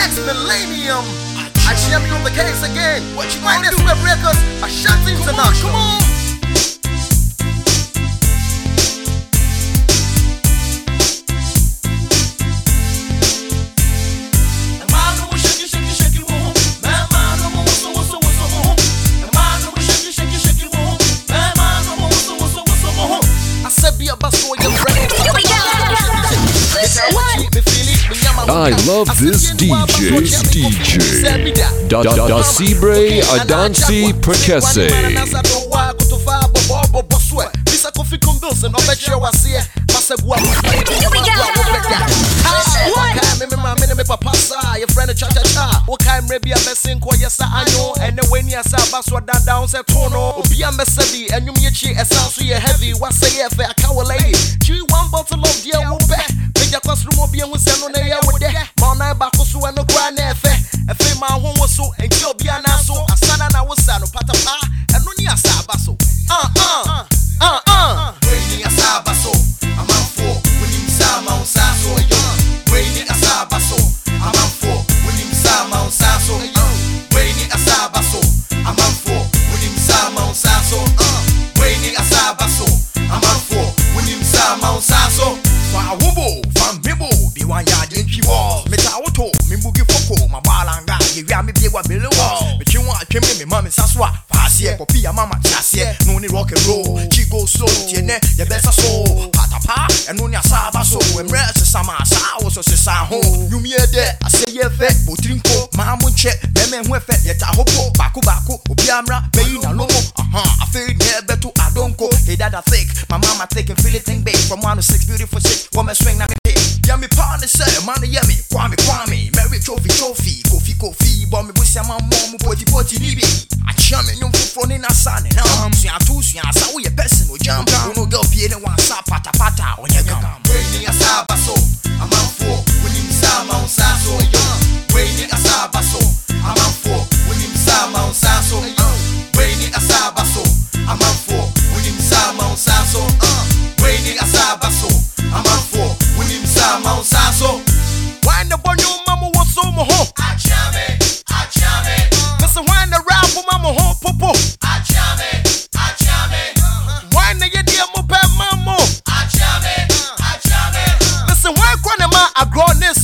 next millennium. I share me on the case again. What you Minus Web Records, Ashanti International. Come on, I love this DJ. DJ. Da da da Sibre Adansi. Masagua. Me me ma me me papa sa. Your friend cha cha cha. What kind maybe a besin ko yesa anyo. And then when you sa baswa down down se tono. Obi a mesabi. And you me chi esan so ye heavy. What say ye fe a cow lady. Chi one bottle of dear wo Your classroom will be in with Sano, they are with that. Mona Bacosu and Okran F. A fame, my home was so, and you'll be an asshole. A son and I was Sano Patapa, and Nunia Sabaso. Ah, Me twi wa twi me ma me saswa. Fa asie, kopi ya mama tiasie, no rock and roll. Chi go slow, tie ne, ye besa so. Pata pa, eno ni asaba so. Emre se sama sa, wo so se sa ho. Yumi e de, ase ye fe, botrinko, ma mu nche, me me hu efe, ye ta hopo, oh. baku baku, obi amra, me yi na lomo. Aha, afi ne betu adonko. Hey dada thick, my mama thick and feel it thing big. From 106 beautiful shit, woman swing na me pick. Yeah, me partner say, man, yeah me, kwame kwame, I chum in your phone in a sun and um, see I two, see I saw your person who jump. No girl, be anyone, sa pata pata, on your gum. Weni asaba so. Amanfo. Wenim sa ma unsa so yo. Weni asaba so. Amanfo. Wenim sa ma unsa so. Weni kwana ma agro ne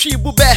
Chibubé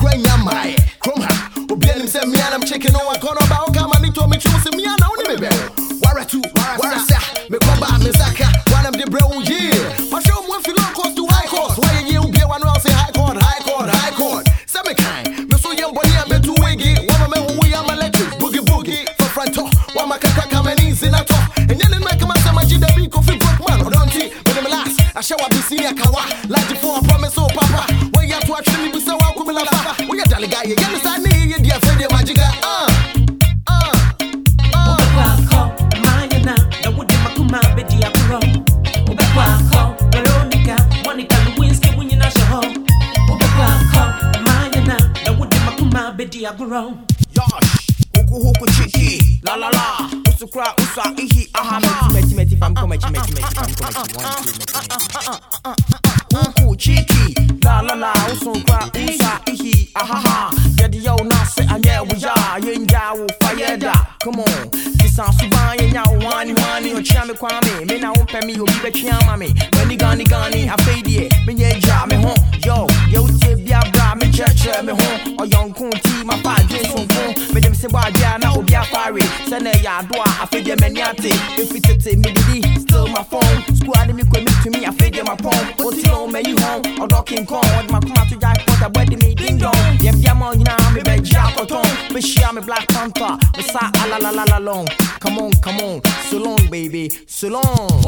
cry, my. Chroma, who be an insane man, I'm checking on. bɛtwea ama me m'ani ganegane afei I fade agya me ho yo yo, wotie bia bra mekyerɛkyerɛ me ho ɔyɔnko ti mafa adwene Me dem se bɔ adeɛ a na obi afare sɛ na I fade a afei deɛ m'ani ate ɛfi me didi. still my phone. School ade me kɔmi tumi afei deɛ mapɔn ɔti no mayi ho ɔdɔ kenkɔn ɔde makoma to jackpot abɔde me ding dong yɛm deɛ ma Me mebɛgye akɔtɔn bɛhyia me black panther. Mesa alalalalong come on come on. So long baby. So long.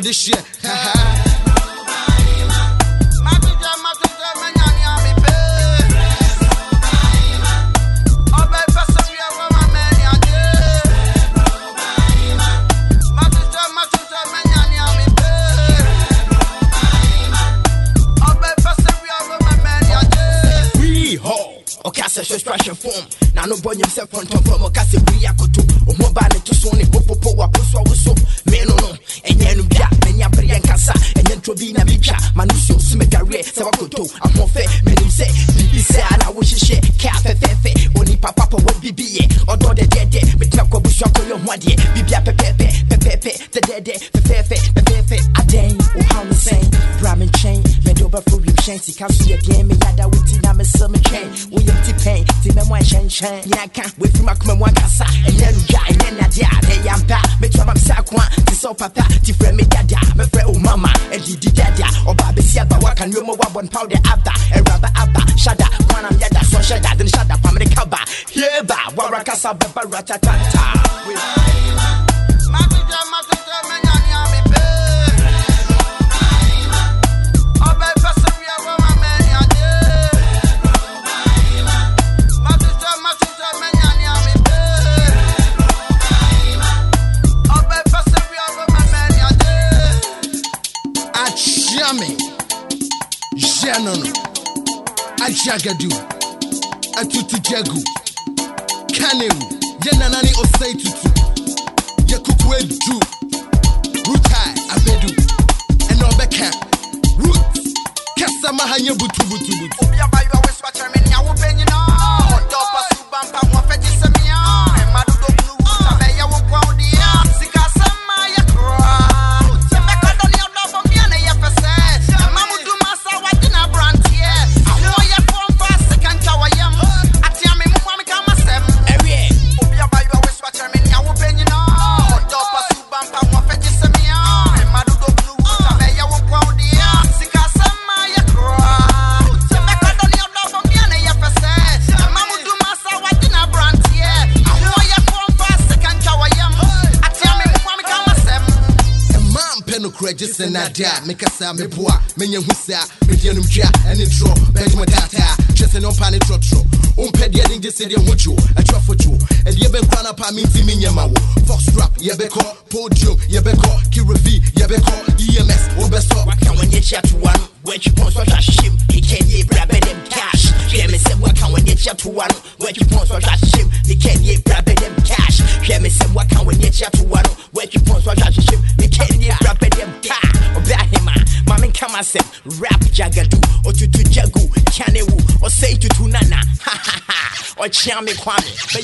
This year, share me kwame. Say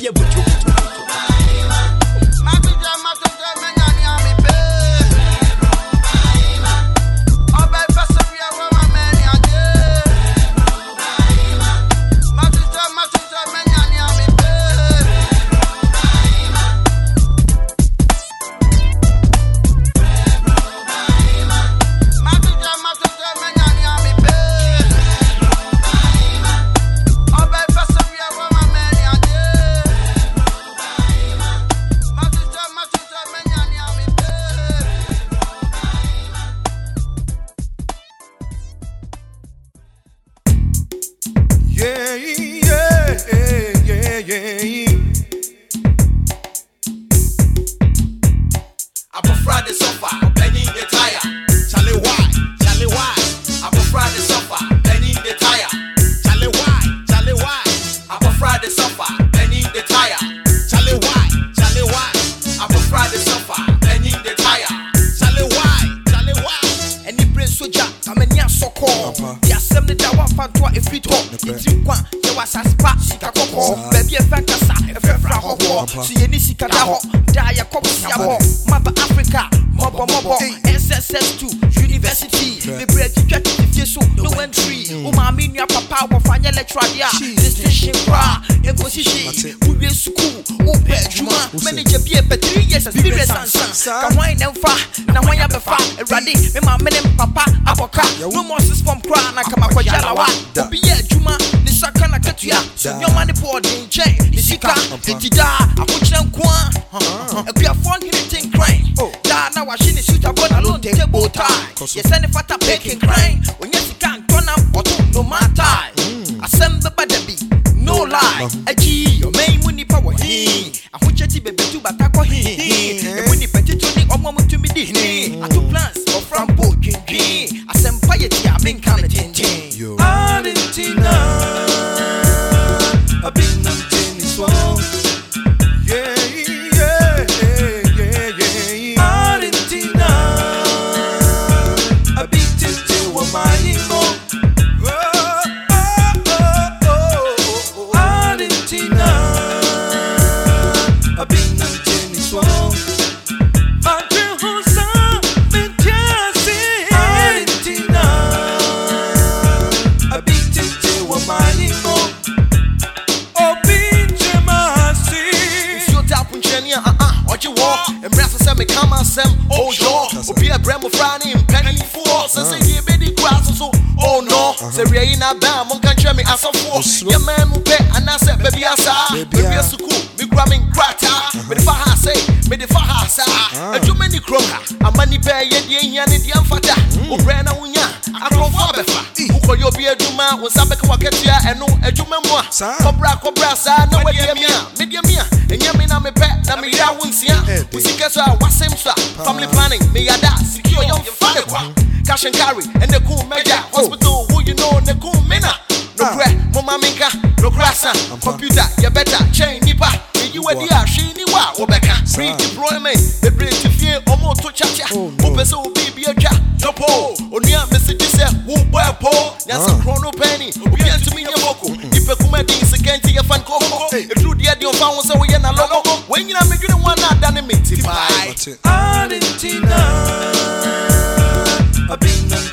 manager be a petri, yes, a spirit sans. Come wine and far? now wine up a fa, a radi, me my men papa, aboka, no more sis from crying. I come up with Jalawa, be a juma, Nisaka Nakatia, so your money board in chain, Nisika, Nitida, I put them quan, a beer fun hitting crane. Da, now I shouldn't shoot a bone alone, take a bow tie. Yes, any fat I tap crying. crane, when yes, you can't turn up, but no matter. Assemble by the beat, no lie. Aji, your main money power here ti bẹ̀bẹ̀ tú bàtà kọ́ hìn hìn èmu ní pẹ̀tí tó ní ọmọ mu tún mi dì hìn àtú plans ọ̀frambo kìnkìn àsẹ̀mpáyé tí a bí nǹkan nìjẹ́. So sɛ meka ma asɛm ɔyɔ obi a brɛ mofra ne mpanimfoɔ sɛ sɛ yie bɛdi kora so so ɔnɔ sɛ wia yi na bɛn a monka nkyerɛ me asɔfoɔ yɛma mu pɛ anaasɛ baabi asaa baabi sukuu mekura me nkrataa mede fa ha sei mede fa ha saa adwuma ni kurom ha ama nnipa ɛyɛ deɛ hia ne deɛ mfata wobrɛ na wonya akorɔmfoɔ abɛfa wokɔyɛ obi adwuma wo nsa bɛka wakatua ɛno adwuma mu a Saa. kɔbra kɔbra saa na wadeɛ me a medeɛ me a ɛnyɛ me. na mepɛ na meyera wo nsia wo sika so a wasɛm so a family planning meyada secure yɛmfa ne kwa. Mm-hmm. Cash and carry ɛne ko mɛgya hospital wo you know ne ko me na nokorɛ moma menka nokorɛ asa computer yɛbɛta kyɛn nipa. Ɛyi wadi a hwee ni wa a wobɛka redeployment bebree te fie ɔmo to kyakya wopɛ sɛ obi bi atwa yɔpo onua mesegye sɛ wobɔ ɛpo nyansa korɔ no pɛni obia ntumi nyɛ mɔko nipa kuma den sika nti yɛfa no kɔkɔ ɛduru deɛ deɛ ɔfa ho sɛ woyɛ na lɔgɔ wɔanyina medwene ho ana ada ne me ti pae Argentina, I've been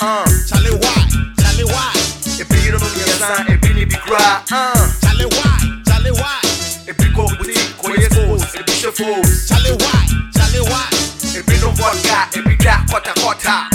uh. Charlie why Charlie why don't know me son, ebi ni bi cry, uh. Charlie why Charlie why Ebi go with it, koye foes, ebi she foes. Charlie why Charlie why Ebi no vodka, ebi da kota kota.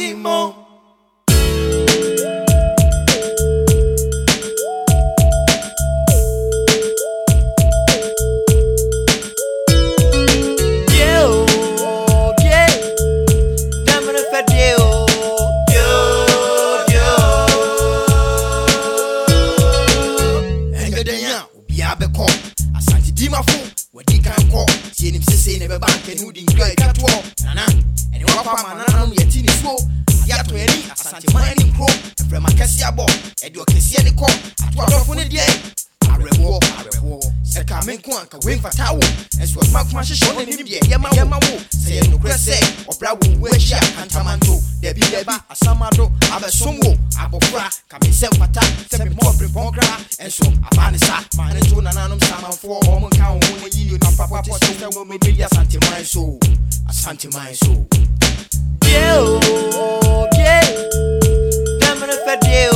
Simon. Anka wei mfata wo ɛnso ɔsoma koma hyehyɛ wo n'anim deɛ yɛma wo sɛ yɛ nokorɛ sɛ ɔbra wo wo ahyia kantamanto dabi dabi asamado. Abɛsom wo abɔfra ka me sɛ mfata sɛ mebɔ berempɔn kra ɛnso aba ne sa ma ne to nananom samanfoɔ ɔmo nka wo ho yi ne onipapɔ te sɛ sɛ wo mɛbɛdi asanteman so asanteman so Yeah, oh, yeah. Damn it, if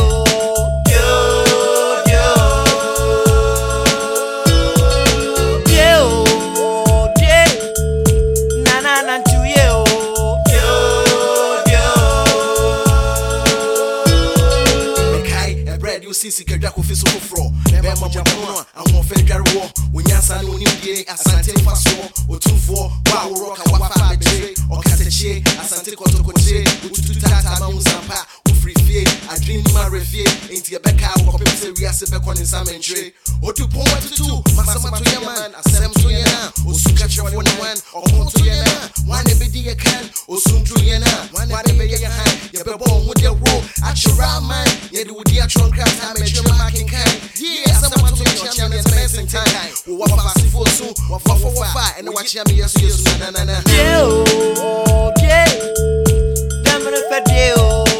wosi sikadwa kofi so foforɔ bɛma mogyamono a ahoɔfɛ dware wɔ wonyansa ne wonimdie asante mfa soɔ ɔtumfoɔ wo a worɔ ka wafa abɛkyire ɔkatakyie asante kɔtɔkɔkyire wotutu tatama wo nsampa wofiri fie adwene nim awerɛfie enti yɛbɛka wo kɔpem sɛ wiase bɛkɔ ne nsa mankyire ɔdu pɔn atutu masɛm ato yɛ man. Asɛm to yɛ na osuka kyerɛfoɔ ne wan ɔko to yɛ na wane bɛdi yɛ kan osunduru yɛ na wane bɛyɛ yɛ han yɛbɛbɔ wo ho dɛworo akyerɛ aman yɛde wo di atwerɛ nkrataa makyerɛ ma akenkan yie asɛm ato me kyerɛ me ɛsɛ mɛsen tan wɔwɔ faasefoɔ so wɔfɔ wɔfa ɛne wakyea me yɛso yɛsu nananana yeah, oh, yeah. Damn it, if I do, yeah,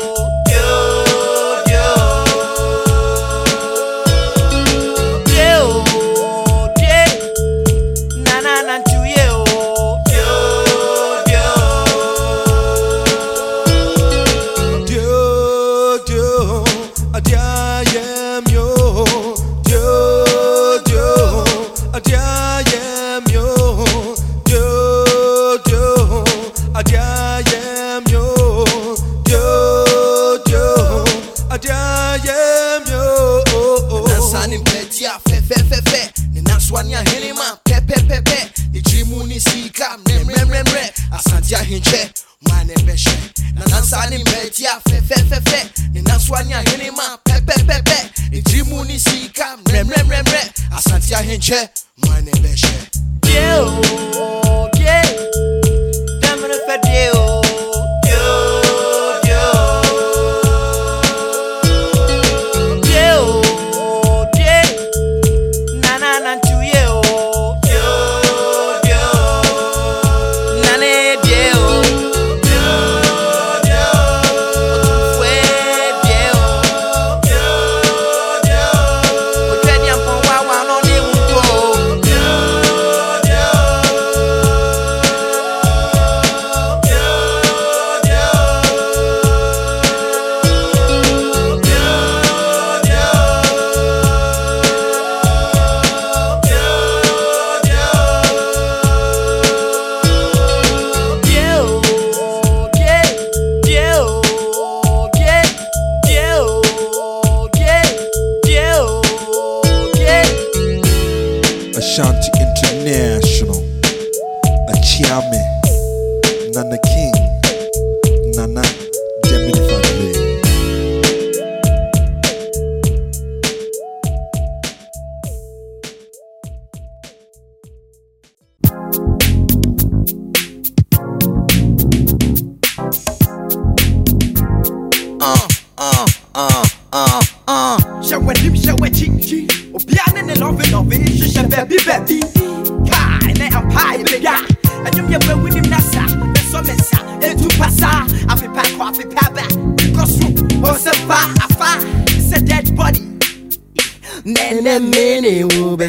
ne sika mmerɛmmerɛmmerɛ asante ahenkyɛ ma ne bɛhyɛ na nansa ne mpɛti a fɛfɛfɛfɛ ne nansoa ne ahenema pɛpɛpɛpɛ ne kyiri mu ne sika mmerɛmmerɛmmerɛ asante ahenkyɛ ma ne bɛhyɛ Yeah, oh,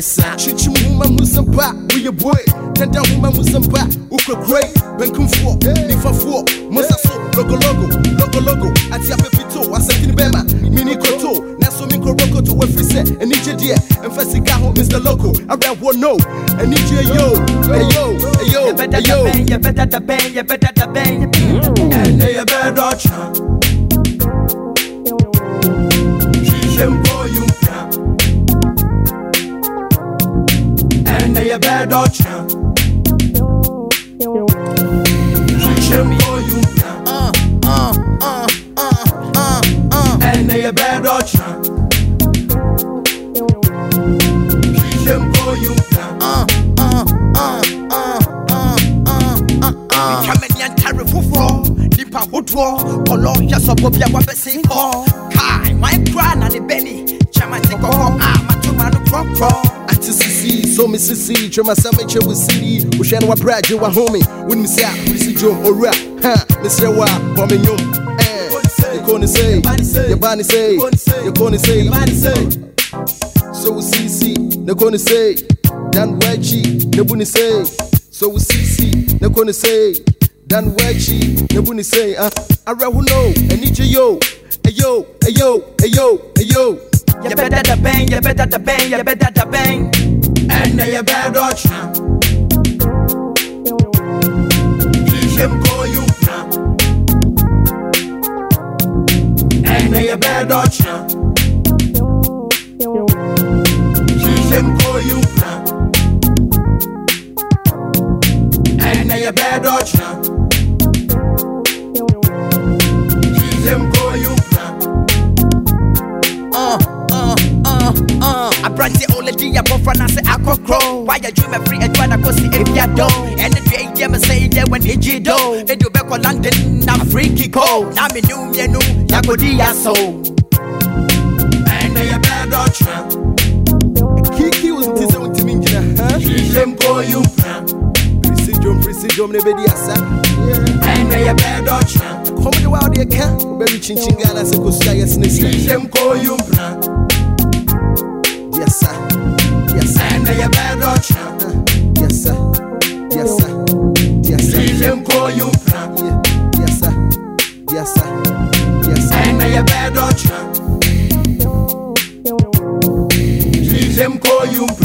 yɛsa kyinkyim homa uma nsɛmpa o que dada homa mu nsɛmpa wokɔkorɔi bɛnkumfoɔ nifafoɔ Musa so logologo logologo ate a asɛmfini bɛma mini koto nanso menkɔrɔkoto wafiri sɛ anigye deɛ ɛmfa sika ho mr. Loco. Abrɛhoɔ no. Anigye yo ɛyo ɛyo ɛyo yɛbɛda da bɛn bay. da bɛn ɛnɛ yɛbɛdɔ kyena hwehwɛ mpo en dat je bad out, yeah. Shit for you, yeah. Uh, uh, uh, en dat je bad out, yeah. Shit for you, yeah. Become a nyantari fufuro nipa ahodoɔ kɔlɔ yɛ sɔbɔ bia wabɛsi nkɔ kae wan kora na ne bɛni kyɛma te kɔkɔ a ah, matoma no korɔkorɔ ate sisi so me sisi twɛma sɛ mekyɛ wo sidi wohwɛ no wabrɛ agye wahome wonim sɛ a prisi dwom owura ha mesrɛ wo a bɔ me nnwom Eh, yɛkɔ ne sei yɛba ne sei yɛkɔ ne sei so wo sisi ne kɔ ne sei dan wakyi ne bu ne sei so wo sisi ne kɔ ne sei dan wakyi ne bu ne sei ah, awerɛho no anigye yo. Eyo eyo You better the bang, you better the the. And you better dodge now. Please him call you now. And better dodge now. Please him call you now. And then you better dodge now. Please him call you now. uh, uh, aberante oledi abɔfra no ase akɔkorɔ woayɛ dwuma firi adwuma na kɔsi ebia dɔ ɛne dua yi deɛ mesɛ yi deɛ w'ani gye do ɛde wobɛkɔ london na friki ko na me ne wo mmienu yɛakɔdi yɛaso ɛnɛ yɛbɛɛ dɔtwena kiki wo nti sɛ wontimi ngyina ha hyehyɛm kɔ you pra prisi dwom prisi dwom ne bɛdi asa ɛnɛ yɛbɛɛ dɔtwena kɔmde wa wodeɛ ka wobɛwe kyinkyin ghana sɛ kɔsua yɛsene sɛ hyehyɛm kɔ you pra diasa diasa ɛnɛ yɛbɛɛ dɔtwena diasa diasa diasa hyehyɛm kɔ you. Pra Yeah, diasa diasa diasa ɛnɛ yɛbɛɛ dɔtwena hyehyɛm kɔ you. pra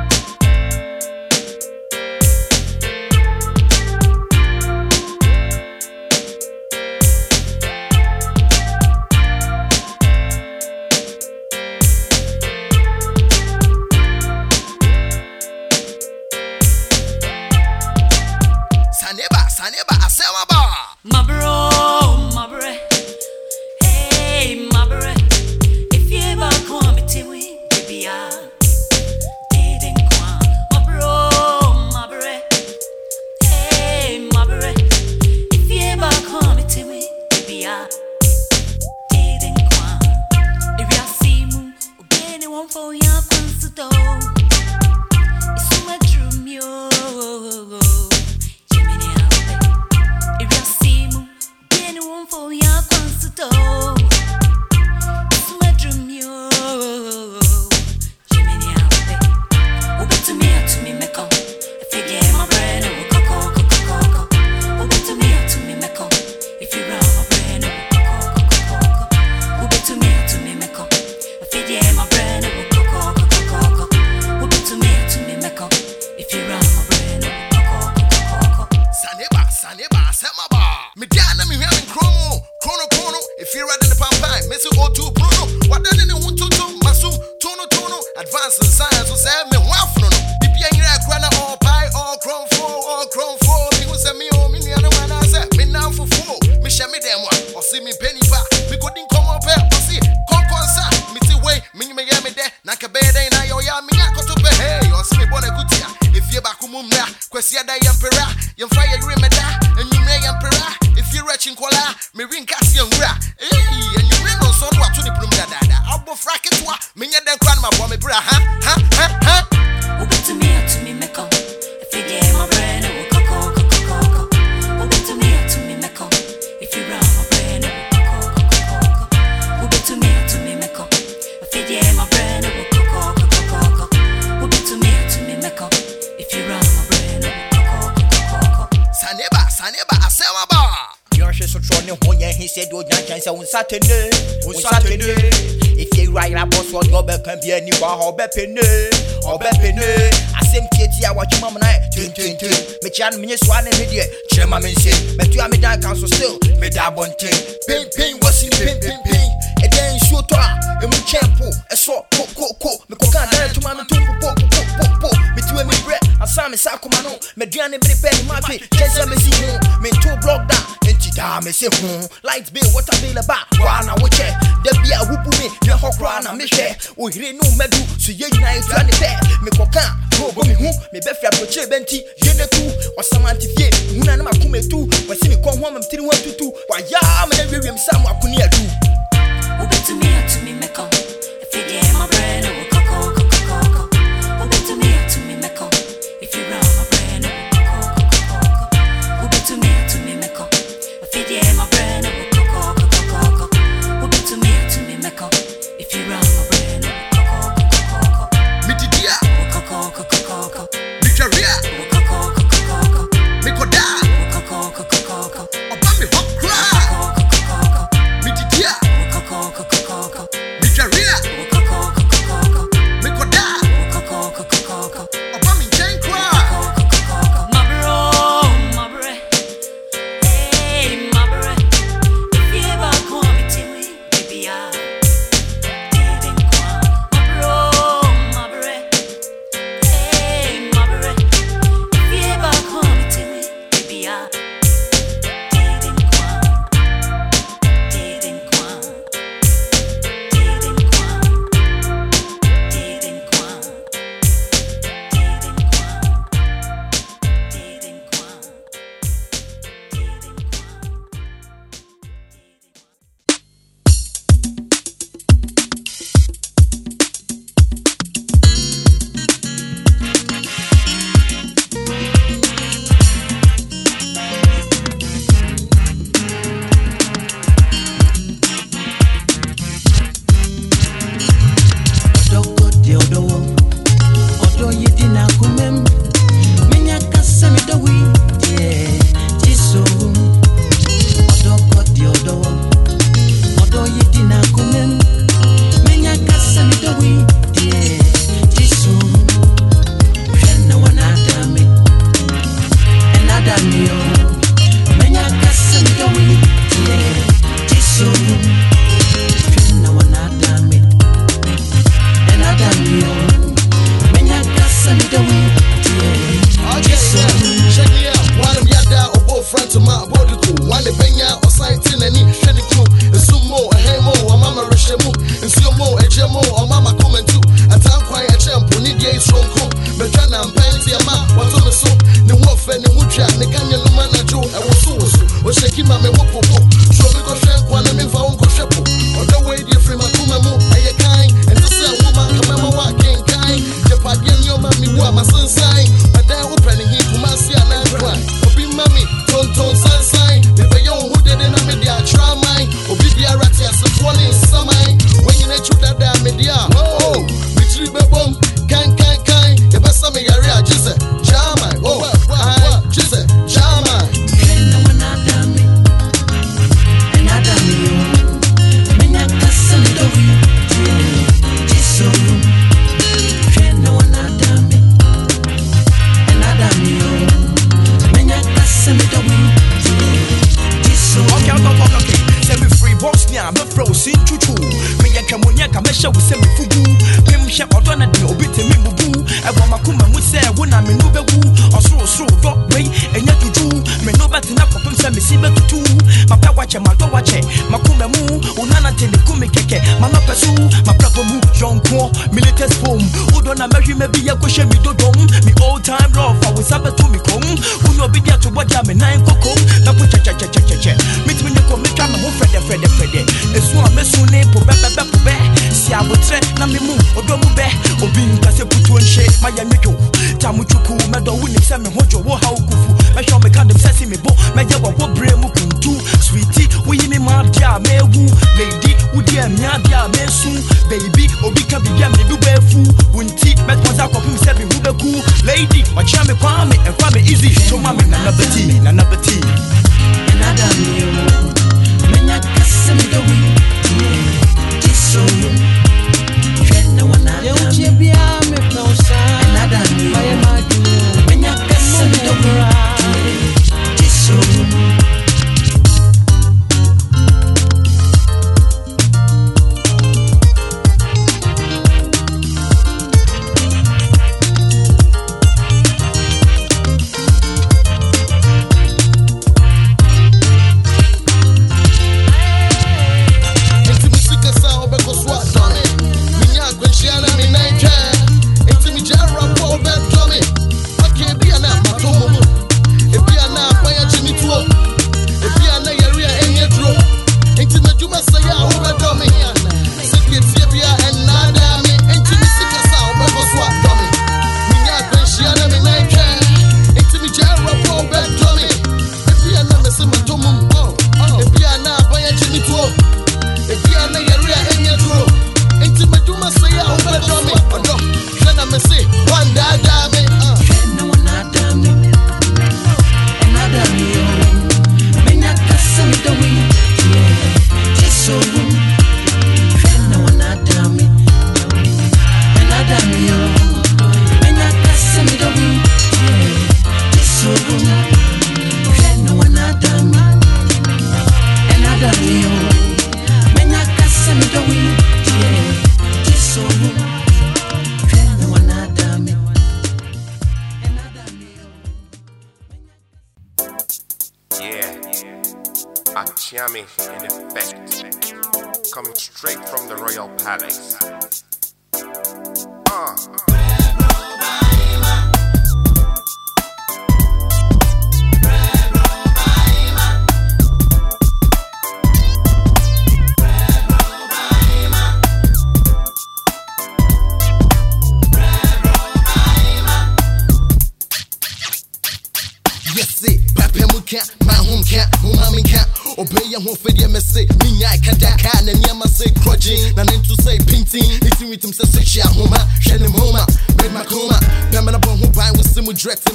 Sen мне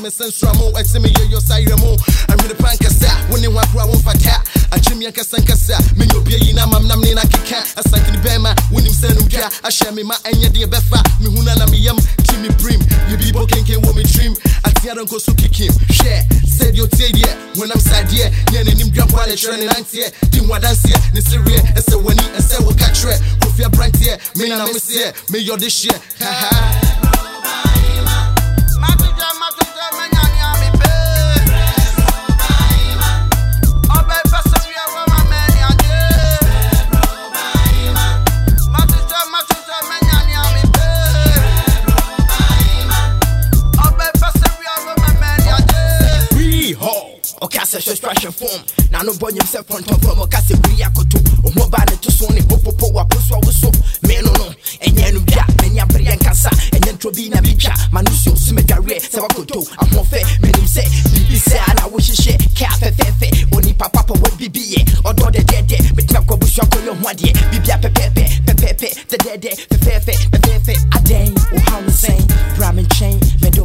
me, sense ramo. I see me, your side, ramo. I'm in the pancasa. When they want to, I won't fat. A Jimmy and Cassancasa. Me, no be in a mam, nam, nina, kika. A sank in the bema. When him send him, I share me, my, your dear befa. Me, who na me, yam, Timmy Brim. You be booking, can woman dream. I see I don't go so kick him. Share. Said your yeah. When I'm sad, yeah. Yeah, and him grab while they're training, yeah. Didn't want dance, yeah. Nisiri, and say, when he, and say, what catch, yeah. Kofi a brand, yeah. Me, na miss, yeah. Me, you're this shit. Ha ha. Okasa extraction form. Now no boy himself on top from Okasa we akoto. Omo ba ne to so ne popopo wa poso wa so. Me no no. Enye no bia, me nya bre en kasa. Enye ntro bi na. Manusio sume dware se wakoto. Ahofe, me nim se bibi se ana wo hihye. Ka fe fe fe. Oni papa pa wo bibi ye. Odo de de de. Betna ko busu akoyo ho ade. Bibi a pepepe, pepepe, de de de, fe fe fe, fe fe fe. Aden, o how we say. Brahmin chain, me do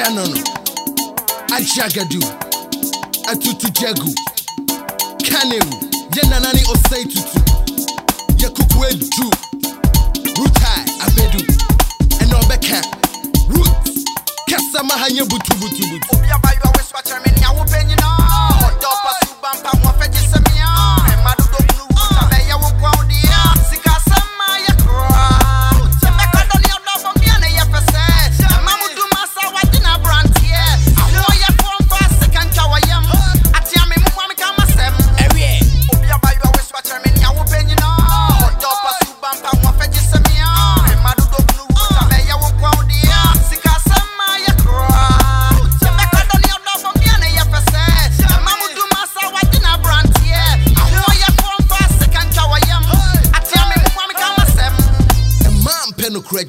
hyɛ no no agyagadu atutu gyagu kanem yɛ nana tutu yɛ kuku edu rutai abedu ɛna ɔbɛka Roots, kasa ma butu butu butubutubutu. obi abayewa wɛsɛ akyerɛ mi ni awo bɛ nyinaa ɔdɔ ɔpa so bampa wɔn afɛ gye sɛ mi.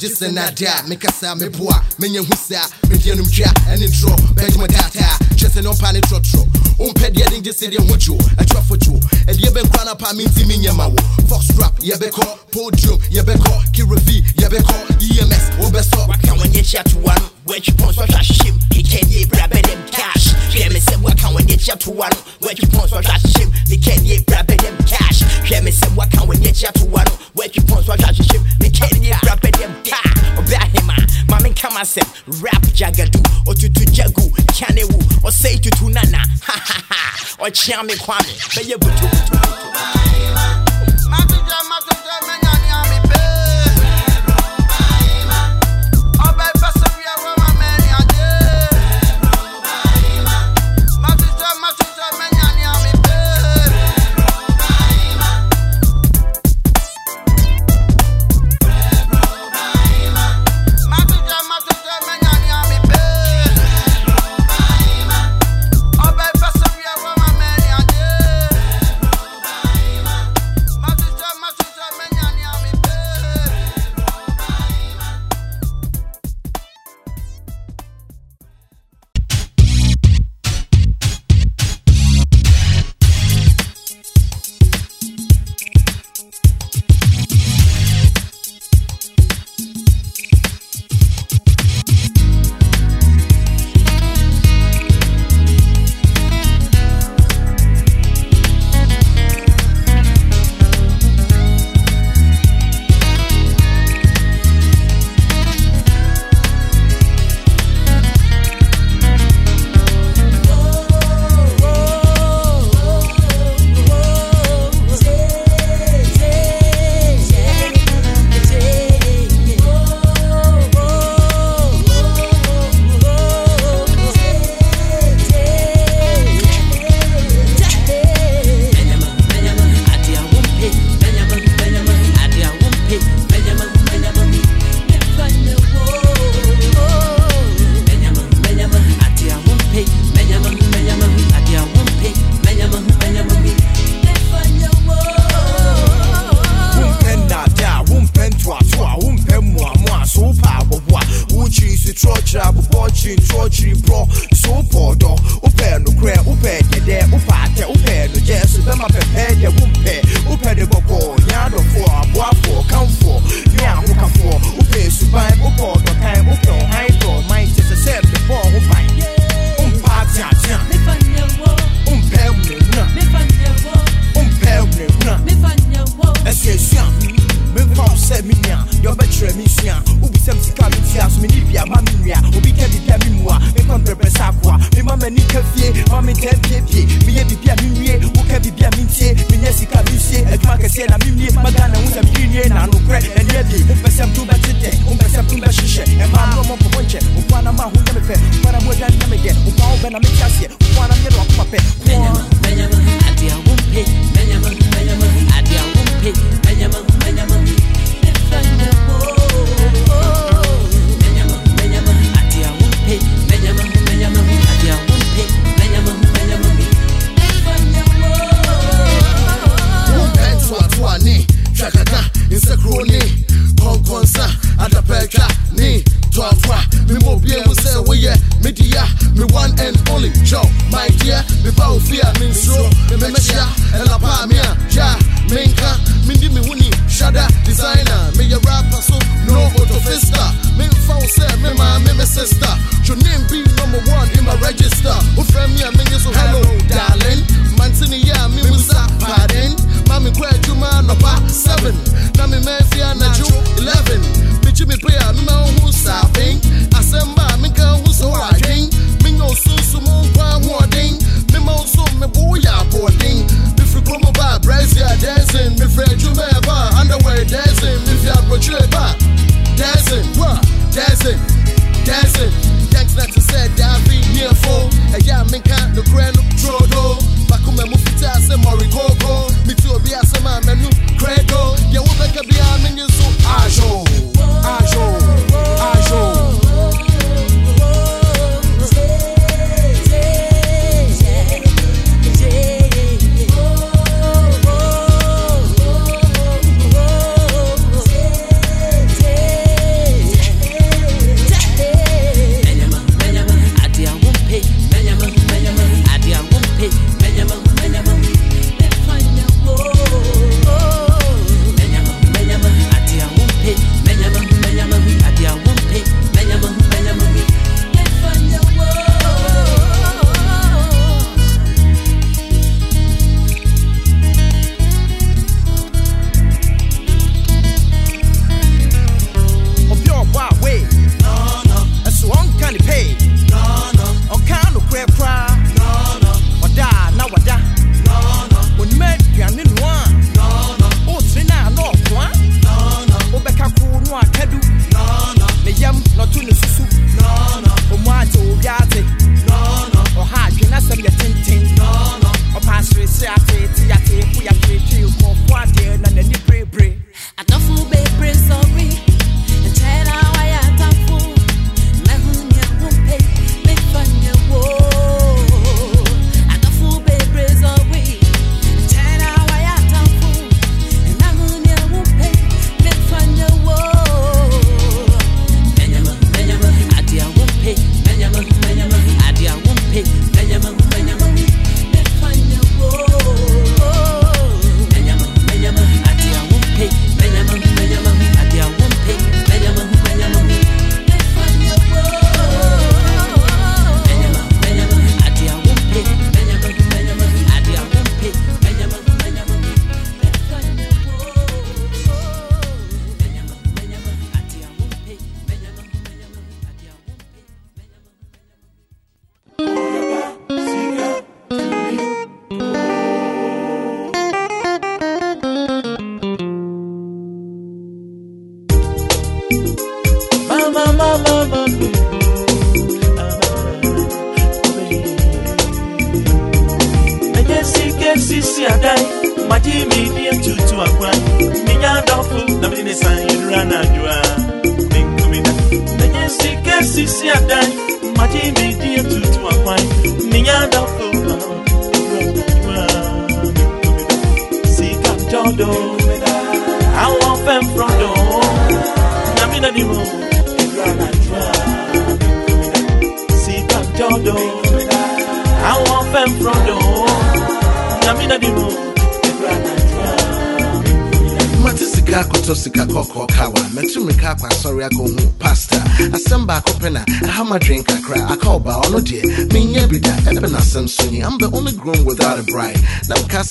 Gye sɛ nadaa mekasa meboa menya hu saa medianom dwa ɛne ntorɔ bɛgyema daataa kyɛ sɛ ne ɔmpa ne trɔtrɔ wompɛ deɛ den gye sɛ deɛ ho kyewo atwafo kyewo ɛdeɛ bɛnkora no pa menti menyɛma wo foxtrap yɛbɛkɔ podium yɛbɛkɔ kiravi yɛbɛkɔ ems wobɛsɔ waka wanye chia to one which pons wa hwahyehyem he can ye bra bedem cash. Hwɛ me sɛ waka wanye chia to one which pons wa hwahyehyem he can ye bra bedem cash. Hwɛ me sɛ waka wanye chia to one which pons wa hwahyehyem he can ye bra bedem ka ɔbɛ ahema mame nka masɛm rap jagadu ɔtutu jagu kyanewu ɔsɛe tutu nana. Ha ha ha. Ɔkyea me kwame. Bɛyɛ butu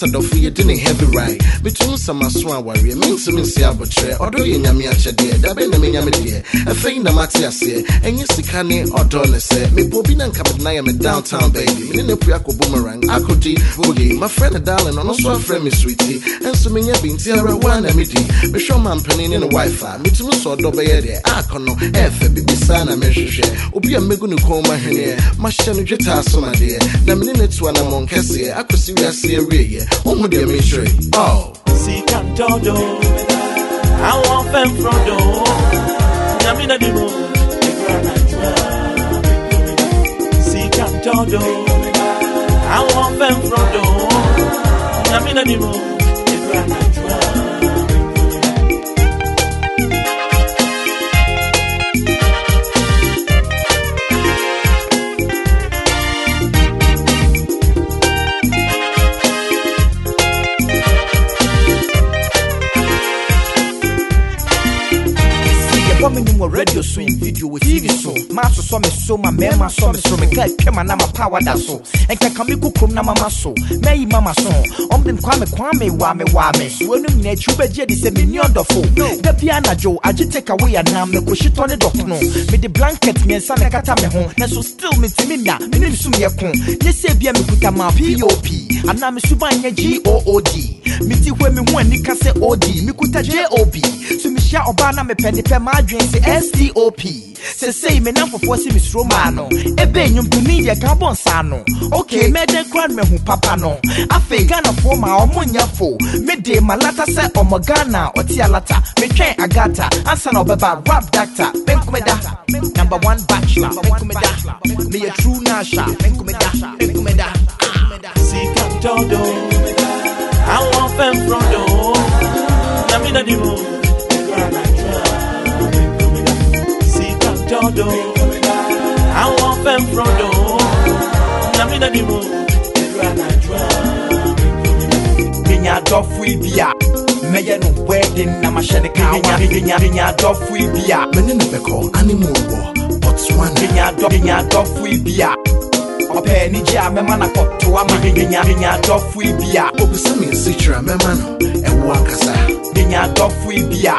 na mekasa dɔfo nsɛm aso awareɛ mentum nsi abɔkyerɛ ɔdɔ yɛ nyame akyɛdeɛ dabɛ na menya me deɛ afei na mate aseɛ ɛnyɛ sika ne ɔdɔ ne sɛ mepɛ obi na nka mede na yɛ me downtown baby. Mene ne pua akɔ boomerang. Akɔdi boogie mafrɛ ne darling ɔno nso afrɛ me sweetie. Ɛnso menyɛ bi nti awerɛwoa na medi mehwɛ ɔmampanin ne ne wife a metumi sɛ ɔdɔ bɛyɛ deɛ akɔ no ɛɛfɛ bibi saa na mehwehwɛ obi a mɛgu ne kɔn mu ahweneɛ mahyɛ no dwetɛ asomadeɛ na mene ne to anammɔn kɛseɛ akɔsi wiase awieɛ wohu deɛ mekyerɛ oh. Sika todo, I want them frodo. Nyamina di mo, Sika todo, I want them frodo. Nyamina di so ma mmarima sɔ me so meka atwama na mapa wada so. Ɛnkɛka me kukom na mama so. Mɛyi mama so. Ɔmde kwame kwame wa me wa me suanom nyina akyi wobɛgye de sɛ menni ɔdɔfo da bia anadwo agye takaway anam mekɔhyitɔ ne dɔkono mede blanket miɛnsa ne kata me ho nanso still metumi nya menem sum yɛ ko nyɛ sɛ bia mekuta ma pop anaa me suban nyɛ good meti hɔ me ho ani ka sɛ od mekuta job so mehyia ɔbaa na mepɛ ne pɛ maadwen sɛ stop sesei me namfofoɔ se mesuro maa no ɛbɛ nnwompani deɛ ka bɔ nsa no ok mɛdɛn kora no mahu papa no. Afei ghanafoɔ ma ɔmo nyɛ fo mede malata sɛ ɔmɔ ghana ɔte alata. Metwɛn agata ansa na ɔbɛba rap doctor menkomeda number one bachelor. Menkomeda meyɛ true nasha. Menkomeda menkomeda Sika todo, Nyamina di mo, Sika todo, I want them frodo. Nyamina di mo, menya adɔfo yi bi a mɛyɛ no wedding na mahyɛ ne kawa menya menya adɔfo yi bi a mene ne animal wɔ botswana menya adɔ menya adɔfo yi bi a ɔpɛ ni gye a mɛma na kɔtoa ma menya menya adɔfo yi bi a obisa me mɛma no ɛwo ankasa menya adɔfo yi bi a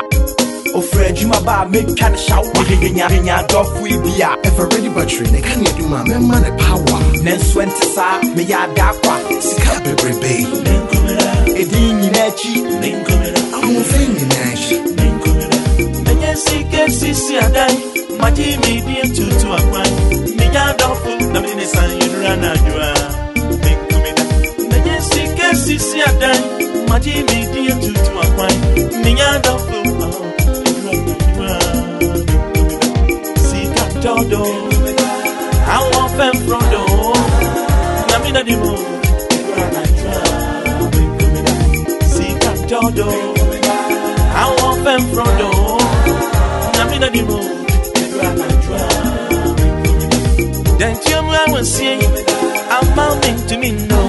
ofura adwuma ba a metwa ne hyawa menya menya adɔfo yi bi a ɛfa ready battery ne ka ne adwuma a mɛma ne power. Ne nso nte saa meyɛ adakwa sika bebrebe ɛdin nyina akyi ahoɔfɛ nyinaa hye Menye sike sisi adai, maji mi di tutu akwan. Minya dofu na mi ne san yura na jua. Minkumida. Menye sike sisi adai, maji mi di tutu akwan. Minya dofu oh. Sika todo, want fem frodo. Na mi na di mo. Yura na jua. Minkumida. Sika todo. Them from the Namina di see I'm mounting to me no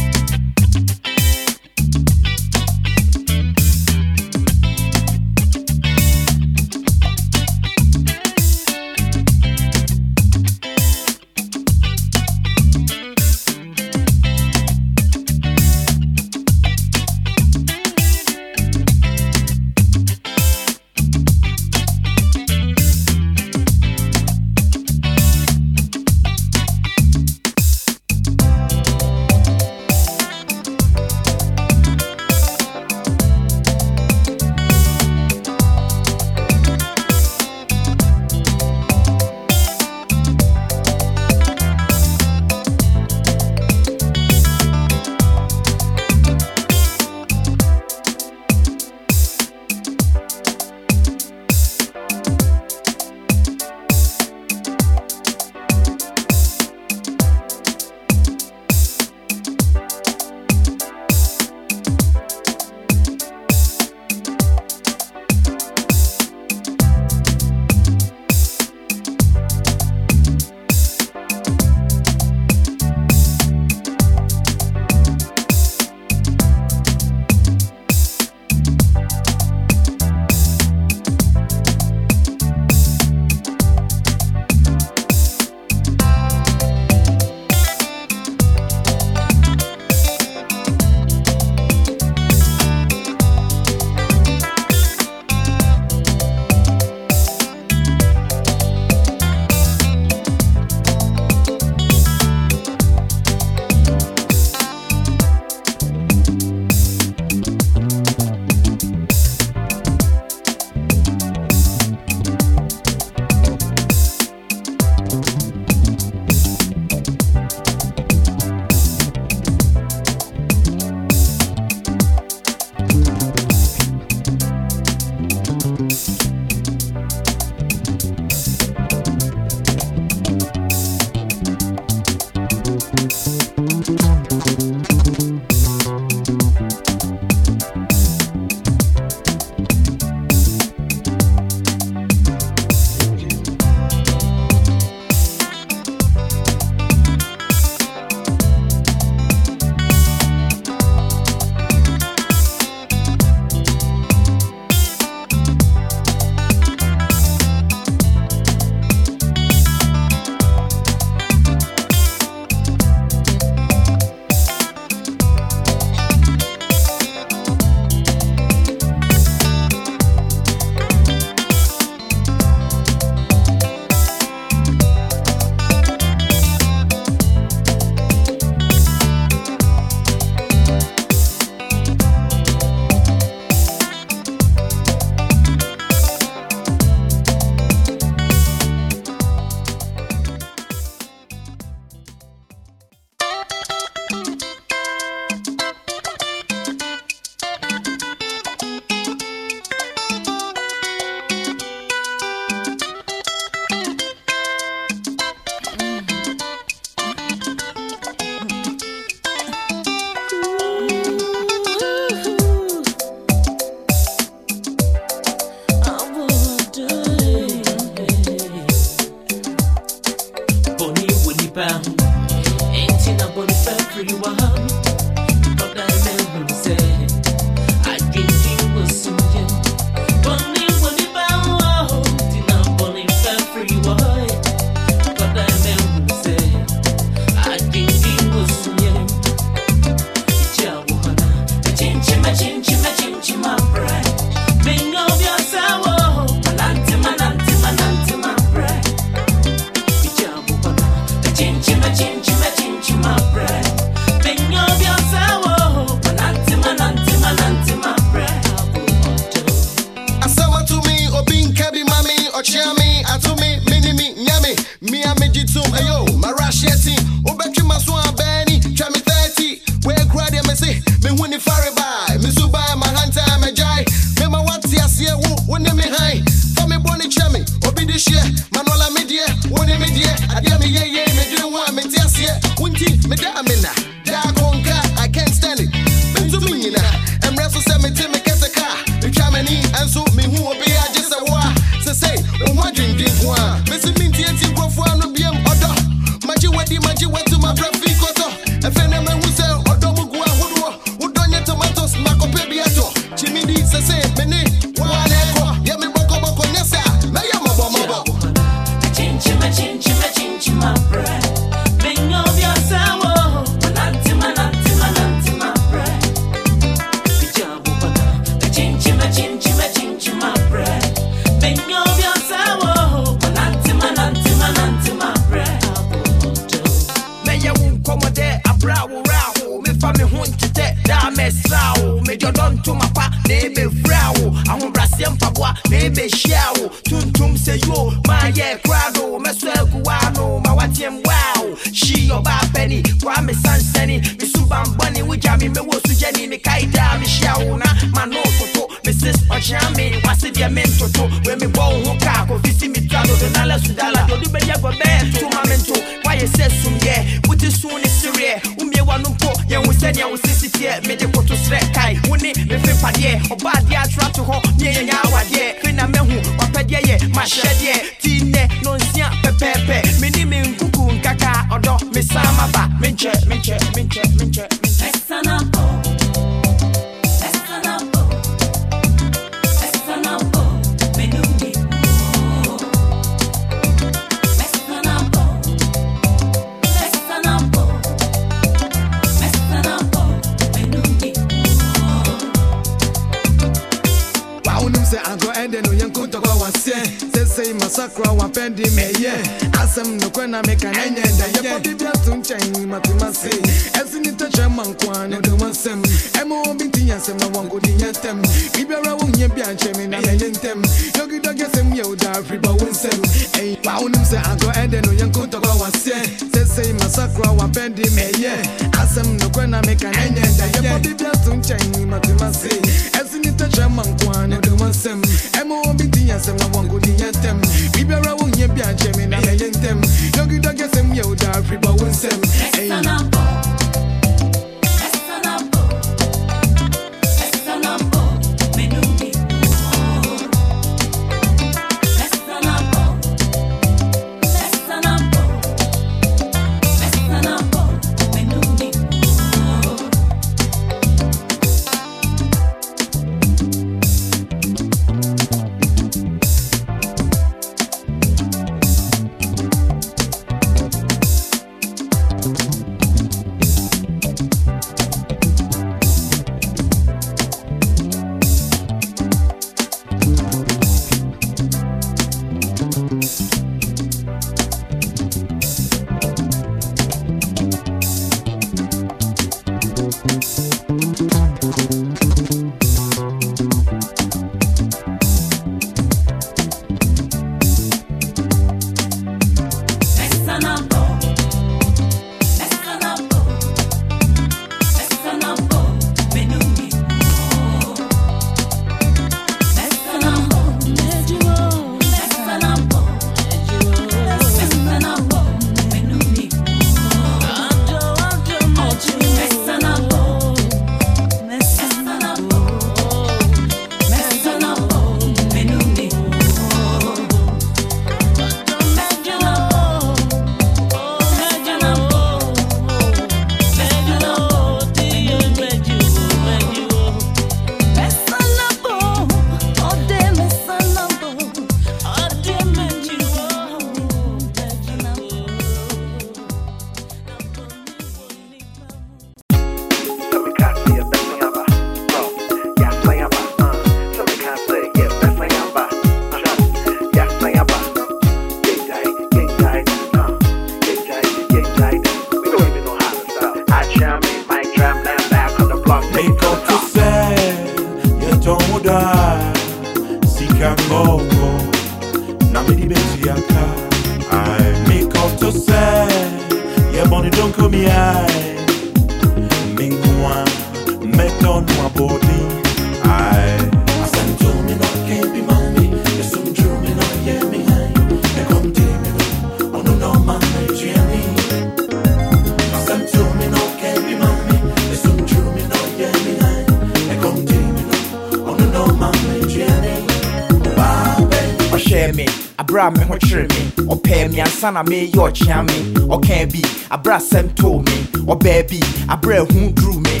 ansa na meyɛ ɔkyea me ɔkaa bi abra asɛm too me ɔbaa bi abra hu duru me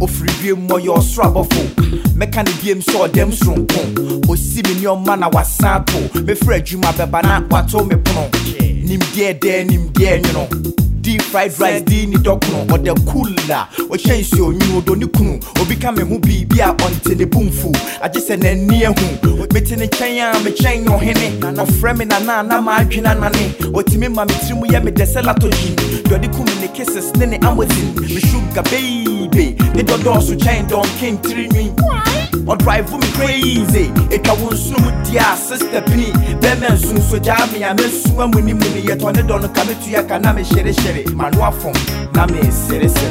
ɔfiri wiem ɔyɛ ɔsoro abɔfo mɛka ne biem sɛ ɔdɛm soronko ɔsi me nneɔma na wasan to mɛfiri adwuma bɛba na wato me pono nimdeɛ dɛɛ nimdeɛ nwono di fried rice di ni dɔkono ɔdɛ cool a ɔhyɛ nsuo nwunu odo ne kunu obi ka me ho biribi a ɔnte ne bumfu agye sɛ n'ani ahu mete ne nkyɛn a mekyɛn ɔhene ɔfrɛ me nana na maadwena nane ɔtumi ma me tiri mu yɛ me dɛ sɛ latogin dɔde kum ne kisses ne ne amazin me sugar baby ne dɔdɔɔso kyɛn dɔnken tiri or drive me crazy. It can soon, dear sister Penny. Bemen soon, so jammy, I miss swim when you mean yet on it on the coming to your canami sherry sherry, my no form, Nami, seriously.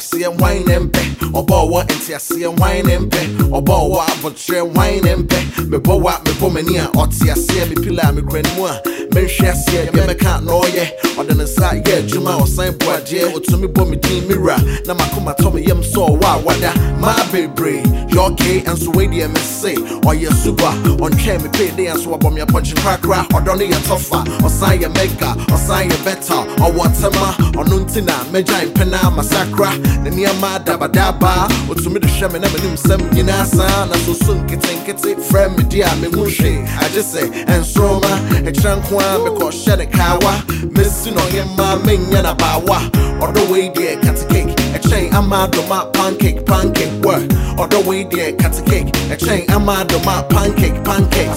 Wɔ ahobrɛseɛ hwan ne mpɛ ɔbɔɔ wɔ nteaseɛ hwan ne mpɛ ɔbɔɔ wɔ abɔkyerɛ hwan ne mpɛ mebɔ wa mebɔ m'ani a ɔte aseɛ mepila a mekura ne mu a menhwɛ aseɛ deɛ mɛka na ɔyɛ ɔde ne nsa yɛ adwuma ɔsan bo adeɛ ɔtumi bɔ me din me wura na makoma tɔ me yam sɛ ɔwɔ a. Wada maa bebree yɛ ɔkee nso wei deɛ mese ɔyɛ suba ɔntwɛn me pei de nso wabɔ me apɔnkye korakora ɔdɔ no yɛ tɔfa ɔsan yɛ mega ɔsan yɛ bɛta ɔwɔ tɛma ɔno nti na mɛgya mpɛna masakra ne nneɛma dabadaba ɔtumi de hwɛ me na m'anim nsɛm nyinaa saa na soso nketenkete frɛ me di a mehu hwee agye sɛ ɛnsoroma ɛkyerɛ nko a mekɔhyɛ ne kaawa mesi no ɔyɛ mma menyɛ na baawa ɔdɔ wei deɛ kate cake ɛkyɛn ama adoma pancake pancake wɔ ɔdɔ wei deɛ kate cake ɛkyɛn ama adoma pancake pancake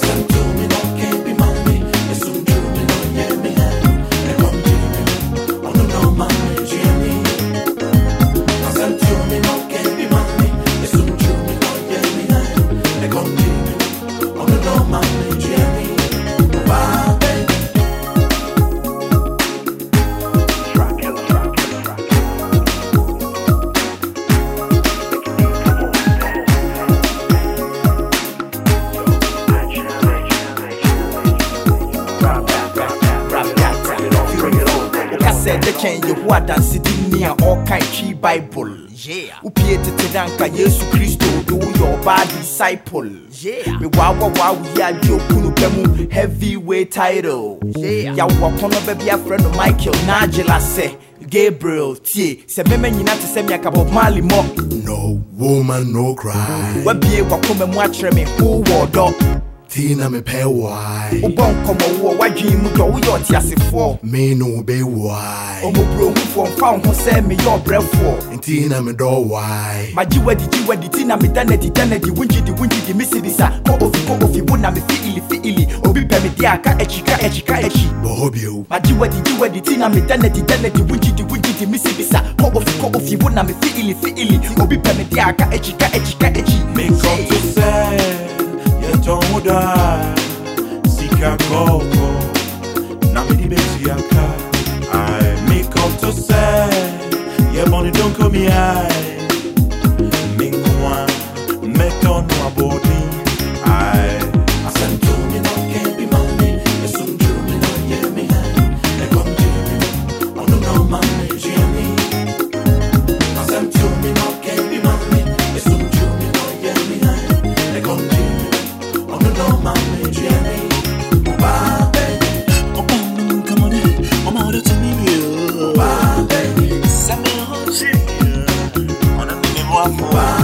sɛ ɛdɛ kyɛn yehu adansedi ni a ɔka twi bible Yeah. wopie tete dɛ anka yesu kristo de woyɛ ɔbaa disciple mewaawawa wo yi adwe okunu pɛ mu heavy way title yɛawoa kɔnɔ bɛbi afrɛ no michael na agyela sɛ Gabriel, tie, se meme nyina te se mi akabo mali mo. No woman, no cry. Wabie wakome mwatre me, who wado tina mepɛ why? Wobɔ nkɔmmɔ woɔ woadwen mu dɔ woyɛ ɔteasefoɔ me no be why? Ɔmɔburohufoɔ mfa wo ho sɛ meyɛ ɔbrɛfoɔ nti na medɔ why? Magye wadi gye wadi ti na meda nadi da nadi wongyidi wongyidi mesidisa kɔ ofi kɔ ofi wo na mefiili fiili obi pɛ me de aka akyi ka akyi ka akyi bɔhɔ bio magye wadi gye wadi ti na meda nadi da nadi wongyidi wongyidi mesidisa kɔ ofi kɔ ofi wo na mefiili fiili obi pɛ me de aka akyi ka akyi ka akyi Come to tonda sikakoko na midibeti yaka i make up to say yeboni don komi ai Bye,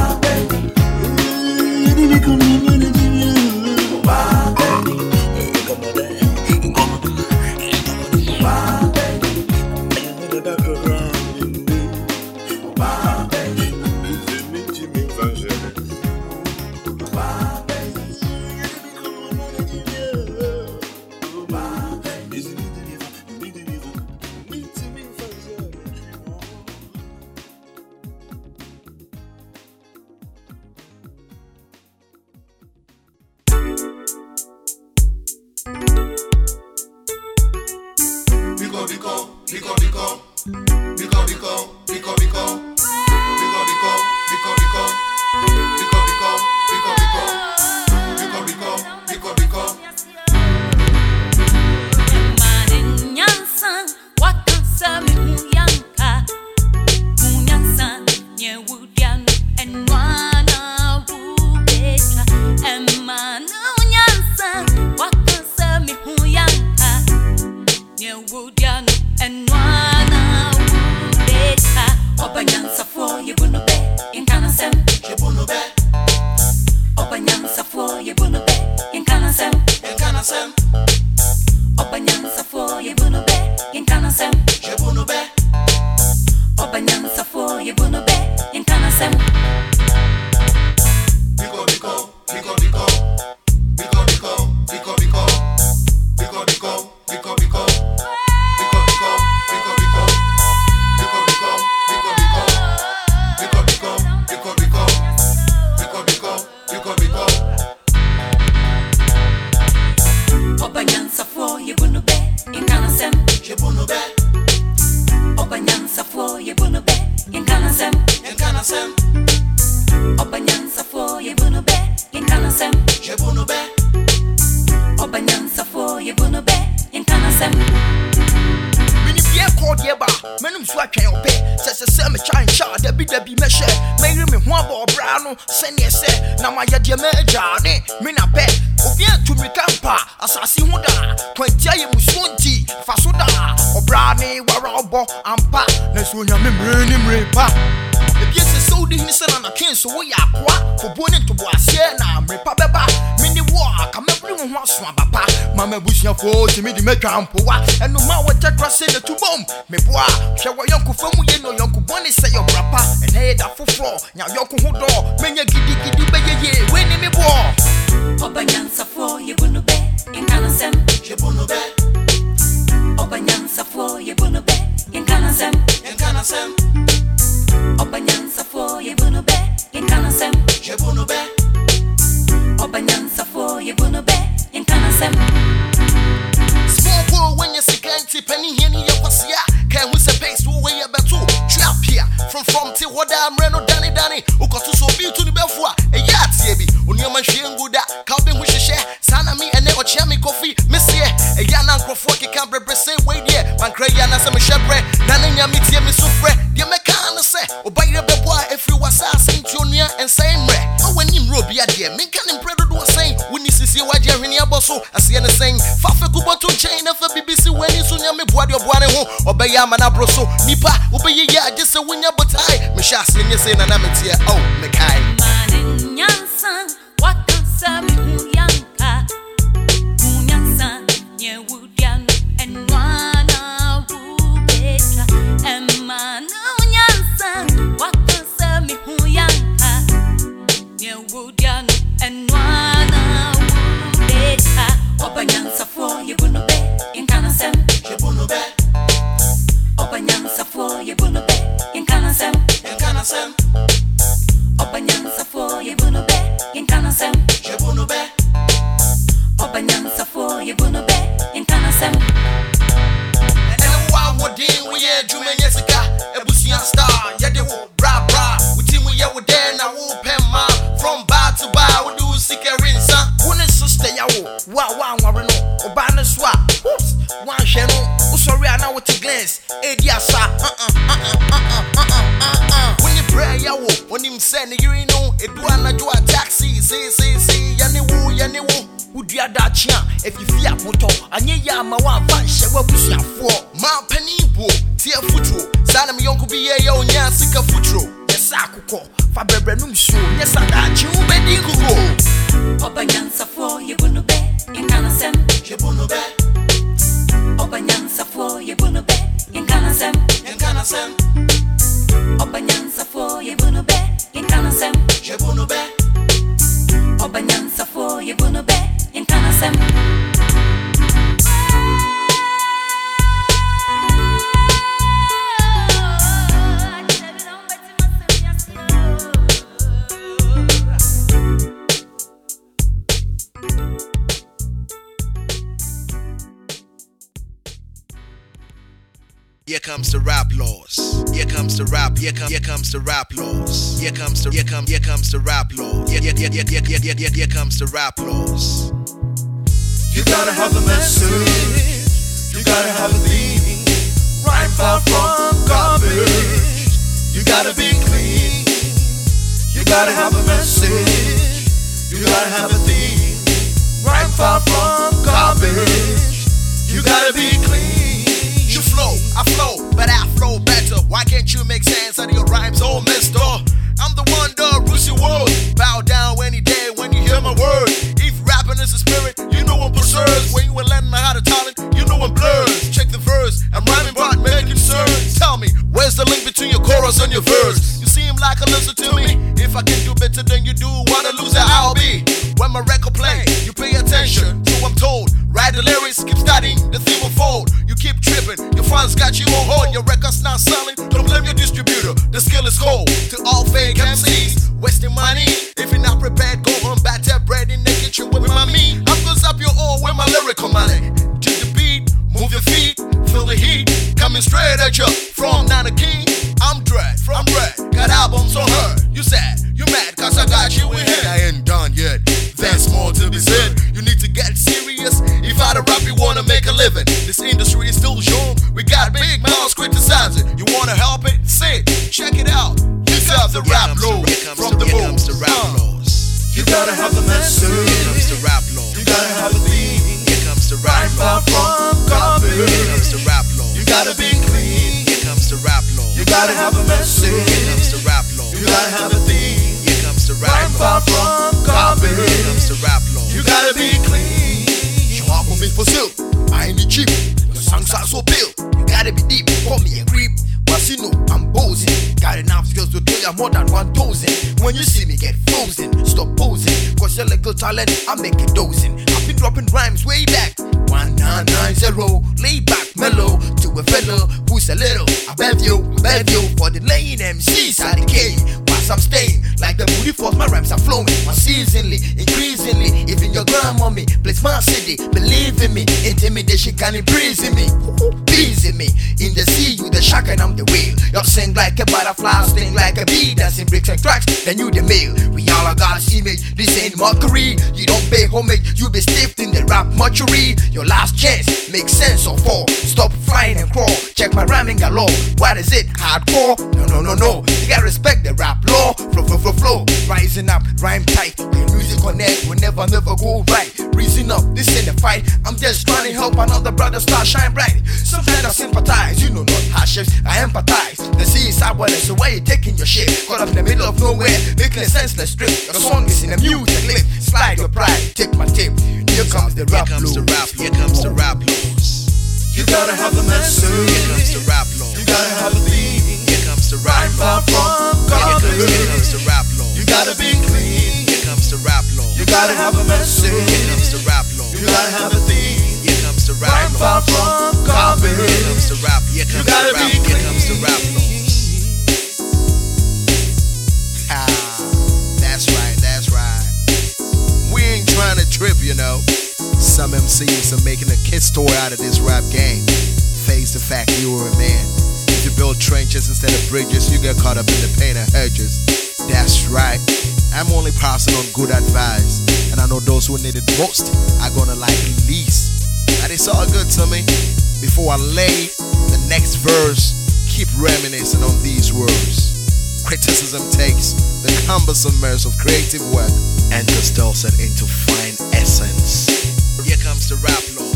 campo Listen to music, lift, slide your pride, take my tip. Here comes the rap blues. Here comes the rap, here comes the rap blues. You gotta have a message. Here comes the rap blues. You gotta have a theme. Here comes the rap far from garbage. Here comes the rap blues. You gotta be clean. Here comes the rap blues. You gotta have a message. Here comes the rap blues. You gotta have a theme. Here comes the rap blues. far from garbage. Here comes the rap. Here comes the rap. Here comes the rap blues. trip, you know. Some MCs are making a kid story out of this rap game. Face the fact you were a man. If you build trenches instead of bridges, you get caught up in the pain of hedges. That's right. I'm only passing on good advice. And I know those who need it most are gonna like it least. And it's all good to me. Before I lay the next verse, keep reminiscing on these words criticism takes the cumbersome mess of creative work and distills it into fine essence. Here comes the rap lord.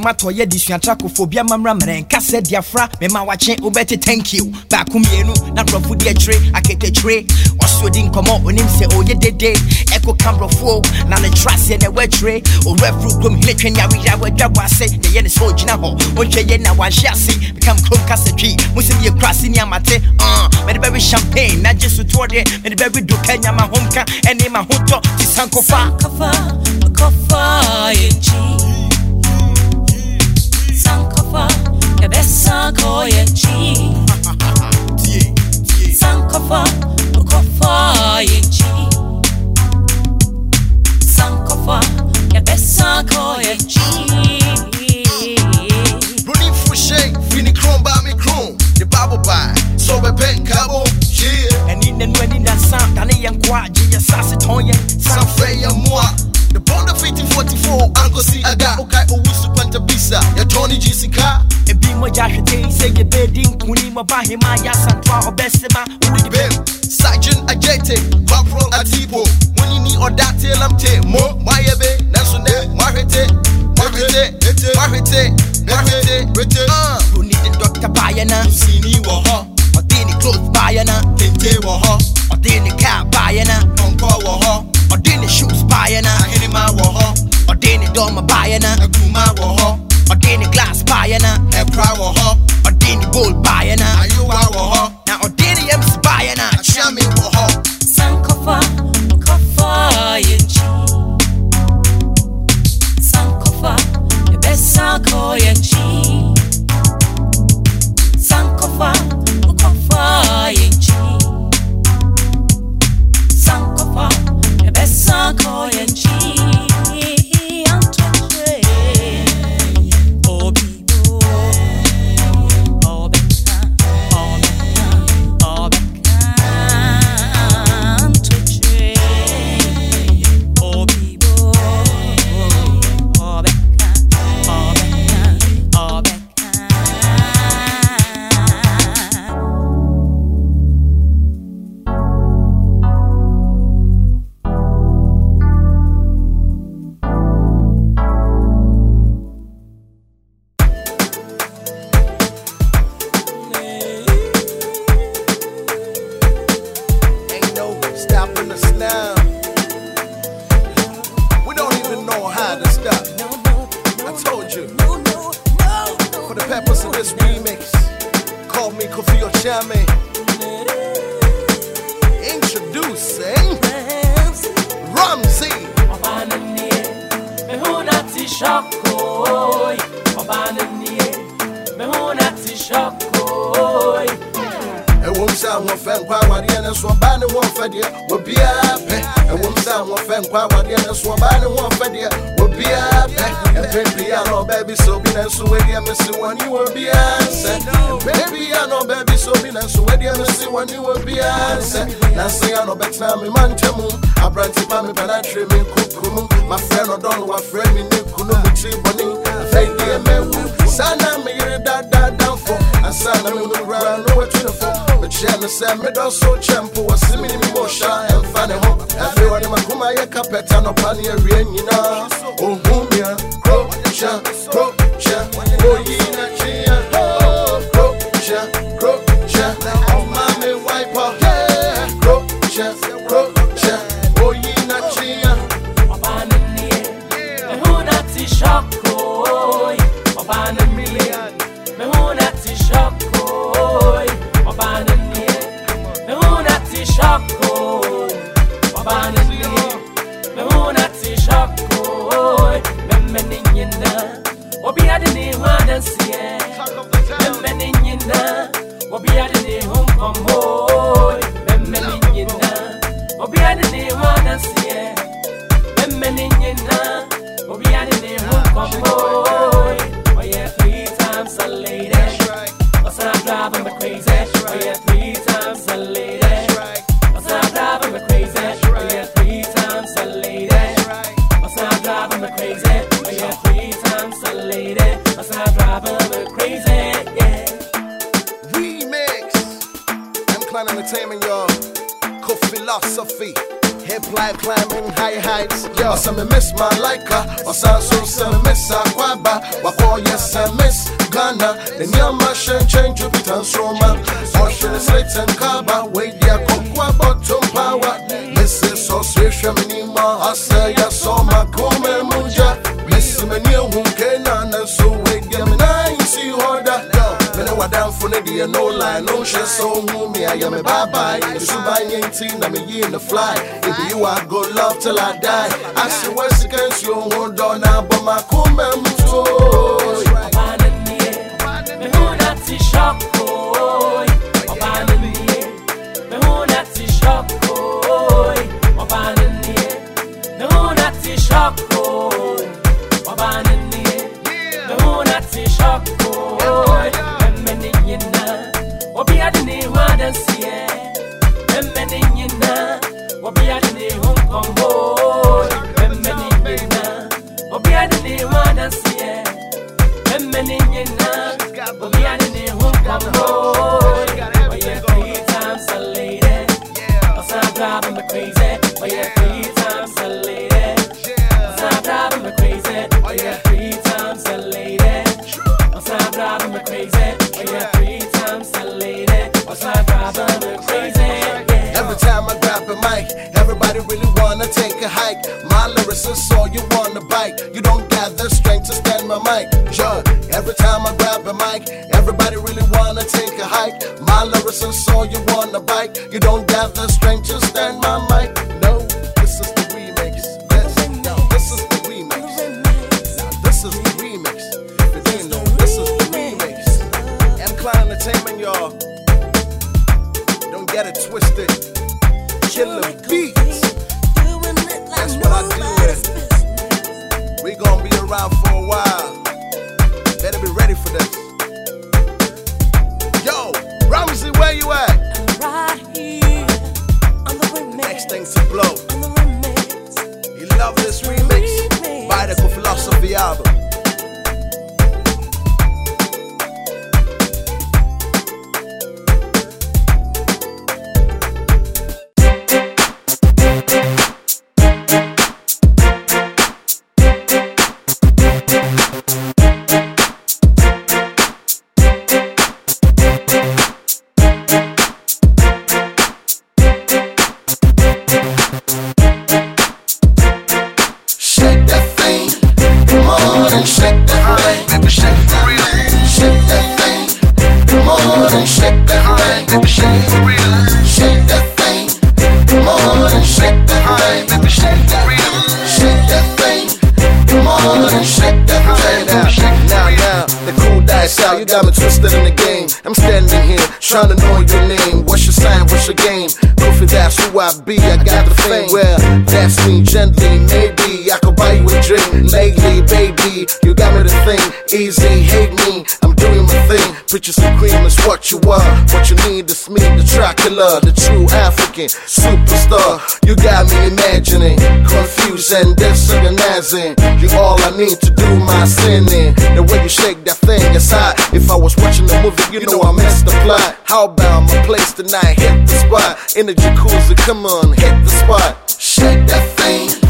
matɔ yɛ desuatrakofoɔ bia mamra mmerɛ nka sɛ diafra mema wakye wobɛte thank you. Baako mmienu na nkurɔfo di akyire aketakyire ɔsoro di nkɔmmɔ onim sɛ oye dede. Ɛko ka mborɔfoɔ na ne traseɛ na ɛwɔ akyire owura furu kurom hene twe ne awerɛ wɔadwa bɔ ase. Ne yɛ ne sɛ ɔgyina hɔ ɔnhwɛ yɛ na wanhye ase. Mekam kurom kasatwi mu sɛ meyɛ kura ase ne amate. Uh, mede bɛwe champagne na gye so toɔ deɛ mede bɛwe do ka nyama homka ɛne ma ho tɔ te sankofa. Sankofa, Sankofa, fa e bessa koje chi Sankofa o kofa je chi Sankofa e bessa koje chi Bruni fushe fini kron ba mi kron de babo ba so pen kabo yeah. And in the when in that sound tani yan kwa ji ya sase ton yan sa fe ya moi the bond of 1844 anko si aga okay. ɔgya hwete sɛ yɛbɛdi nkonim ɔba hema yɛ asantwa ɔbɛsema wode baby. You got me the thing. easy, hate me. I'm doing my thing. Preacher Supreme is what you are. What you need is me, the tricolour, the true African superstar. You got me imagining, confusing, disorganizing. You all I need to do my sinning. The way you shake that thing inside. If I was watching the movie, you know I'm the plot. How about my place tonight? Hit the spot. In the jacuzzi, come on, hit the spot. Shake that thing.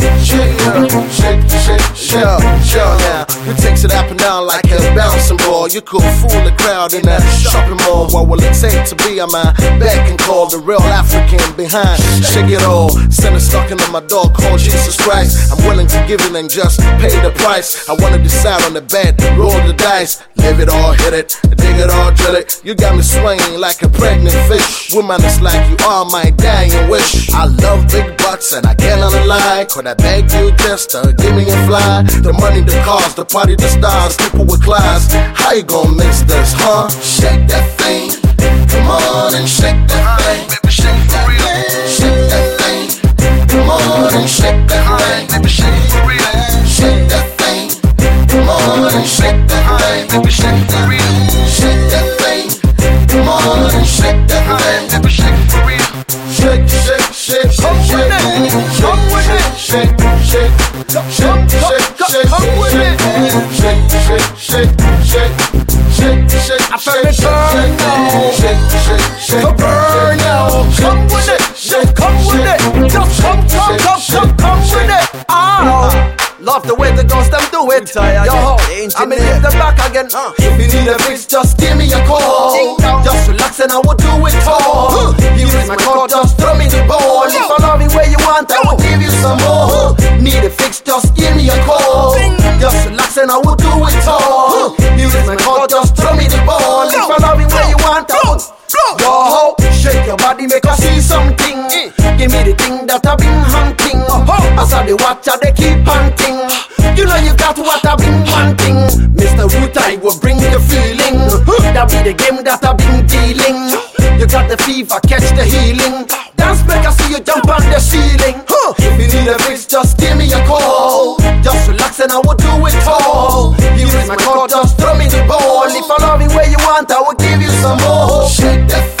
Now you takes it up and down like a bouncing ball. You could fool the crowd in that shopping mall. What will it take to be a man? Back and call the real African behind. Shake it all. Send a stocking on my door. Call Jesus Christ. I'm willing to give it and just pay the price. I wanna decide on the bed, roll the dice, live it all, hit it, dig it all, drill it. You got me swinging like a pregnant fish. Woman, it's like you are my dying wish. I love big butts and I cannot lie. Could I beg you just to give me a fly? The money, the cars, the party, the stars, people with class. How you gonna mix this, huh? Shake that thing. Come on and shake that thing. Baby, shake for real. Shake that thing. Come on and shake that thing. Baby, shake for real. Shake that thing. Come on and shake that thing. Baby, shake for real. Shake that thing. Come on and shake that thing. Baby, shake for real. Shake, shake, shake, shake, shake. Come with it. Shake, shake, shake, shake, come with it. Shake, shake, shake, shake, shake, shake. I feel it burn now. Shake, shake, shake, burn now. Come with it. Love the way the girls them do it. Yo, ho, I mean leave them back again. If you need a fix, just give me a call. Just relax and I will do it all. You is my call, just throw me the ball. If I love me where you want, I will give you some more. Need a fix, just give me a call. Just relax and I will do it all. You is my call, just throw me the ball. If I love me where you want, I will. Yo, ho, shake your body, make us see something. Give me the thing that I've been hunting. I the watcher, they keep hunting. You know you got what I've been wanting. Mr. Root, I will bring the feeling. That be the game that I've been dealing. You got the fever, catch the healing. Dance, make I see you jump on the ceiling. If you need a fix, just give me a call. Just relax and I will do it all. You is my call, just throw me the ball. If I love me where you want, I will give you some more. Shake that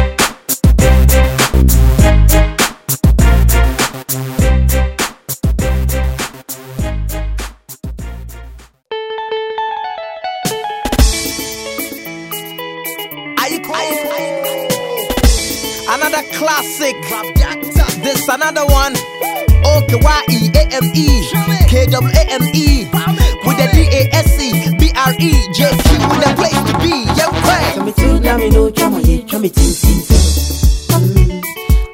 classic. This another one. Okay, Y E A M E K W A M E with the D A S E B R E J C with the place to be. Yeah, right. Tell me to now me know chama ye chama tin tin tin.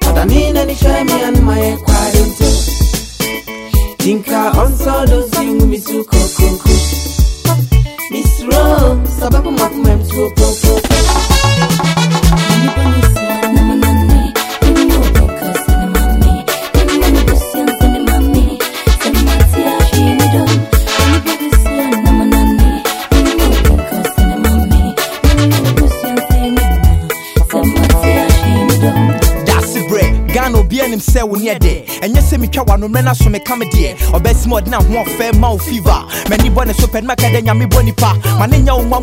But I mean any show me and my quarante. Tinka on so those thing me to coco. Miss Rome, sababu makumem to popo. Anim sɛ wo neɛ de ɛnyɛ sɛ metwa w'anommerɛ no so meka me deɛ. Ɔbɛsi ma ɔde no ho ɔfɛ ma wo fever. M'ani bɔ ne so pɛ no maka dɛ nyame bɔ nipa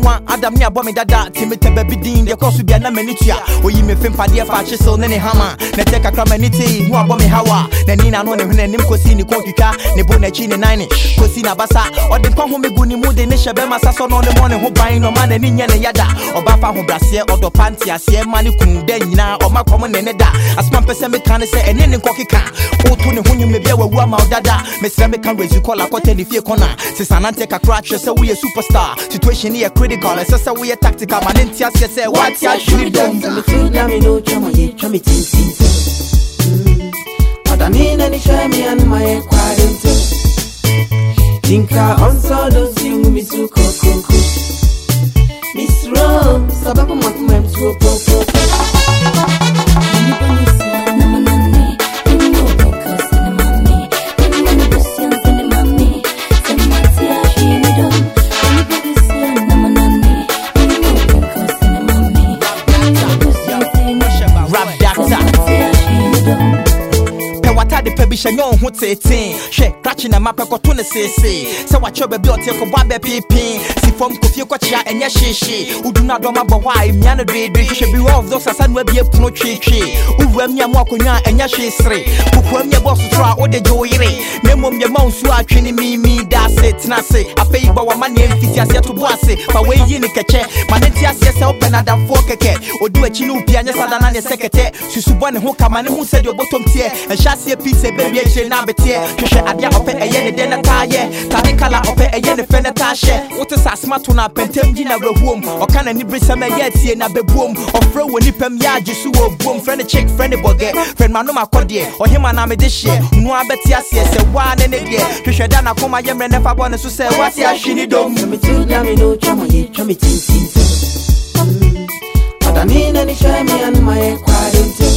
ma adam ne abɔ me dada. Te metɛ baabi din deɛ kɔ so bia na m'ani tua. Oyi me fe mpadeɛ fa ahye sew ne ne hama. Na ɛtɛ kakra m'ani tei ho abɔ me hawa. N'ani na no ne hwene anim kɔsi ne kɔntwitwa ne bo n'akyi ne nan ne. Kɔsi n'abasa ɔde nkwa ho megu ne mu de ne hyɛ bɛma sa sɔ no ne mmɔ ne ho ban. Na ɔma n'ani nyɛ ne yada. Ɔba fa ahobraseɛ ɔdɔ pa nteaseɛ ma ne kunu dɛ nyinaa. Ɔma kɔm ne ne da. Asoma mpɛ sɛ meka ne sɛ ne nkɔkeka woto ne ho nwom ne bia wawu ama wo dada mesrɛ meka resi kɔla kɔtɛ ne fie kɔna sesanante kakra kyerɛ sɛ woyɛ superstar. Situation ne yɛ critical ɛsɛ sɛ woyɛ tactical. Ma ne nte aseɛ sɛ woate ahwere dɛm Tell me to now me know chama ye chama tin tin tin. But I mean any show me and my quarante. Tinka on so those thing me to coco. Miss Rome, sababu makumem to hyɛ nyɛ ɔho teten hwɛ krakye na mapɛ kɔto ne seesee sɛ wakyerɛ baabi a ɔte kɔbɔ abɛ piipii fam kofie kɔkyea ɛnyɛ hyeehye wodu no adɔm abɔ hɔ a ɛmia no dwedwe hwehwɛ bi wɔ of those asa no abie pono twetwee wowura mi a mu a ɛnyɛ hwee sere kokoa mi a bɔ sosoro a wode gye wo yere na mmom yɛma nsuo a atwe ne mimi da ase tena ase afei bɔ wama neɛ mfiti aseɛ to bo ase fa woayi ne kɛkyɛ ma ne nte aseɛ sɛ wopɛ no kɛkɛ ɔdi w'akyi ne wopia nyɛ sada na ne sɛ kɛtɛ susubɔ ne ho kama ne ho sɛdeɛ ɔbɔtɔm teɛ ɛhyɛ aseɛ pii sɛ bɛwie akyire na abeteɛ hwehwɛ adeɛ a ɔpɛ ɛyɛ ne dɛ ne yɛ tade asema to no apɛntɛm gyi na werɛhuom ɔka n'ani bere sɛm ɛyɛ atie na bɛbuom ɔfrɛ wɔ nipam yɛ agye so wɔ buom frɛ ne chick frɛ ne bɔgɛ frɛ no manom akɔdeɛ ɔhema na mede hyeɛ noa bɛte aseɛ sɛ woa ne ne deɛ hwehwɛ da nakoma yɛ mmerɛ ne fa bɔ ne so sɛ woate ahwe ne dom. Adamina ni shame and my quadrante.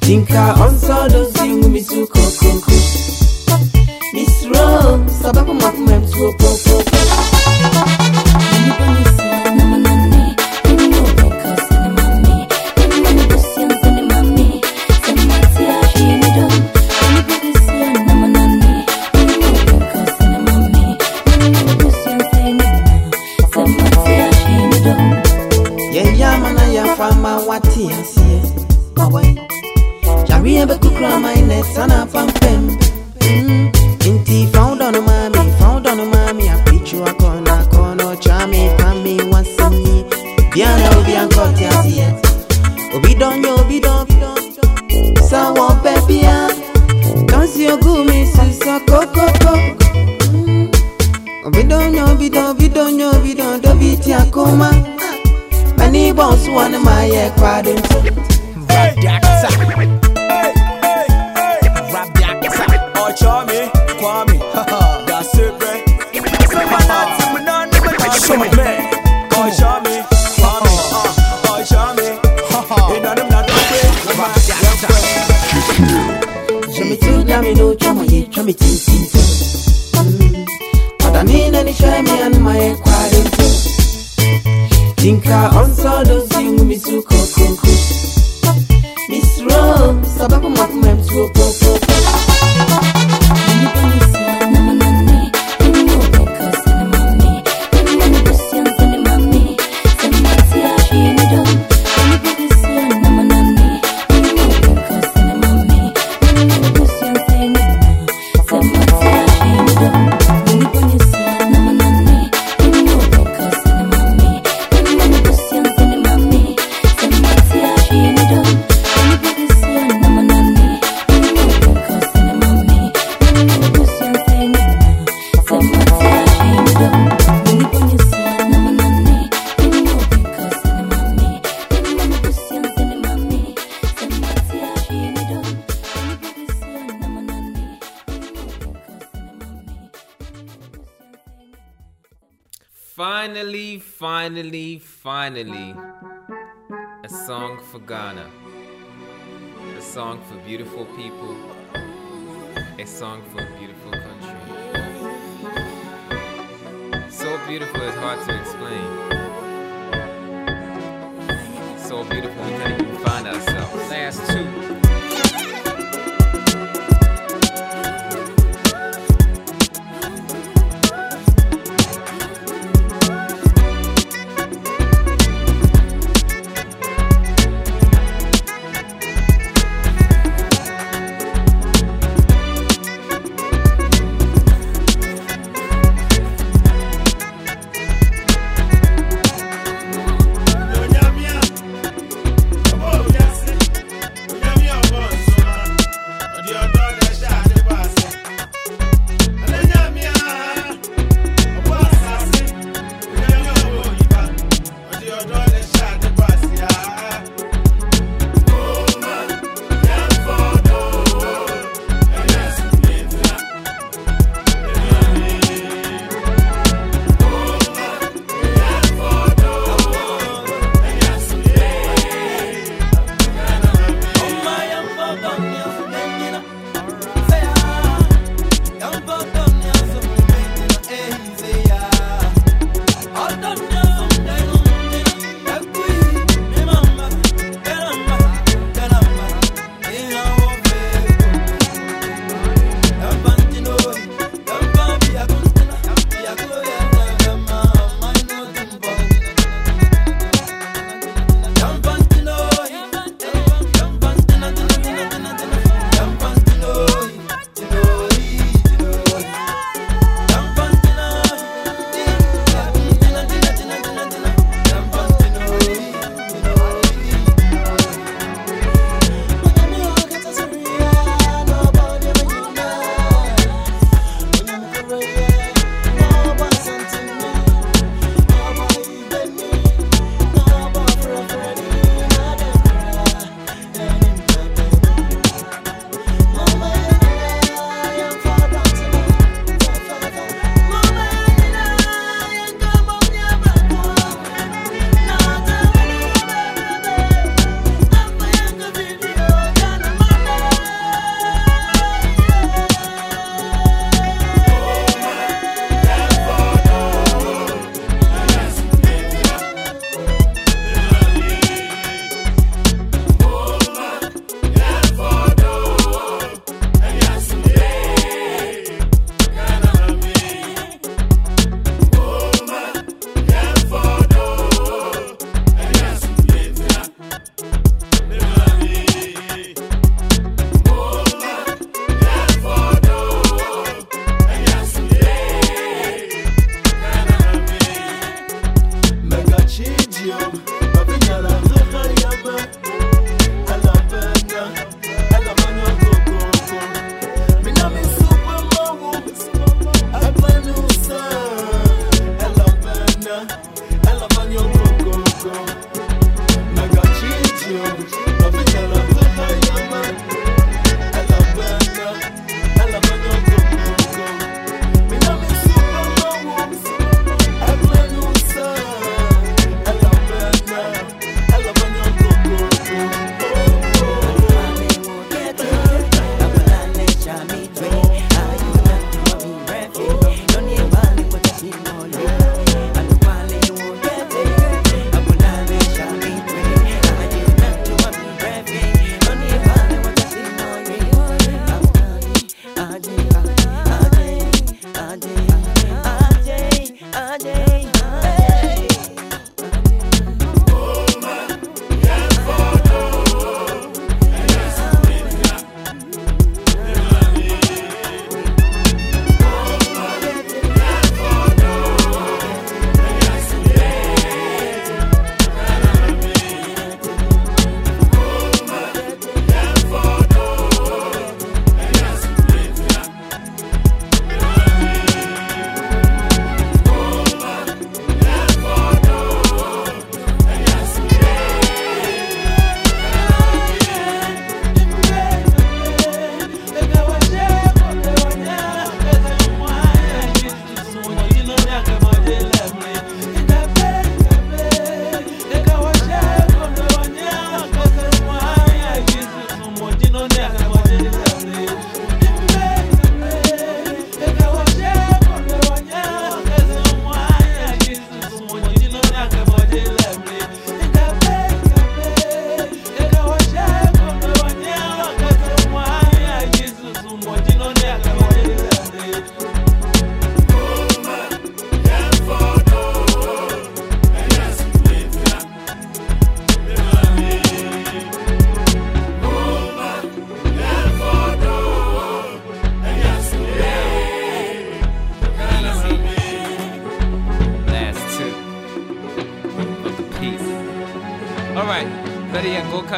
Tinka on sodo sing me su kokoko. Miss sababu makumem tu popo. tie yareɛ bɛkukura mainɛ sana pampɛm mm, nti faudɔno maami faudɔno maami apɛtwu akɔna akɔna ɔtwa me pame wasamyi biana obiankɔte aseɛ obi dɔnyɛ obi dɔn sa wɔ pɛ you kansiogu me susɔ kokoko mm, obi dɔnyɛ obi dɔn obi dɔnyɛ obi dɔn dobi tiakoma Nani bones one of my air crowding. Radaksa. Radaksa. Oh, Charmy, Kwame. That's it, man. Show me, man. Oh, Charmy, Kwame. Oh, Charmy. In on him, not that way. Show me two, damn, you know, Charmy, Charmy, Tintin. But I need any Charmy and my air crowding. Tinka answer those things me too cool cool cool. Miss Rome, sababu makumem too cool cool cool. Finally, finally, a song for Ghana. A song for beautiful people. A song for a beautiful country. So beautiful it's hard to explain. So beautiful we can't even find ourselves. Last two.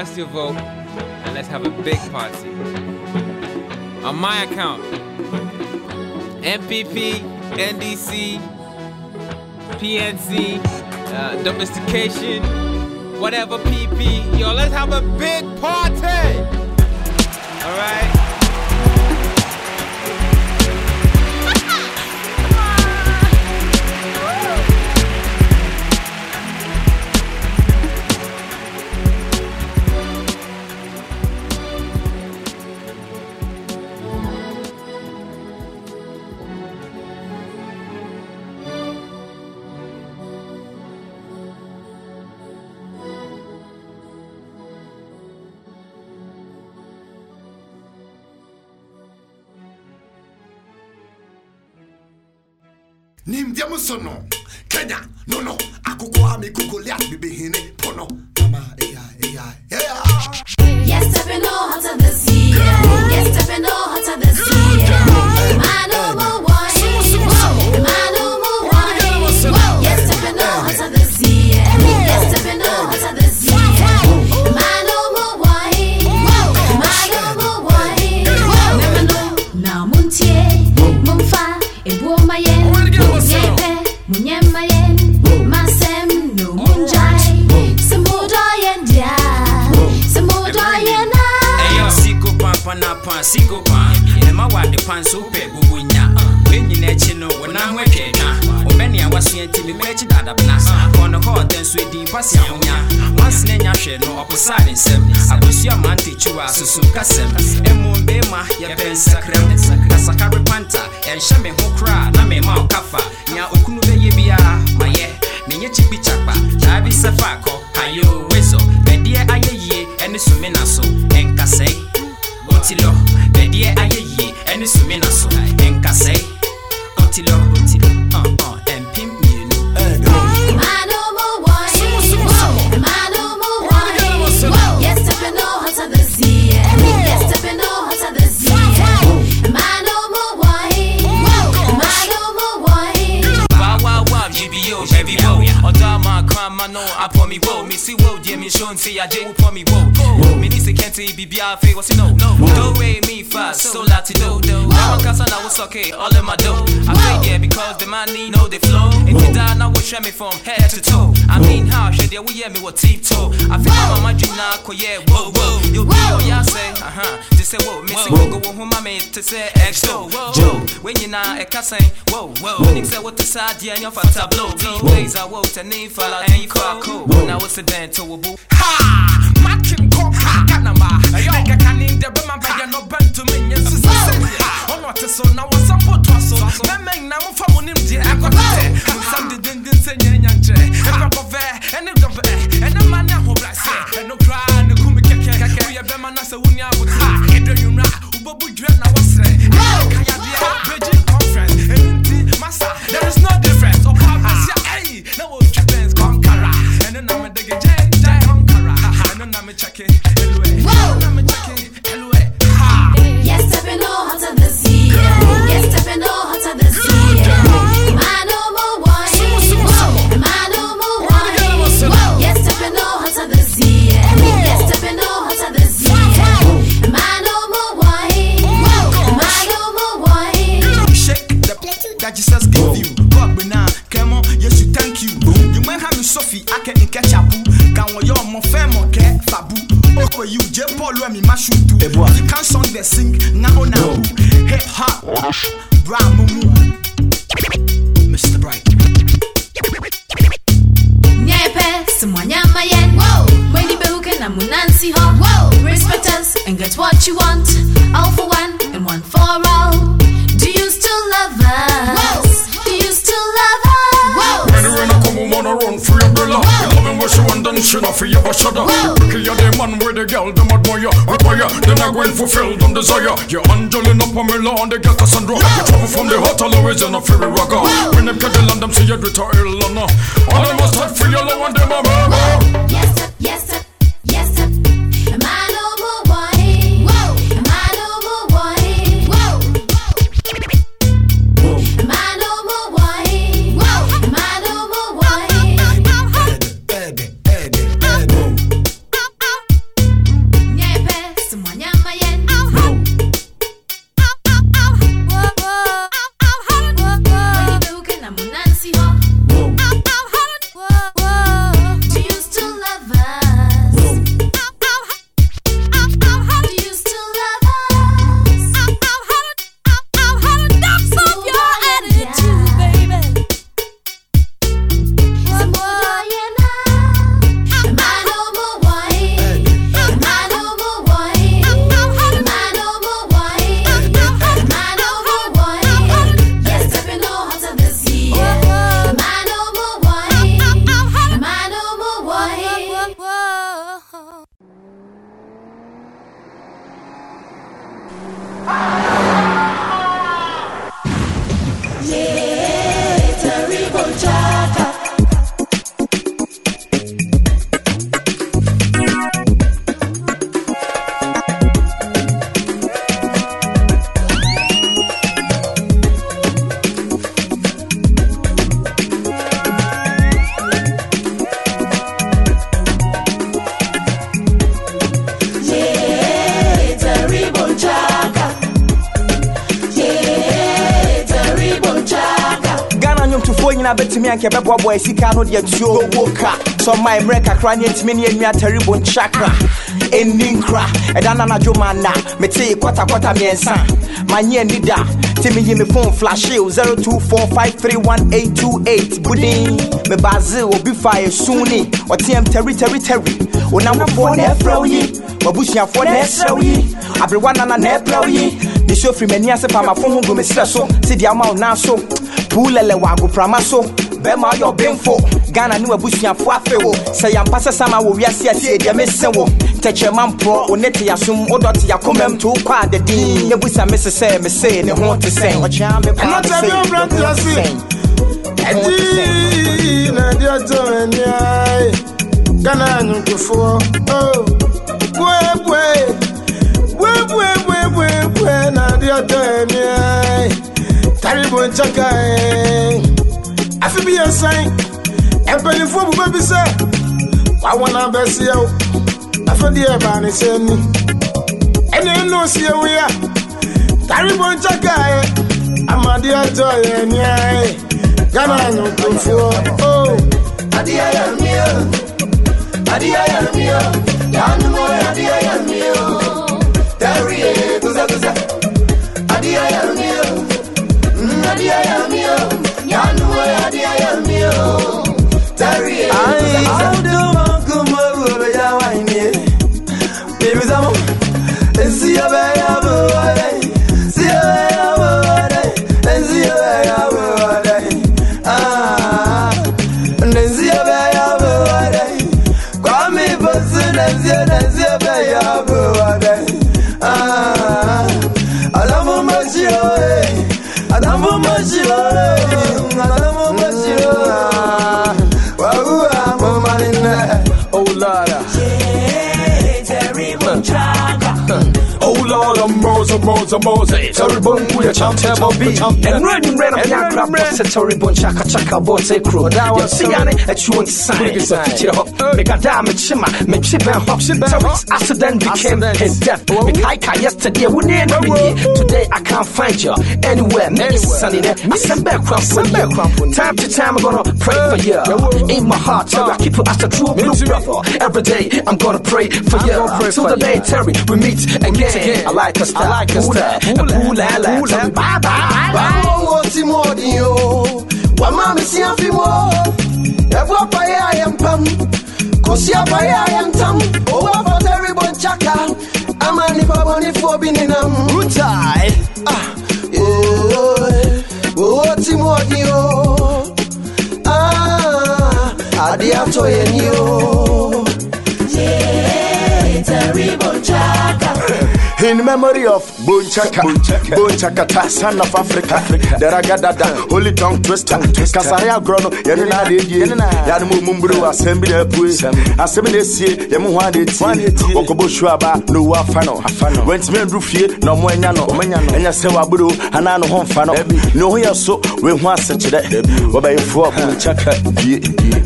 festival and let's have a big party. On my account, NPP, NDC, PNC, uh, domestication, whatever PP. Yo, let's have a big party. All right. off a tableau. These days I woke to need for la cool. Now it's a dance to a get what you want, all for one and one for all. Do you still love us? Whoa. Do you still love us? Anyway, I come home on her own free umbrella. Loving where she want, then she not free of a shudder. Ricky, you the man where the girl, them admire, admire. Then I go and fulfill them desire. You're Angelina Pamela and they get Cassandra. Whoa. You travel from the hot always in a fairy rocker. When them get the land, them see you do it to ill, all them must start free love, and them are murmur. Bɛtumi anka ɛbɛboaboa sika no deɛ tuo wo ka sɛ ɔma mmerɛ kakra ne antumi ne anua taribo nkyakra ɛnni nkra ɛda na anadwo ma na metee kɔtakɔta miɛnsa manye ani da. Nti meyi me phone flashe 0245318828 budin mebaze obi fa ɛsu ni. Ɔteɛm tɛritɛritɛri onamfofoɔ na ɛfrɛ wo yi. Wabusuafoɔ na ɛsrɛ wo yi. Aberewa nana na ɛbrɛ wo yi. Ne so firi m'ani ase pa mafo ho gu me serɛ so. Sɛdeɛ ama wo naa so. Puulɛlɛ wɔ agoprama so bɛrima ayɛ ɔbenfo ghana ne wabusuafo afe wo. Sɛ yɛampa sɛ sama wɔ wiase asie deɛ mese wo. Tɛkyerɛma mporɔ wo ne te yasom wodɔ te yakomam to wokɔ a dadin ne busa mese sɛ mesee ne ho te sɛn. Ɛdi na ɛdi ɔtɔ ɛni ayi ghana anyinkufoɔ o oh, buebue. Buebuebuebuebue na ɛdi ɔtɔ ɛni ayi taribo nkyɛn kan afe bi yɛ nsan mpanyinfoɔ bu bɛbi sɛ wawon abɛsia wo afɛdeɛ ɛbaa ne sɛ ni. Ɛne ɛna osie wo yɛ tare bɔ nkyakaeɛ amadeɛ atɔ yɛ neaɛ ghana oh. anwontomfoɔ o adeɛ yɛ mio adeɛ yɛ mio yɛanomɔ adeɛ yɛ mio guza. Moses, Moses, we are champ, champ, champ. And running red of young crab, what's a terrible chaka chaka bote crew. Annie, at you on sign. It's a picture of make a damn chima, make and hop. Terrorist accident became his death. Make hika ah, yesterday, we me. Today I can't find you anywhere. Maybe sunny there. I send back from. Time to time, I'm gonna pray for you. In my heart, I keep you as the true blue brother. Every day, I'm gonna pray for you. Till the day, Terry, we meet again. I like a style. I like a style. Bye bye bye. Bawo ti mo di o, wa ma mi si afi mo. Ebu apaye ayam pam, kosi apaye ayam tam. O wa for terrible chaka, ama ni babo ni fo bi ni nam. Rutai, ah, oh, wo ti mo di o, ah, adi ato ye ni o. Yeah, terrible chaka. In memory of Bonchaka, Bonchakata, son of Africa, the Ragadada, Holy Tongue Twister, Casaria Grono, Yanina, Yanamu Mumbru, Assembly, Assembly, Yamuani, Okobo Shuaba, no Wafano, went men Rufie, no Moyano, and Yasewa Buru, Anano Home Fano, no here so we want such a day. What by four, Chaka,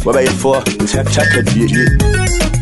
what by four, Chaka,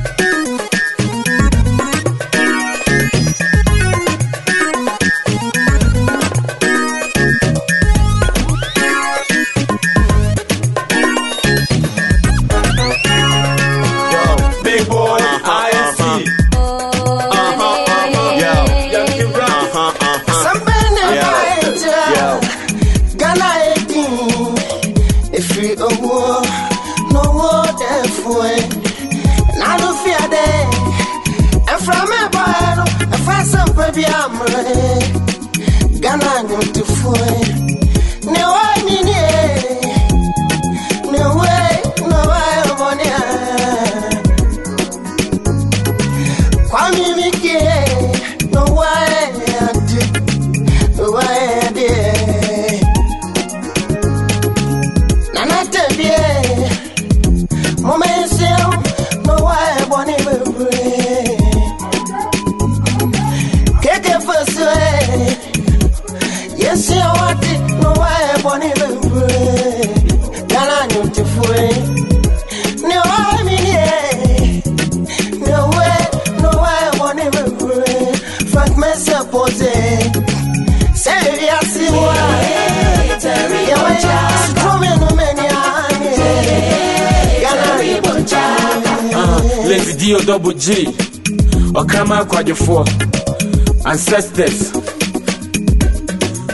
Bob G, Okama Kwadjifo, Ancestors,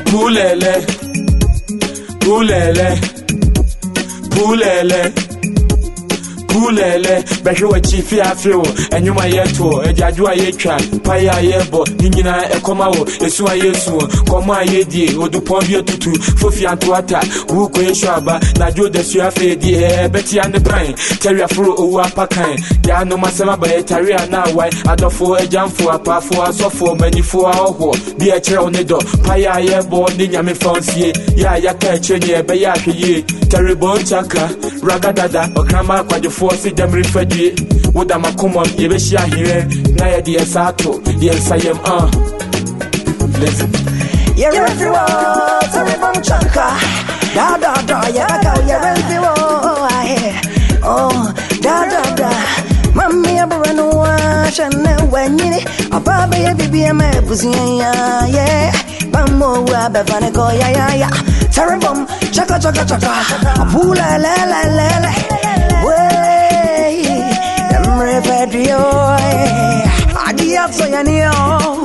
Pulele, Pulele, Pulele pulele bɛhwɛ w'akyi fiafe wo ɛnwom a yɛtoɔ agyaadwo a yɛtwa. Paeɛ a yɛbɔ ne nyinaa ɛkɔma wo. Ɛsu a yɛsuo kɔmmɔ a yɛdie odupɔn bi atutu fofiantoata wuko yɛhwɛ aba nadwo dasua afei di ɛɛ bɛtia ne pan tɛre aforo owu apa kan. Yaa nom asɛm aba yɛ tare a na awae adɔfoɔ agyamfoɔ apaafoɔ asɔfoɔ manifoɔ ahɔhoɔ bi ɛkyerɛ wo ne dɔ. Paeɛ a yɛbɔ ne nyame fa nsie. Yɛ a yɛaka akyerɛ ne ɛbɛyɛ ahwɛ yie. Tɛrebɔ nkyaka ragadada ɔkraman akwadwofoɔ se dɛm refadue woda makoma yɛbɛhyia aherɛ na yɛde yɛ sa ato yɛn yɛm a ah. listen. Yɛrɛfiwɔ tɛrebɔm chanka dadada yɛga yɛrɛfiwɔ ahɛ oh dadada mami abɛrɛ no wa hyɛ ne wanyini ɔbaa bɛyɛ bibia ma abusua ya yeah man, pussy, yeah, yeah. Bamo, a bevane go, yeah, yeah, yeah. Terrible, chaka, chaka, chaka. A pula, la, la, la. Way, them repedio. Adia, so ya neo.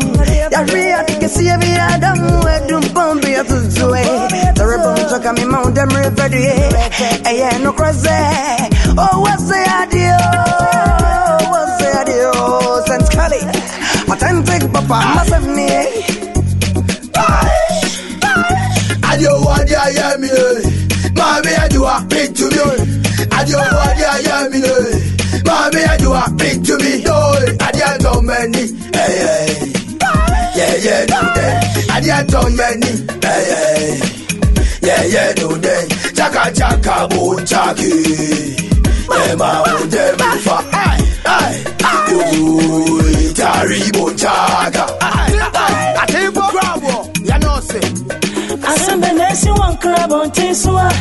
Yari atikesi ebi adamu edum pombi atuzue Terrible chaka mi no Oh Oh what's the Sense Kali Authentic papa Massive me adi owo adi ayé mi le. Maami ẹdi wa pin to me adi owo adi ayé mi le. Maami ẹdi wa pin to me eh, eh. adi ẹtọ mẹni eh, yẹyẹ dundẹ adi ẹtọ mẹni yẹyẹ dundẹ chakachaka bo chaki. Ẹ ma oh, o jẹ mi fa. Ooo itari bo chaka. àti bọ́. Yes, you want club on this one.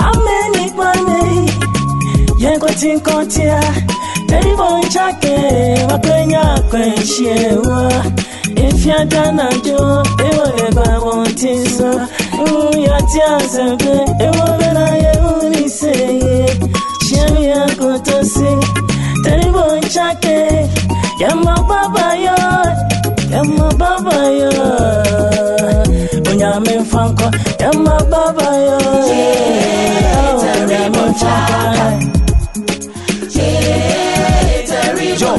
I'm many money. Yeah, go think on tia. Very bon chake. Wakenya kwenye wa. If you're done, I do. It will ever want this one. Ooh, your tears are good. It will be like you only say. Sherry, I go to see. Very bon chake. Yeah, my baba, yo. Yeah, my baba, yo. Onyame mfanko. Yama baba yo. Onyame oh, mfanko.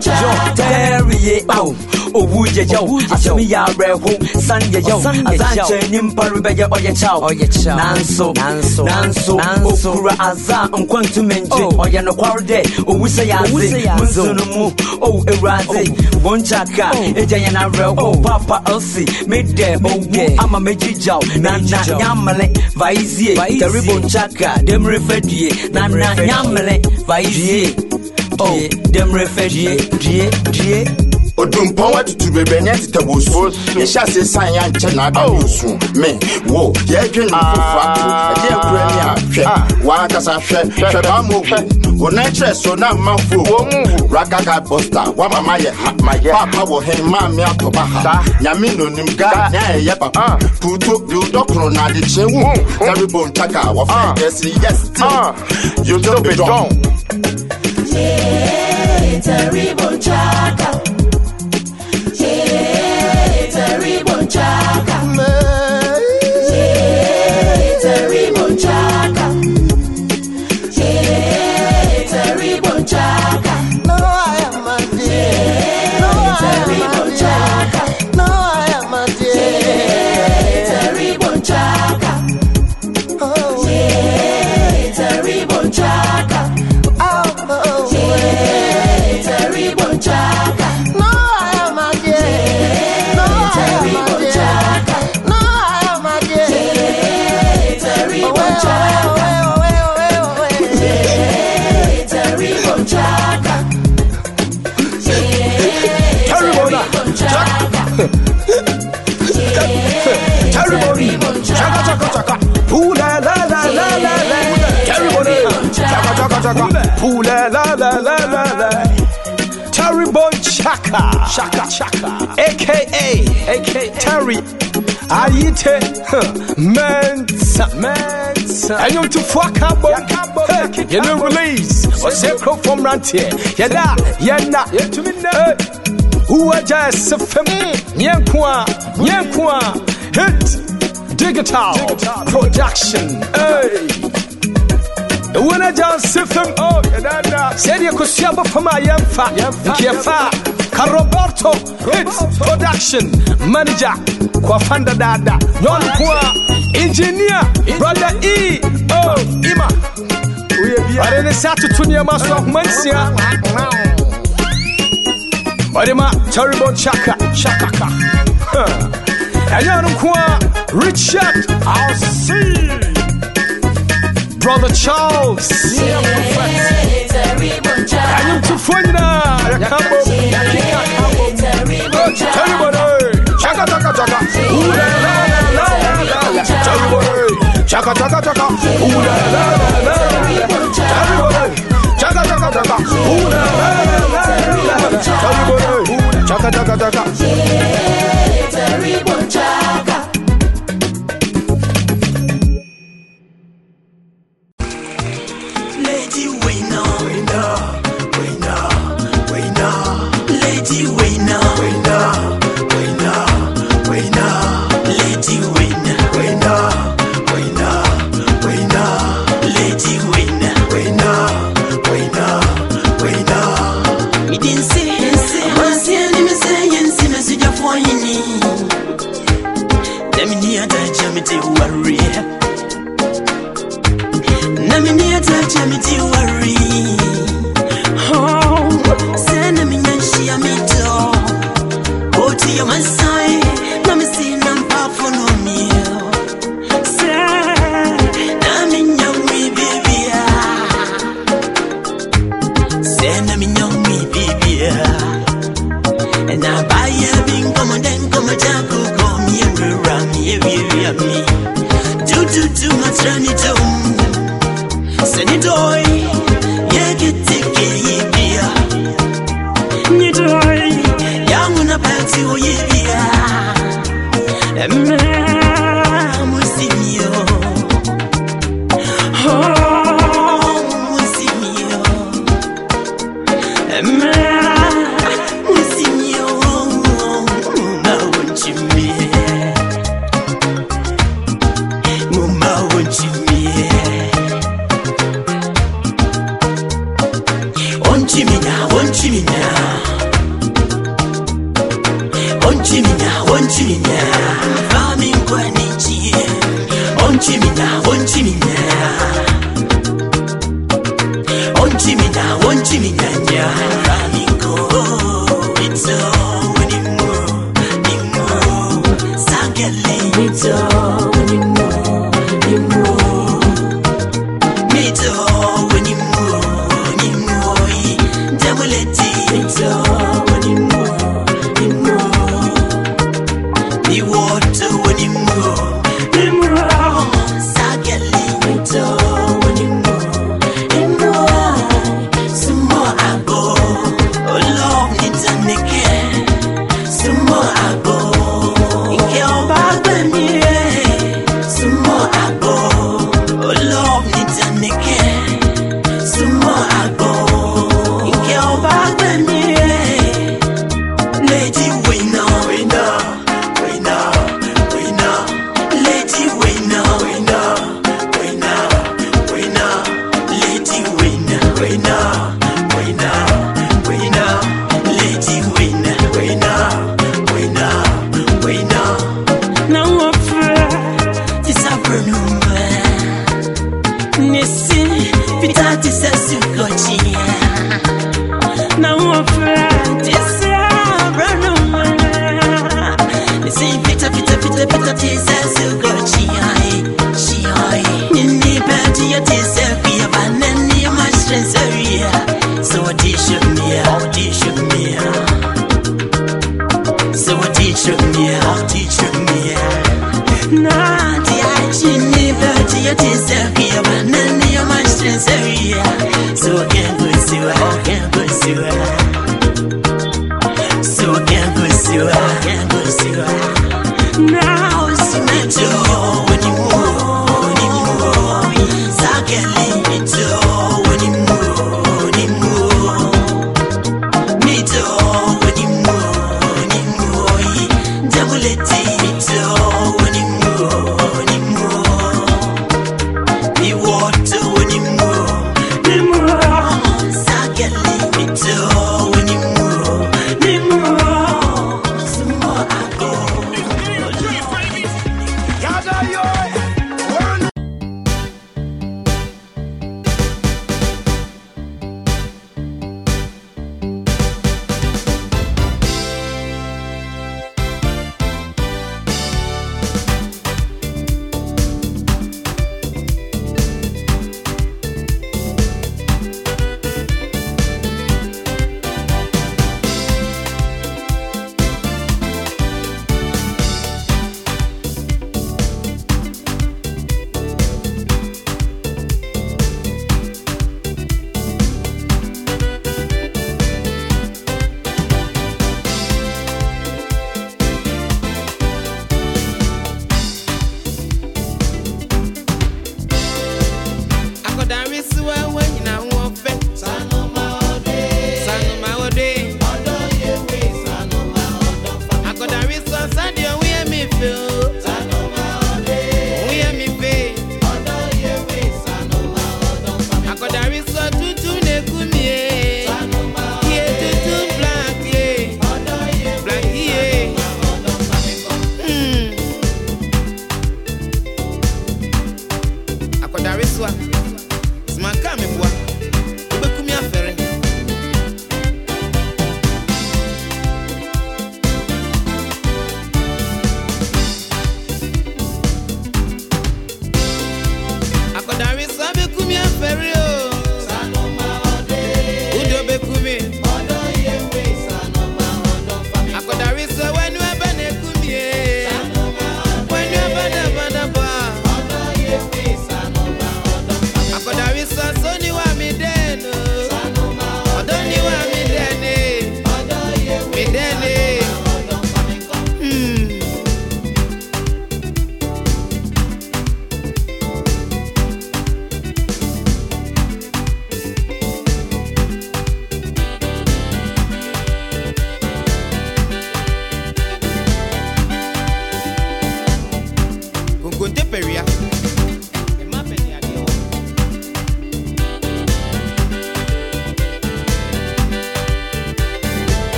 yo, Terry, oh, Owuye, yo, Asumi Yarehu, San Yayo, Azanche, Nimpa Rubeya, Oye Chow, Oye Chow, Nanso, Nanso, Nanso, Okura Aza, Unquang to Menji, Oya no Quarde, Owusa Yazi, Munzunumu, Oh, Erazi, Bonchaka, Ejayana Rel, Oh, Papa Elsie, Midde, Oh, Ama Meji Jow, Nana Yamale, Vaizie, Terrible Chaka, Demre Fedie, Nana Yamale, Vaizie. Oh, them refugee, GA, GA. odumpɔn watutu bebe nye tete wo so yɛhyɛ ase san ya nkyɛ na ada wo so me wo yɛdwe no fofo ato ɛde akura ni ahwɛ wankasa hwɛ hwɛ baa mo wu wo nan kyerɛ so na mma fo rakaka bɔsta wamama yɛ ha. Papa wɔ hen maame atɔ ba ha. Nyame nonim ga ne a ɛyɛ papa. Tuuto biwodɔkoro na adekyee wo garibo ntaka wɔfɛ kɛse yɛ still you still be dɔn terrible chaka. Yeah, terrible chaka. Everybody, chaka chaka chaka. La la la la la. Everybody, chaka chaka chaka. La la la la la. Terry Boy Chaka, Chaka Chaka, aka aka Terry. Ayite, mensa, mensa. Anyum to fuckabo, you know release. Oseko from Rantier, yada, yena, yet to me. Who are just a femme, Yankwa, Yankwa. Hit Digital, Digital Production. Hey. The winner just sift them and then uh, said you could see about my yamfa, yamfa, Roberto, hit production manager, Kwafanda dada, nyoni kwa engineer, brother E, oh, Ima. We're ne sa tutunia maso ahumansia. Barima Terrible Chaka, Chaka. Huh. Ayano Richard, I'll. Brother Charles. I am to Fuenda, Everybody, Chaka Taka Ooh la la la la la, Everybody, Chaka Ooh la la la la, Everybody, Chaka Taka Ooh la la la la, Everybody. Chaka chaka chaka. Je, terrible chaka.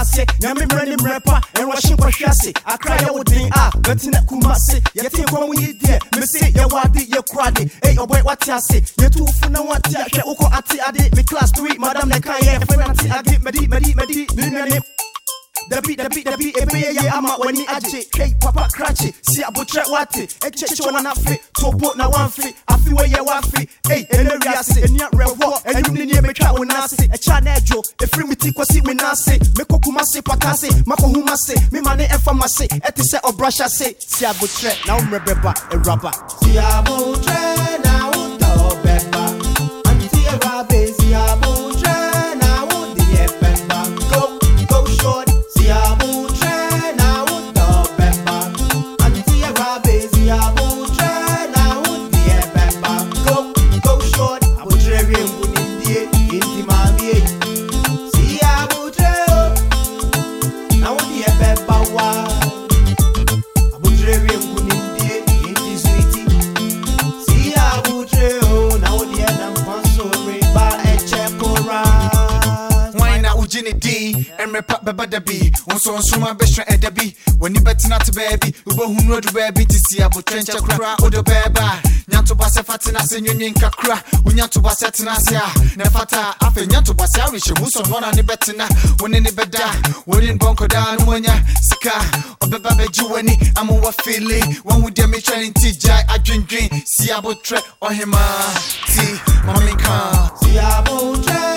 Aseɛ nyame mmerɛ ne mmerɛ pa ɛnwɔhye nkɔhwe ase akra yɛ wo den a bɛtena kuma ase yɛte nkɔm yi deɛ mese yɛwɔ ade yɛkɔ ade ei ɔbɔe wate ase yɛtuwofo na wate a hwɛ wokɔ ate ade me class 3 madam ne ka yɛ fɛ nate ade madi madi madi ne nuane The beat, the beat, the beat, ebe ye ye ama wani aje. Hey, papa cratchy, si abutre wate. Eche chwa na fi, topo na wanfi. Afi we ye wafi. Hey, ene riase, ene rewo. Enum ni ni ebe twa wonase. Echa na ejo, efri mi ti kwasi mi nase. Meko kumase patase, mako humase. Me mane enfamase, ete se obrasha se. Si abutre, na umrebeba, a rubber. See I abutre na di ɛmmerɛ pa bɛba da bi wo nso nsoma bɛhwɛ ɛda bi w'ani bɛtena te baabi wobɛhu no adu baabi te si abotwɛ nkyɛ kora wode bɛɛba a nyantobasɛ fa tena ase nwonwen kakra wonya ntobasɛ tena ase a na fata afei nya ntobasɛ awehyɛ mu sɔ nɔna ne bɛtena wo ne ne bɛda wo ne bɔnkɔdaa no wanya sika ɔbɛba bɛgye w'ani ama wafele wahu deɛ metwa ne nti gyae adwendwen si abotrɛ ɔhemaa ti mamenka si abotrɛ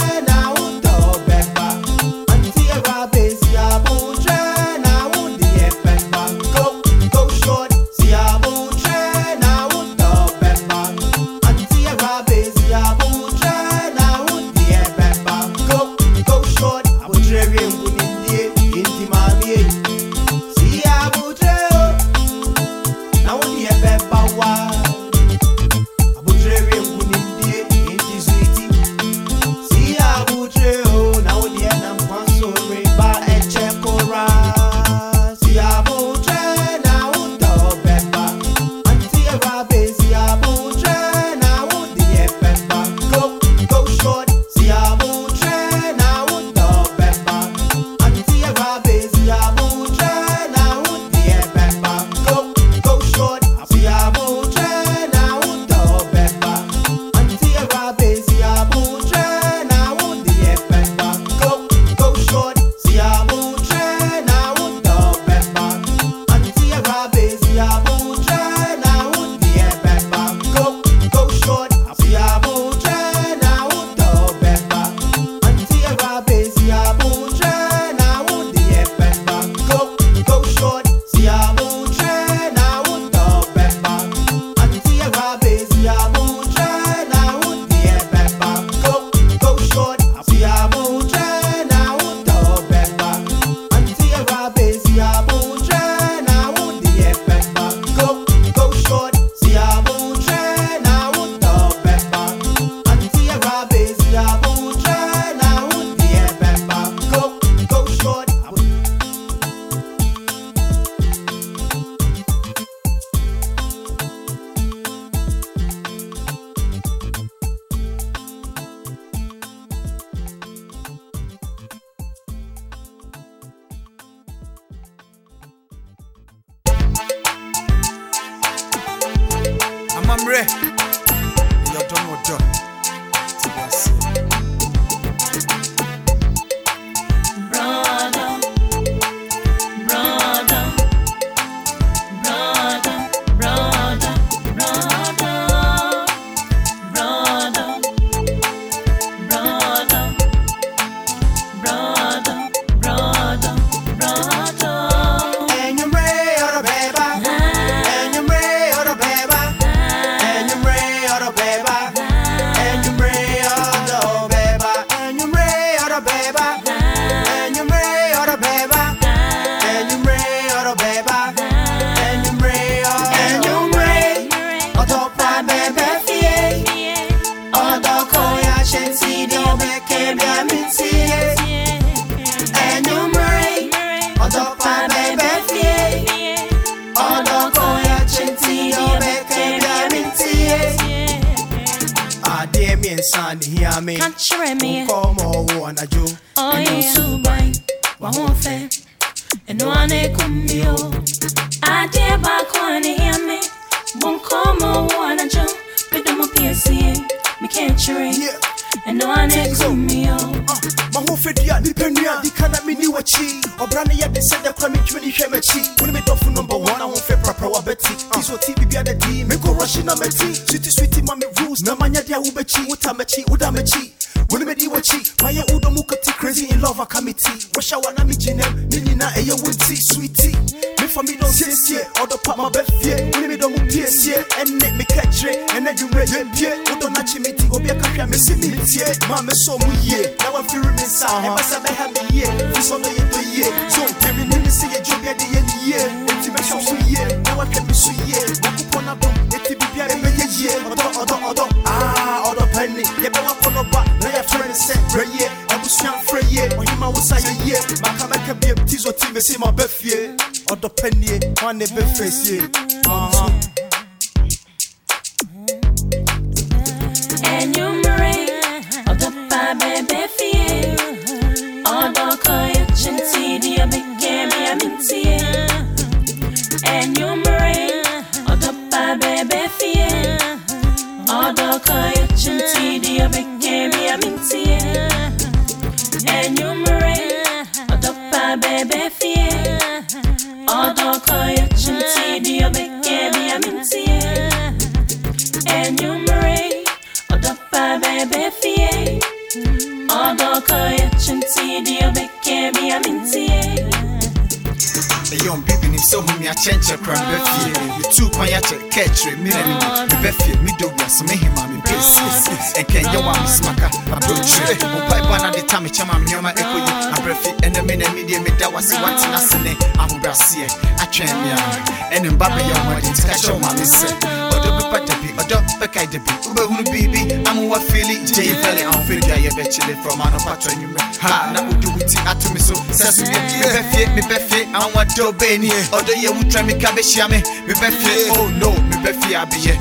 Jesus. Me pefie, me pefie, I want to obey. Although you would try me, cabbage, me pefie. Oh no, me pefie, I be here.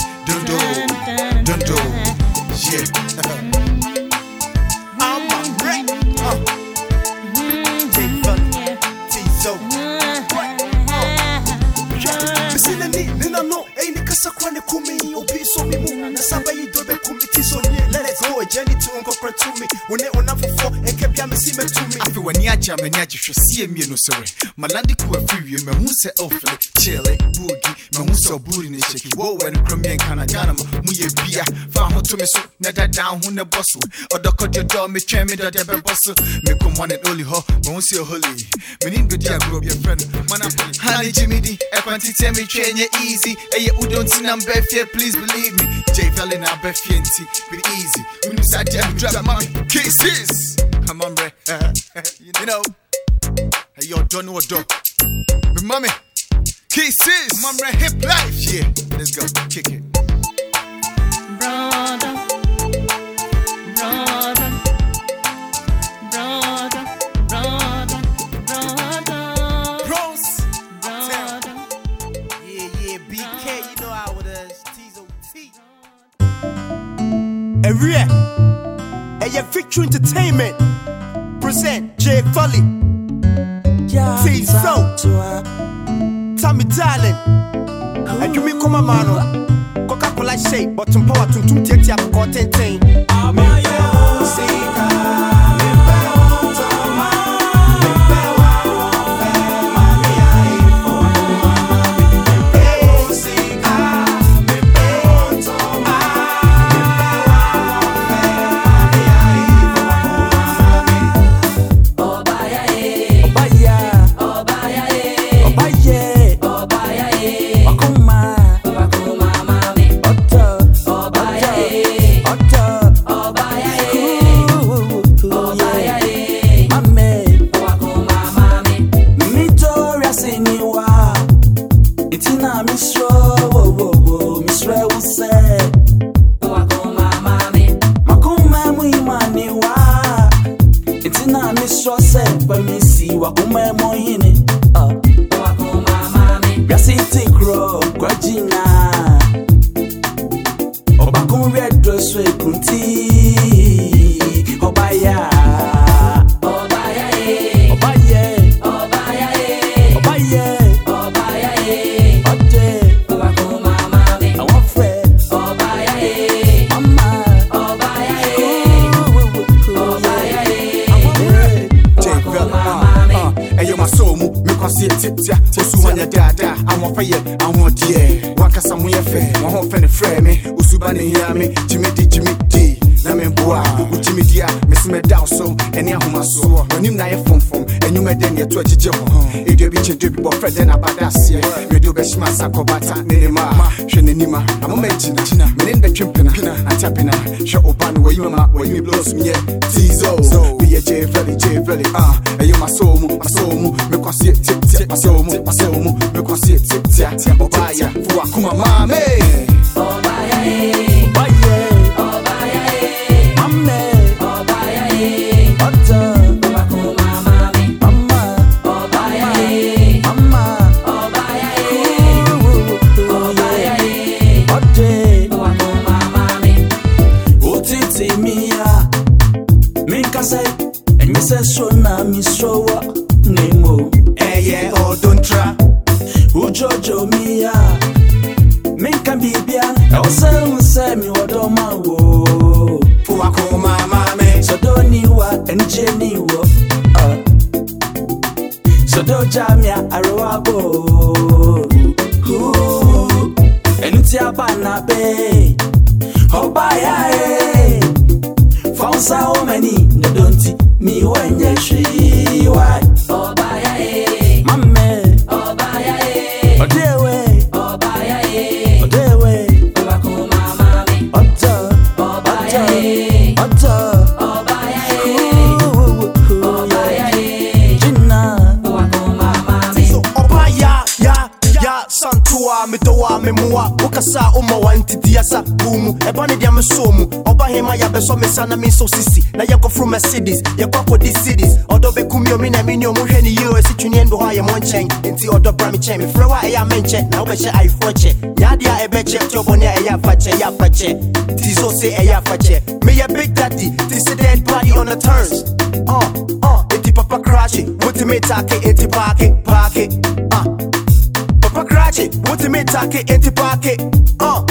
sorry. Maladi kuwa free, me who say off, chile, boogie, me who so booty ni shaky. Whoa, and Crimean Canadiana, muye beer, farm to me so, nada down, who ne bustle. Or the cut your door, me chair me that debe bustle. Me come one and only ho, me who say holy. Me need to dear grow your friend, man. Honey Jimmy D, a quantity me train easy. Hey, you don't see I'm please believe me. jay fell in a befienti, be easy. You need to drop my kisses. don't know a dog. But mommy. usubane hiyame chimiti chimiti ne hia me boa na memboa wogyimi di a mese mɛda wo so ɛne ahomasoɔ ɔnim na yɛ fomfom ɛnwuma dɛ ne ɛto agyegye ho ɛdua bi kyɛdua bi bɔfrɛ dɛ nabada aseɛ mede wobɛhyema sakɔbata ne ne ma hwɛ n'anim a amoma gyina mene ndɛtwe mpena atapena hwɛ ɔba no wayi mama wayi me blos meyɛ tizo meyɛ gye veli gye veli ah ɛyɛ maso mu maso mu mekwaseɛ tiatia maso mu maso mu mekwaseɛ tiatia ɔbaayɛ fo akoma maame otiti mesana me so sisi na yɛkɔ from mercedes yɛkɔ akɔ these cities. Ɔdɔ bɛkum yɛ mi na mi ni ɔmo hwɛ ne yie ɔsi twene ɛnu hɔ ayɛ mɔ nkyɛn nti ɔdɔ e bra e e me kyɛn mefrɛ wa ɛyɛ amɛ nkyɛn na wobɛhyɛ ayefoɔ kyɛ nyaadeɛ a ɛbɛkyɛ ti ɔbɔ ne a ɛyɛ afakyɛ ɛyɛ ti so se ɛyɛ afakyɛ meyɛ big daddy ti se dead body on the turns uh, uh, Inti papa krashe wotumi taake Inti paake paake uh. papa krashe wotumi taake Inti paake uh.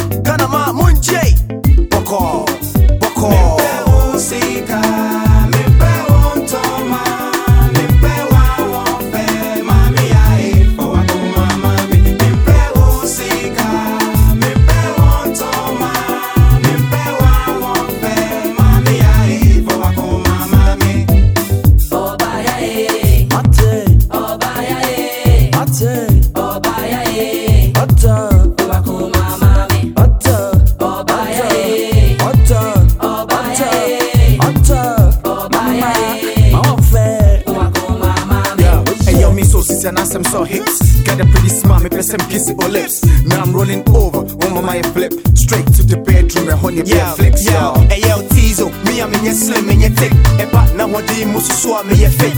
And yeah, flex, yeah. yo. Hey yo, Tizo, me a me nye slim, me nye thick. Eba na wadi mususu a me ye fit.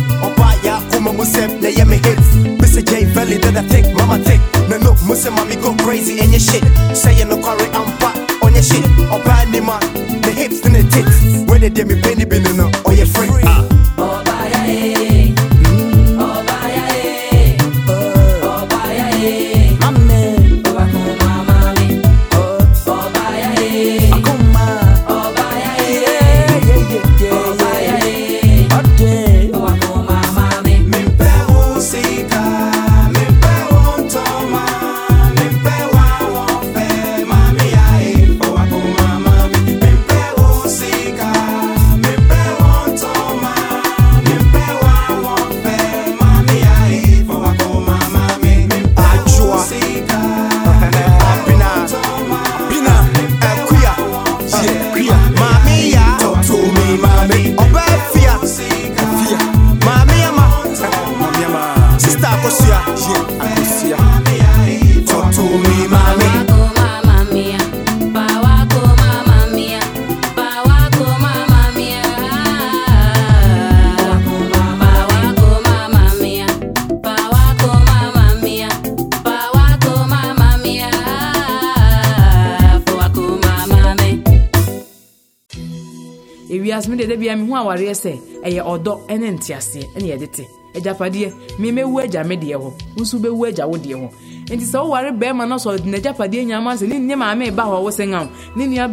Awareɛ sɛ ɛyɛ ɔdɔ ne nteaseɛ ɛne yɛde te. Agyapadeɛ memɛwu agya me deɛ hɔ nso wobɛwu agya wo deɛ hɔ nti sɛ woware bɛrima no sɛ ɔde n'agyapadeɛ nyama sɛ ne nne maame ba hɔ wo sɛ ŋaw ne nua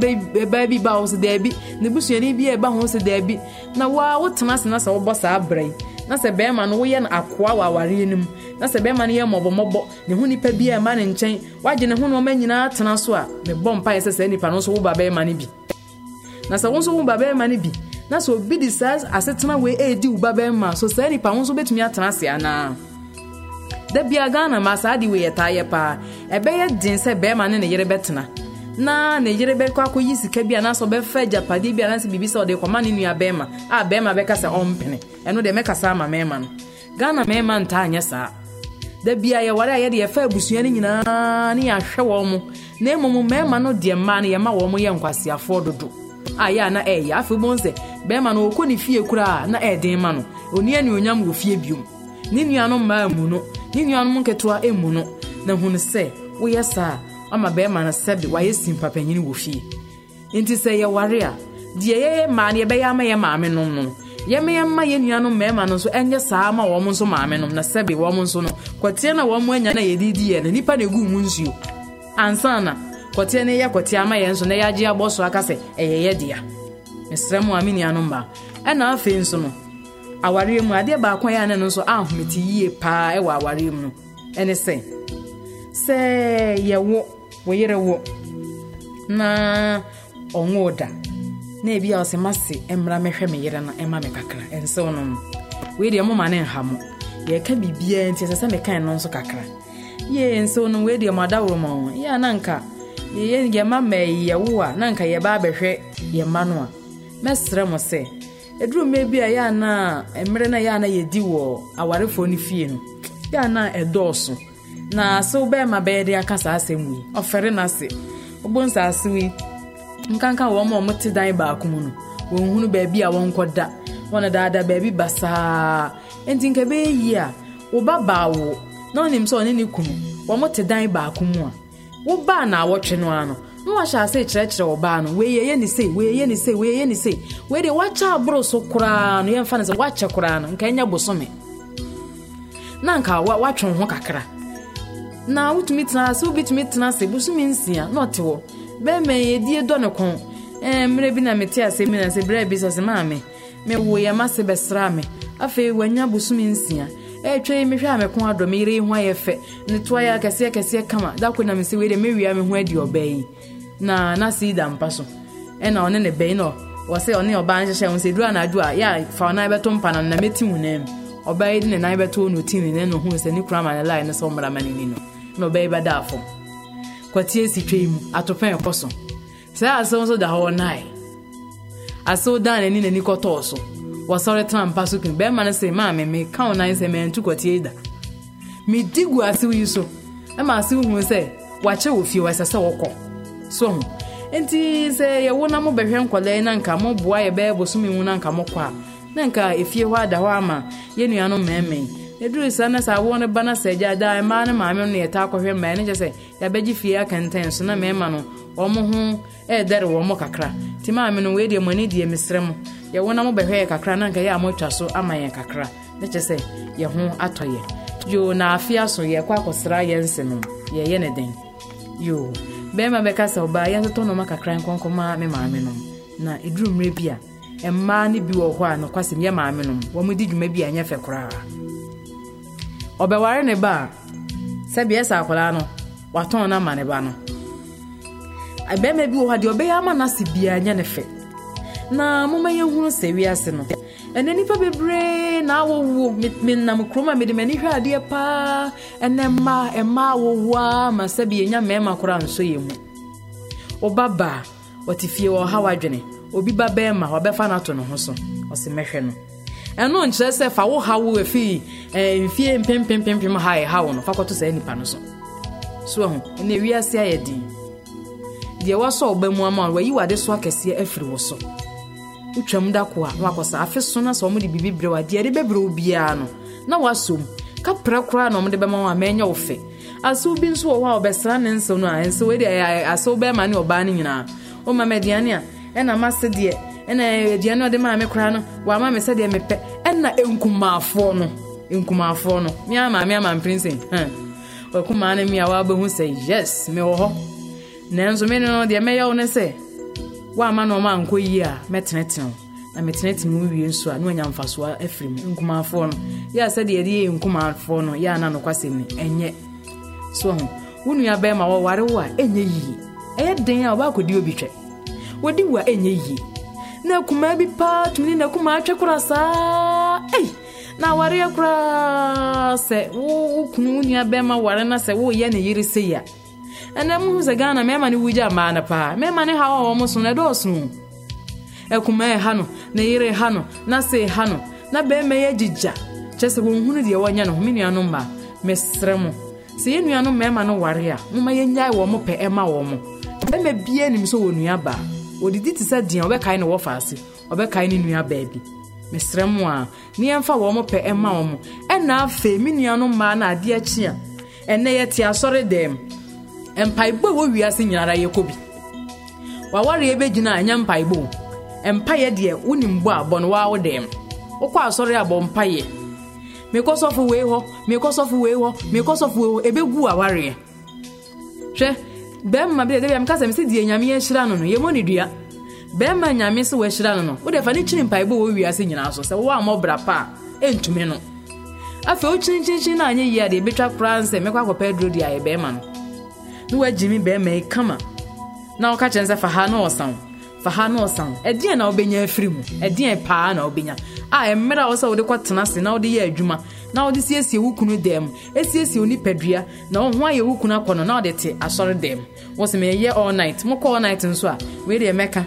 baa bi ba hɔ sɛ daabi. Ne busuani bi a ɛba ho sɛ daabi. Na woa wotena ase na sɛ wobɔ saa berɛ yi. Na sɛ bɛrima no woyɛ no akoa wɔ awareɛ no mu. Na sɛ bɛrima no yɛ mmɔbɔmmɔbɔ ne ho nipa bi a ɛma ne nkyɛn wagye ne ho nɔɔma nyinaa tena so a mebɔ mpaeɛ sɛ saa nipa no nso woba bɛrima no bi. Na sɛ wo nso woba bɛrima no bi na sɛ obi de saa asetena wei ɛredi wo ba bɛrima so saa nipa wo nso bɛtumi atena ase anaa da bia ghana ma saa de wei yɛtaa yɛ paa. Ɛbɛyɛ den sɛ bɛrima ne ne yere bɛtena. Na ne yere bɛkɔ akɔyi sika bi anaasɛ ɔbɛfa agyapadeɛ bi anaasɛ biribi sɛ ɔde kɔma ne nua bɛrima a bɛrima bɛka sɛ ɔmpene. Ɛno deɛ mɛkasa ama mɛrima no. Ghana mɛrima ntaa nyɛ saa. Da bia yɛware a yɛde yɛfa abusua no nyinaa ne yɛahwɛ wɔn mo. Na mmom mmarima no deɛ mmaa no yɛma wɔn yɛ nkwaseafoɔ dodo a yɛ a na ɛyɛ afei bɔn sɛ bɛrima no ɔkɔ ne fie koraa na ɛɛden ma no ɔni anuonyam wɔ fie biom. Ne nuanom mmaa mu no ne nuanom nketewa emu no na hunu sɛ woyɛ saa ama bɛrima no sɛbe wayɛ simpa panyin wɔ fie nti sɛ yɛware a deɛ yɛyɛ mmaa no yɛbɛyɛ ama yɛ maame nom no yɛma yɛ nuanom mmarima no nso ɛnyɛ saa ma wɔn nso maame nom na sɛbe wɔn nso no kɔteɛ na wɔn anya na yɛdidi yɛ no nipa na egu mu nsuo. Ansa kɔteɛ no yɛ kɔteɛ ama yɛn nso na yɛagye abɔ so aka sɛ ɛyɛ yɛ dea. Mesrɛ mu a me nuanom ba ɛna afei nso no awareɛ mu adeɛ baako a ɛyɛ ne no nso ahomete yie paa ɛwɔ awareɛ mu no. Ɛne sɛ sɛ yɛwo wo yere wo na ɔnwo da na ebi a ɔsɛ mase mmra mɛhwɛ me yere no ɛma me kakra ɛnsew no no. Wei deɛ moma ne nha mo. Yɛka biribiaa nti ɛsɛ sɛ mekan no nso kakra. Yɛ nsew no wei deɛ mo adaworo ma ho yɛ a na yɛma ma yɛwo a na nka yɛba abɛhwɛ yɛ mma no a mɛsrɛ mo sɛ ɛduru mmerɛ bi a yɛ ana mmerɛ no a yɛ ana yɛdi wɔ awarefoɔ no fie no yɛ ana ɛdɔɔso. Na ase wobɛɛma bɛyɛ de aka saa asɛm yi ɔfɛre no ase wobɔ nsa ase nkanka wɔn a wɔte dan baako mu no wɔnhunu baabi a wɔnkɔda. Wɔn daada baabi basaa nti nka bɛyɛ yie a woba baa wo na sɛ ɔne ne kunu wɔn te dan baako mu a wobaa na awɔtwe no ano. Na wahyɛ ase kyerɛkyerɛ ɔbaa no. Wei yɛyɛ ne sei wei yɛyɛ ne sei wei yɛyɛ ne sei. Wei deɛ wakyɛ aboro so koraa no yɛmfa no sɛ wakyɛ koraa no nka ɛnyɛ bosome. Na nka wa- watwe ho kakra. Na wotumi tena ase wobɛtumi tena ase bosome nsia na ɔte hɔ. Bɛrima yɛdie dɔ ne ko mmerɛ bi na mete ase mi na sɛ bi sɛ sɛ maame mewo ma se bɛsra me. Afei wanya bosome nsia. Ɛtwa yi mehwɛ a meko adɔ me yere yi ho ayɛ fɛ. Ne toa yɛ akɛseɛ kɛseɛ kama. Da ko na mesɛ wei deɛ mɛwia me ho adi ɔbaa yi. Na na se yi da mpa so. Ɛna ɔne ne bɛyi na wɔ sɛ ɔne ɔbaa no hyehyɛ ho sɛ duru anadwo a yɛ fa ɔnan bɛto mpa no na mɛti wo nam ɔbaa yi de ne nan bɛto no ti ne nan no hu sɛ ne kura ma ne line no sɛ ɔmmra ma ne ni no. Na ɔbaa bɛda afɔ kwatie si twa yi mu. Atopɛn ɛkɔ so. Saa asɛm nso da hɔ nae asew dan n'ani n'ani kɔtɔɔ so. Wɔsɔre tena mpa so kun bɛrima no sɛ maame meka wo nan sɛ mantu kwatie yi da. Medi gu asew yi so ɛma asew hu sɛ wakyɛ wɔ fie wɔsɛ sɛ wɔkɔ. So ho nti sɛ yɛwo na mobɛhwɛ nkɔlaa yi na nka moboa yɛbɛyɛ bosome mu na nka mokɔ a na nka efie hɔ ada hɔ ama yɛn nuanom mmarima yi ɛduru saa na sɛ awoɔ no ba no sɛ agya daa mmaa ne maame no yɛtaa kɔhwɛ mmaa ne kyɛ sɛ yɛbɛgye fie akɛntɛn so na mmarima no wɔn ho ɛɛdɛre wɔn kakra. Nti maame no wei deɛ mo ani deɛ mesrɛ mo. Yɛwo na mobɛhwɛ yɛ kakra na nka yɛ a motwa so ama yɛn kakra. Ne kyɛ sɛ yɛn ho atɔ yɛ yoo na afe aso yɛkɔ akɔsra yɛn nse no. Yɛyɛ ne den. Yoo bɛrima bɛka sɛ ɔbaa yɛntotɔ nɔɔma kakra nkɔnkɔma me maame nom na ɛduru mmerɛ bi a mmaa no bi wɔ hɔ a nokwasɛm yɛ maame nom wɔn di dwuma bi a ɛnyɛ fɛ koraa ɔbɛware ne ba a sɛbeɛ sɛ akwadaa no watɔn no ama ne ba no. Bɛrima bi wɔ hɔ deɛ ɔbɛyɛ ama no ase biara nyɛ ne fɛ. Na moma yɛhunu sɛ wiase no ɛnɛ nnipa bebree na awɔwuo menam kurom a mede m'ani hwɛ adeɛ paa ɛnɛ mmaa ɛmmaa awɔwuo a ma sɛbi yɛnya mmarima koraa nso yɛ mu. Woba baa wɔte fie wɔ ɔha wadwene obi ba bɛrima wɔbɛfa no ato ne ho so. Ɔse mɛhwɛ no. Ɛno nkyerɛ sɛ fa wo ha wo afii mfie mpempempempem ha ɛha wo no fa kɔto saa nnipa no so. So ahu ɛnɛ wiase ayɛ din deɛ wasɔ ɔba mu ama wayi wade so akɛseɛ afiri wo so. Wotwam da ko a na wakɔ sa afe so na sɛ ɔmode biribi brɛ wo a deɛ de bɛbrɛ wo biara no na wasɔ mu. Kapra koraa na ɔmode bɛma wo a maɛnyɛ wo fɛ. Asew bi nso wɔ hɔ a ɔbɛsra ne nsew no a nsew de asew bɛrima ne ɔbaa no nyinaa. Ɔma ma a ɛna mase deɛ ɛna aduane a ɔde maa me koraa no wama me sɛdeɛ mepɛ. Ɛna nkumaafoɔ no nkumaafoɔ no mea maame ama mprinsen ɔkumaa no mi a wabɛhu sɛ yes mewɔ hɔ. Nanso me no deɛ mɛyɛ wo ne sɛ woama na ɔma ankɔ yie a mɛtenetene na metenetene wo wie nso a na wanya mfasoa afiri mu nkumaafoɔ no. Yɛ a sɛdeɛ yɛde yɛ nkumaafoɔ no yɛ a na nokwasɛm ni ɛnyɛ. So ho wo nua bɛrima wɔware wo a ɛnyɛ yie. Ɛyɛ den a ɔbaakɔdi obi twɛ wɔdi wo a ɛnyɛ yie. Na akumaa bi paa tuni ne kora saa ei na awareɛ koraa sɛ wo kunu wo nua bɛrima ware na sɛ woyɛ ne yere sei a ɛnɛ muhu sɛ ghana mɛma ne wugya mmaa no paa mɛma ne haw a wɔm so no ɛdɔɔso akumaa ɛha no ne yere ha no na se ha no na bɛrima yɛ gyigya kyɛ sɛ wɔnhunu deɛ wɔnyɛ no ho me nuanom mmaa mesrɛ mo sɛ yɛ nuanom mmarima no ware a moma yɛnyae wɔ mo pɛ ɛma wɔ mo bɛrima bia nim sɛ wɔ nua wɔdidi te sɛ deɛ ɔbɛkae ne wɔfa ase ɔbɛkae ne nua baa bi mesrɛ mo a ne yɛmfa wɔ mo pɛ ɛma wɔ mo ɛna afei me nuanom mmaa no adeɛ kye a ɛnɛ yɛte asɔre dɛm. Mpaebɔ a ɛwɔ wiase nyinara yɛkɔ bi. Wawareɛ bɛgyina a ɛnyɛ mpaebɔ o. Mpayɛ deɛ wonim bɔ a bɔ waa wo dɛm. Wokɔ asɔre a bɔ mpayɛ mekɔ sɔfo wei hɔ mekɔ sɔfo wei hɔ mekɔ sɔfo wei hɔ ɛbɛgu awareɛ. Hwɛ bɛrima bi dɛdɛ meka sɛ mesɛ deɛ nyame ahyira no no yɛmmɔ ne dua. Bɛrima nyame sɛ wɔahyira no no wode fa ne kyiri mpaebɔ wɔ wiase nyinaa so sɛ wowɔ ammɔbra pa a ɛntumi no. Afei wokyirinkyinkyin no anyɛ yie a deɛ ɛbɛtwa koraa nsɛ mɛkɔ akɔpɛ aduro deɛ ayɛ bɛrima no. Na woagyi me bɛrima yi kama. Na woka kyerɛ sɛ fa ha na ɔsa wo. Fa ha na ɔsa wo. Ɛdeɛn na wobɛnya afiri mu? Ɛdeɛn paa na wobɛnya a mmerɛ a wo sɛ wode kɔtena ase na wode yɛ adwuma na wode siesie wo mu ɛsiesie wo na wo ho ayɛ wo kunu na wode te asɔre dan mu wo sɛ meyɛ all night. Mokɔ all night nso a wei deɛ mɛka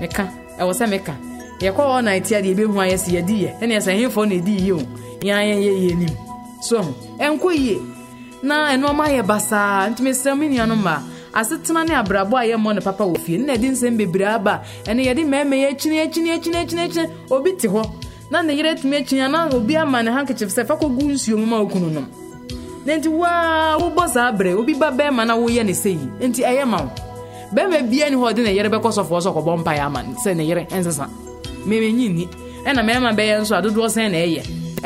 meka ɛwɔ sɛ meka yɛkɔ all night a deɛ ɛbɛhu ayɛ sɛ yɛdi yɛ. Ɛneɛ sɛ hefoɔ na ɛdi yie o. Yɛa yɛyɛ yie nim so ɛnkɔ yie. Na ɛnoɔma ayɛ basaa nti mesrɛ me nuanom ma asetena ne abrabɔ a yɛmmɔ ne papa wɔ fie. Ne na ɛde nsɛm bebree aba. Ɛne yɛde mmarima yɛ akyini akyini akyini akyini akyini. Obi te hɔ. Na ne yere atumi akyini a na obi ama ne handkerchief sɛ fa kɔgu nsuo mu ma okunu nom na nti waa wobɔ saa berɛ obi ba bɛrima na woyɛ ne sɛ yi nti ɛyɛ ma wo bɛrima bia ni hɔ ɔde ne yere bɛkɔ sɔfoɔ sɛ ɔkɔbɔ mpaeɛ ama sɛ ne yere ɛnsesa memenyi nni ɛna mmarima bɛyɛ nso a dodoɔ sɛn na ɛyɛ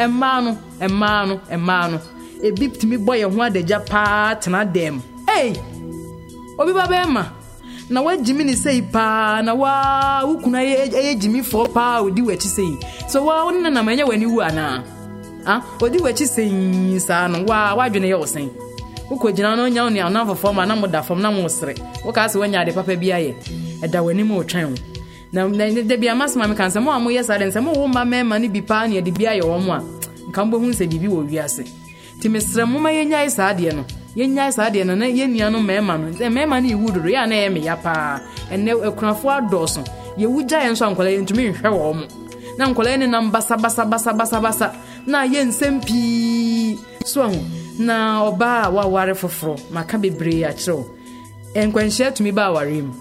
mmaa no mmaa no mmaa no ebi tumi bɔ yɛn ho adagya paa tena dɛm ei! Obi ba bɛrima na wagyimi ne sei paa na waa wo kunu ayɛ gyimifoɔ paa odi w'akyi sei. So waa wo ne nanam ɛnyɛ w'ani wu anaa odi w'akyi sei saa no waa yɛ wo sɛn wokɔ gyina no nya wo nea ɔnam fɔfɔ ma na mo da fam na mo sere. Wokaa sɛ woanya ade papa bi ayɛ. Ɛda w'anim wotwɛn wo. Na da bia masoma me ka sɛ mo a moyɛ saa dɛn sɛ mowo mma mmarima no bi paa ne bi ayɛ wɔ mo a nka mobɛhu sɛ biribi wɔ wiase. Nti mesrɛ mo yɛnyae saa adeɛ no. Yɛnyae saa adeɛ no na yɛnnua no mmarima no mmarima no yɛwu dodo yɛ a na ɛyɛ meya paa. Ɛnɛ akunafoɔ adɔɔso. Yɛwu gya yɛn nso a nkɔla yɛntumi nhwɛ wɔ mo na nkɔla ne nam basabasabasabasa na yɛ nsɛm pii so ahu na ɔbaa a waware foforɔ maka bebree akyerɛ wo nkwanhyia tumi ba aware mu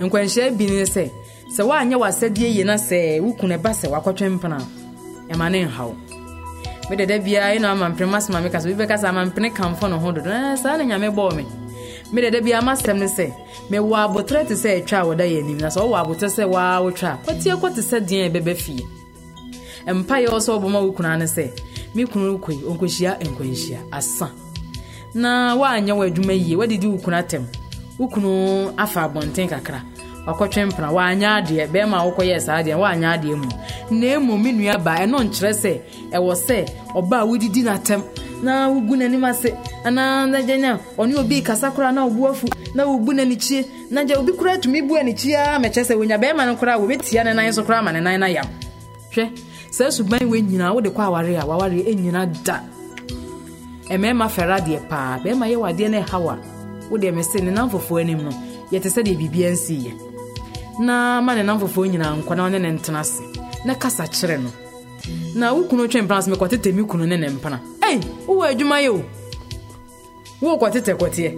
nkwanhyia bi ne sɛ sɛ woanyɛ w'asɛdeɛ yie na sɛ wo kunu ɛba sɛ wakɔtwe mpena ɛma ne nhaw mede biaa ɛna amampene masoma me ka sɛ bɛka sɛ amampene kamfo ne ho dodo "Eh, saa na nyame bɔɔ me mede da biara masɛm ne sɛ mewɔ abotrɛ te sɛ ɛtwa a wɔda yɛ anim na sɛ wɔwɔ abotrɛ sɛ waa wotwa a kɔtie kɔ te sɛ deɛ ɛbɛbɛ fie mpayɛ wɔ sɛ wɔbɔma wo kunaa ne sɛ me kunu koi ɔnkɔhyia nkwanhyia asa. Na woanyɛ wɔ adwuma yie woadedi wo kunu atɛm afa abɔnten kakra. Wakɔtwe mpena woanyɛ adeɛ bɛrima a saa adeɛ woanyɛ adeɛ mu. Na mmom me nua baa ɛno nkyerɛ sɛ ɛwɔ sɛ ɔba a wodidi n'atɛm na wogu n'anim ase anaa na gya nya ɔne obi kasa koraa na ɔbu afu na wobu n'anikyie na gya obi koraa tumi bu anikyie a mɛkyɛ sɛ wonya bɛrima no koraa wɔbɛtia ne nan so koraa ma ne nan no yam hwɛ saa suban wei nyinaa wode kɔ aware a waware ɛnyina da. Mmarima fɛre adeɛ paa bɛrima yɛ wadeɛ no ɛhaw a wodeɛ me se ne nam fofoɔ anim no yɛte sɛ deɛ biribia nsiiɛ na ma ne nam fofoɔ nyinaa nkɔ na ɔne ne ntena ase na kasa kyerɛ no. Na wo kunu twe mpena so mekɔtetɛ me kunu ne ne mpena ei wowɔ adwuma yɛ o wowɔkɔtetɛ kɔteɛ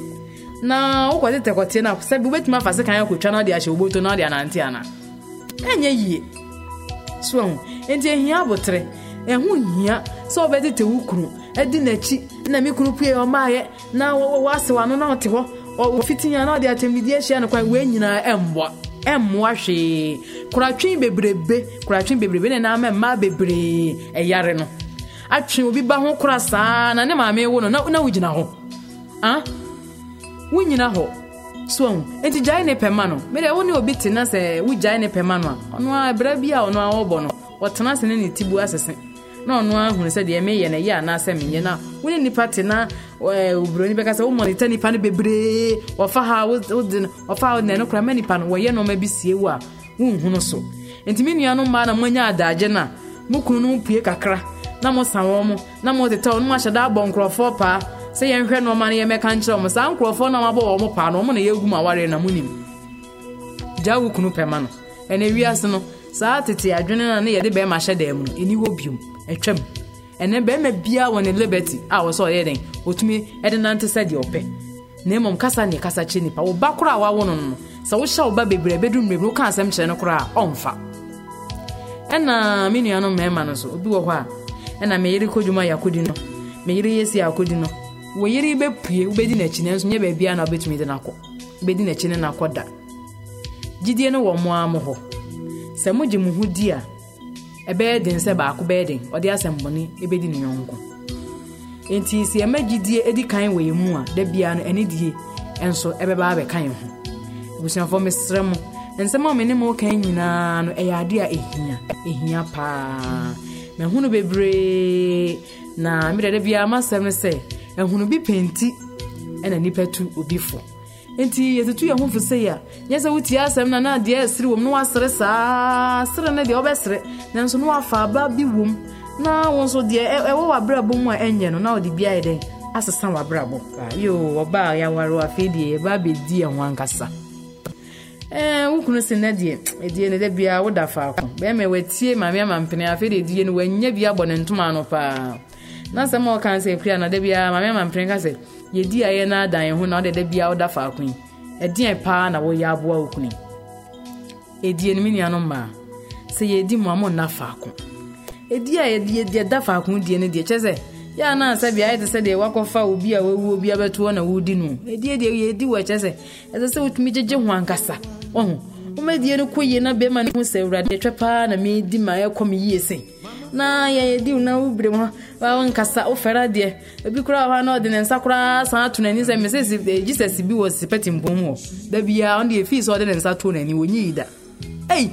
na wokɔtetɛ kɔteɛ no a sɛ bi wobɛtumi afa se kan akɔtwa na wode ahyɛ woboto na wode anante ana ɛnyɛ yie so ahu enti ehia abotere ɛho hia sɛ wobɛtete wo kunu ɛdi n'akyi na me kunu pue ɔmaayɛ na wɔase wano na ɔte hɔ ɔfitinya na ɔde atɛmdidi ahyia no kwan wei nyinaa ɛmboa ɛmmoa hwee koratwe bebrebe koratwe bebrebe ne nam mmaa bebree ɛyare no. Atwe obi ba ho kora saa na ne maame wo no na na wogyina hɔ. Ah? Wonyina hɔ. So enti gyae ne pɛma no. Mede wo ne obi te na sɛ wogyae ne pɛma no a ɔno a berɛ bi a ɔno a wɔbɔ no ɔtena ase ne ne ti asese. Na ɔno ahunu sɛ deɛ meyɛ no ɛyɛ anaasɛ menyɛ no a wone nnipa te na eh, oburoni bɛka sɛ womɔnita nnipa no bebree. Wɔfa ha wo- wode ha wode no kora ma nnipa no wɔyɛ nɔɔma bi sie wo a wonhunu so. Enti me nua mmaa na moanya adagye no a mo kunu no pue kakra. Na mosa wɔn mo. Na motetɛ wɔn mo ahyɛ da abɔ nkurɔfoɔ paa. Sɛ yɛnhwɛ nɔɔma no yɛmɛka nkyerɛ wɔn saa nkurɔfoɔ no a wɔabɔ wɔn mo paa no wɔn na yɛgu mu awareɛ na monim. Gya wo pɛma no. Ɛnɛ wiase no saa tete adwene no a ne yɛde bɛrima hyɛ dan mu no ɛni hɔ biom. Ɛtwam. Ɛnɛ bɛrima biara wɔ ne liberty a wɔ sɛ ɔyɛ den. Ɔtumi ɛde nante sɛ deɛ ɔpɛ. Na mmom kasa ne kasa kyerɛ nipa wo ba koraa wawo no no sɛ wohyɛ wo bebree bɛduru mmerɛ bi woka asɛm kyerɛ no koraa ɔmfa. Ɛna me nuanom mmarima no so obi wɔ hɔ a ɛna meyere kɔdwuma yɛ akɔdi no. Meyere yɛ si akɔdi no. Wɔ yere bɛpue wobɛdi n'akyi nanso nyɛ baabiara na wobɛtumi de no akɔ. Wobɛdi n'akyi ne no akɔ da. Gyidie no wɔ mo ara mo hɔ. Sɛ mogye mo ho di a ɛbɛyɛ den sɛ baako bɛyɛ den. Ɔde asɛmbɔne ɛbɛdi ne yɔnko. Enti sɛ ɛma gyidie ɛdi kan wɔ yɛn mu a da biara no ɛne die ɛnso ɛbɛba abɛka yɛn ho. Abusuafoɔ mesrɛ mo nsɛm a mene mo kan nyinaa no ɛyɛ ade a ɛhia. Ɛhia paa mahunu bebree. Na da biara masɛm no sɛ ahunu bi pɛnti ɛna nnipa tu obi fo. Nti yɛtutu yɛn ho fo sei a nyɛ sɛ wotie asɛm na na adeɛ ɛsere wɔ m na woasere saa sere no deɛ wobɛsere nanso na woafa aba bi wɔ m na wo nso deɛ ɛwɔ w'abrabɔ mu a ɛnyɛ no na wode bi ayɛ dɛn asesa w'abrabɔ. Ah, yo ɔba a yɛaware afei deɛ yɛba bɛdi yɛn ho ankasa ɛɛ wo kunu se nnɛ deɛ ɛdie no da biara woda faako bɛrima watie maame amampene afei deɛ ɛdie no wanya bi abɔ ne ntoma no paa na sɛm a ɔka sɛ kura na da biara maame amampene ka sɛ yɛdi ayɛ no adan yɛn ho na wode da biara woda faako yi ɛdeɛn paa na woyɛ aboa wo kunu yi. Ɛdie no me nuanom mmaa sɛ yɛdi mu a monna faako ɛdi a yɛde yɛde ɛda faako die no deɛ kyɛ sɛ yɛ ana sɛ bia ayɛ te sɛ deɛ wakɔfa obi a wawu obi abɛto hɔ na wodi no. Ɛdie deɛ yɛdi wɔ kyɛ sɛ ɛsɛ sɛ wotumi gyegye ho ankasa ɔho womadie no kɔ yie na bɛma no hu sɛ awurade twɛ paa na medi ma ɛkɔ me yie sɛ na yɛyɛdi wo na wobere mu wa wonkasa wofɛre adeɛ ebi koraa hɔ na ɔde ne nsa koraa san ato n'ani sɛ mesɛ eh, jesus bi wɔ sipɛtimpom hɔ da biaa ɔno deɛ sɛ ɔde ne nsa too n'ani wɔnyi da. Ei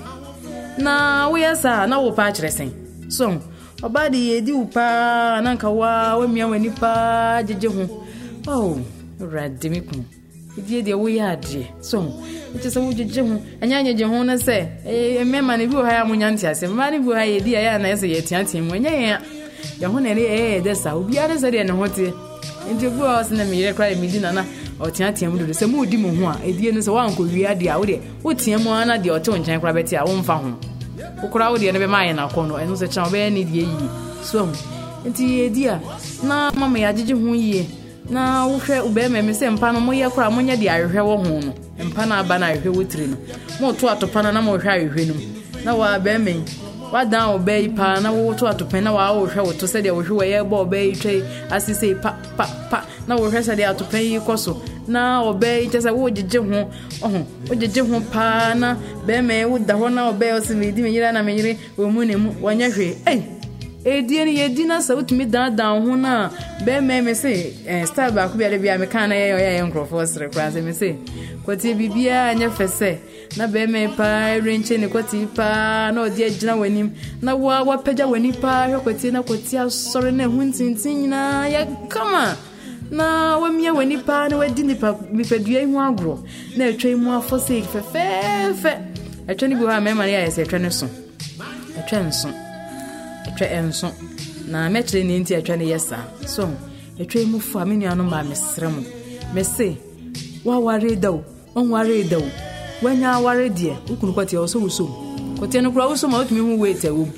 na woyɛ saa na wo paa kyerɛ sɛn. So ɔbaa de yɛdi wo paa na nka woa woamia w'ani paa gyegye ho. O awurade me kunu. Ɛdie deɛ woyɛ adeɛ so ɛkyɛ sɛ wogyegye ho ɛnyɛ anyegye ho no sɛ eh, mmarima no bi wɔ ha a monya nte ase mmaa no bi wɔ ha yɛdi ayɛ a na ɛsɛ yɛteatea mu ɛnyɛ yɛn a yɛn ho na ɛyɛ yɛdɛ saa obiara sɛdeɛ ne ho teɛ nti obi wɔ sɛ na meyerɛ koraa medi nana ɔteatea mu dodo sɛ moodi mo ho a ɛdie no sɛ woankɔwie adeɛ a wodeɛ woteɛ mu a na deɛ ɔte wo nkyɛn koraa bɛte a womfa ho wokora wo deɛ no bɛma ayɛ nakɔ no ɛno sɛ kyerɛ wobɛyɛ ne deɛ yie so nti yɛdi a na mama yɛagyegye ho yie na wohwɛ wobɛrima mi sɛ mpa no moyɛ koraa monyɛ de ahwehwɛ wɔ ho no. Mpa no aba no ahwehwɛ wɔ tiri no. Moto atopa no na mohwɛ ahwehwɛ no mu. Na waa bɛrima yi wadan ɔbaa yi paa na woto atopɛn na waa wohwɛ wo to sɛdeɛ wohwɛ wɔyɛ bɔ ɔbaa yi twa yi ase sɛ pa pa pa. Na wohwɛ sɛdeɛ atopɛn yi kɔ so. Na ɔbaa yi kyɛ sɛ wogyegye ho ɔho wogyegye ho paa na bɛrima yi woda hɔ na ɔbaa yi ɔsɛ medi me yere na me yere wɔ mu ne mu wɔnyɛ hwee. Ei ɛdie no yɛdi na sɛ wotumi dandan ho no a bɛrima me se eh, style baako bi ade bia meka na yɛyɛ yɛ nkurɔfoɔ sere koraa sɛ me se kɔtie biribiaa nyɛ fɛ sɛ na bɛrima yi paa ɛrenkye ne kɔtie paa na ɔde agyina w'anim na woa woapagya w'ani paa hwɛ kɔtie na kɔtie asɔre na ɛho ntintin nyinaa yɛ kama. Na wamia w'ani paa na wadi nipadua yi ho agorɔ na atwa mu afɔ sɛ fɛfɛɛfɛ. Atwa no bi hɔ a mmarima no yɛ ayɛ sɛ atwa no so. Atwa nso atwa ɛnso na mɛkyerɛ ne nti atwa no yɛ saa. So atwa yi mu fo a me nuanom baa mesrɛ mo. Mese woaware da o ɔnware da o woanya aware deɛ wokunu kɔteɛ wɔ sɛ wosom. Kɔteɛ no koraa wosom a wotumi hu weit a wom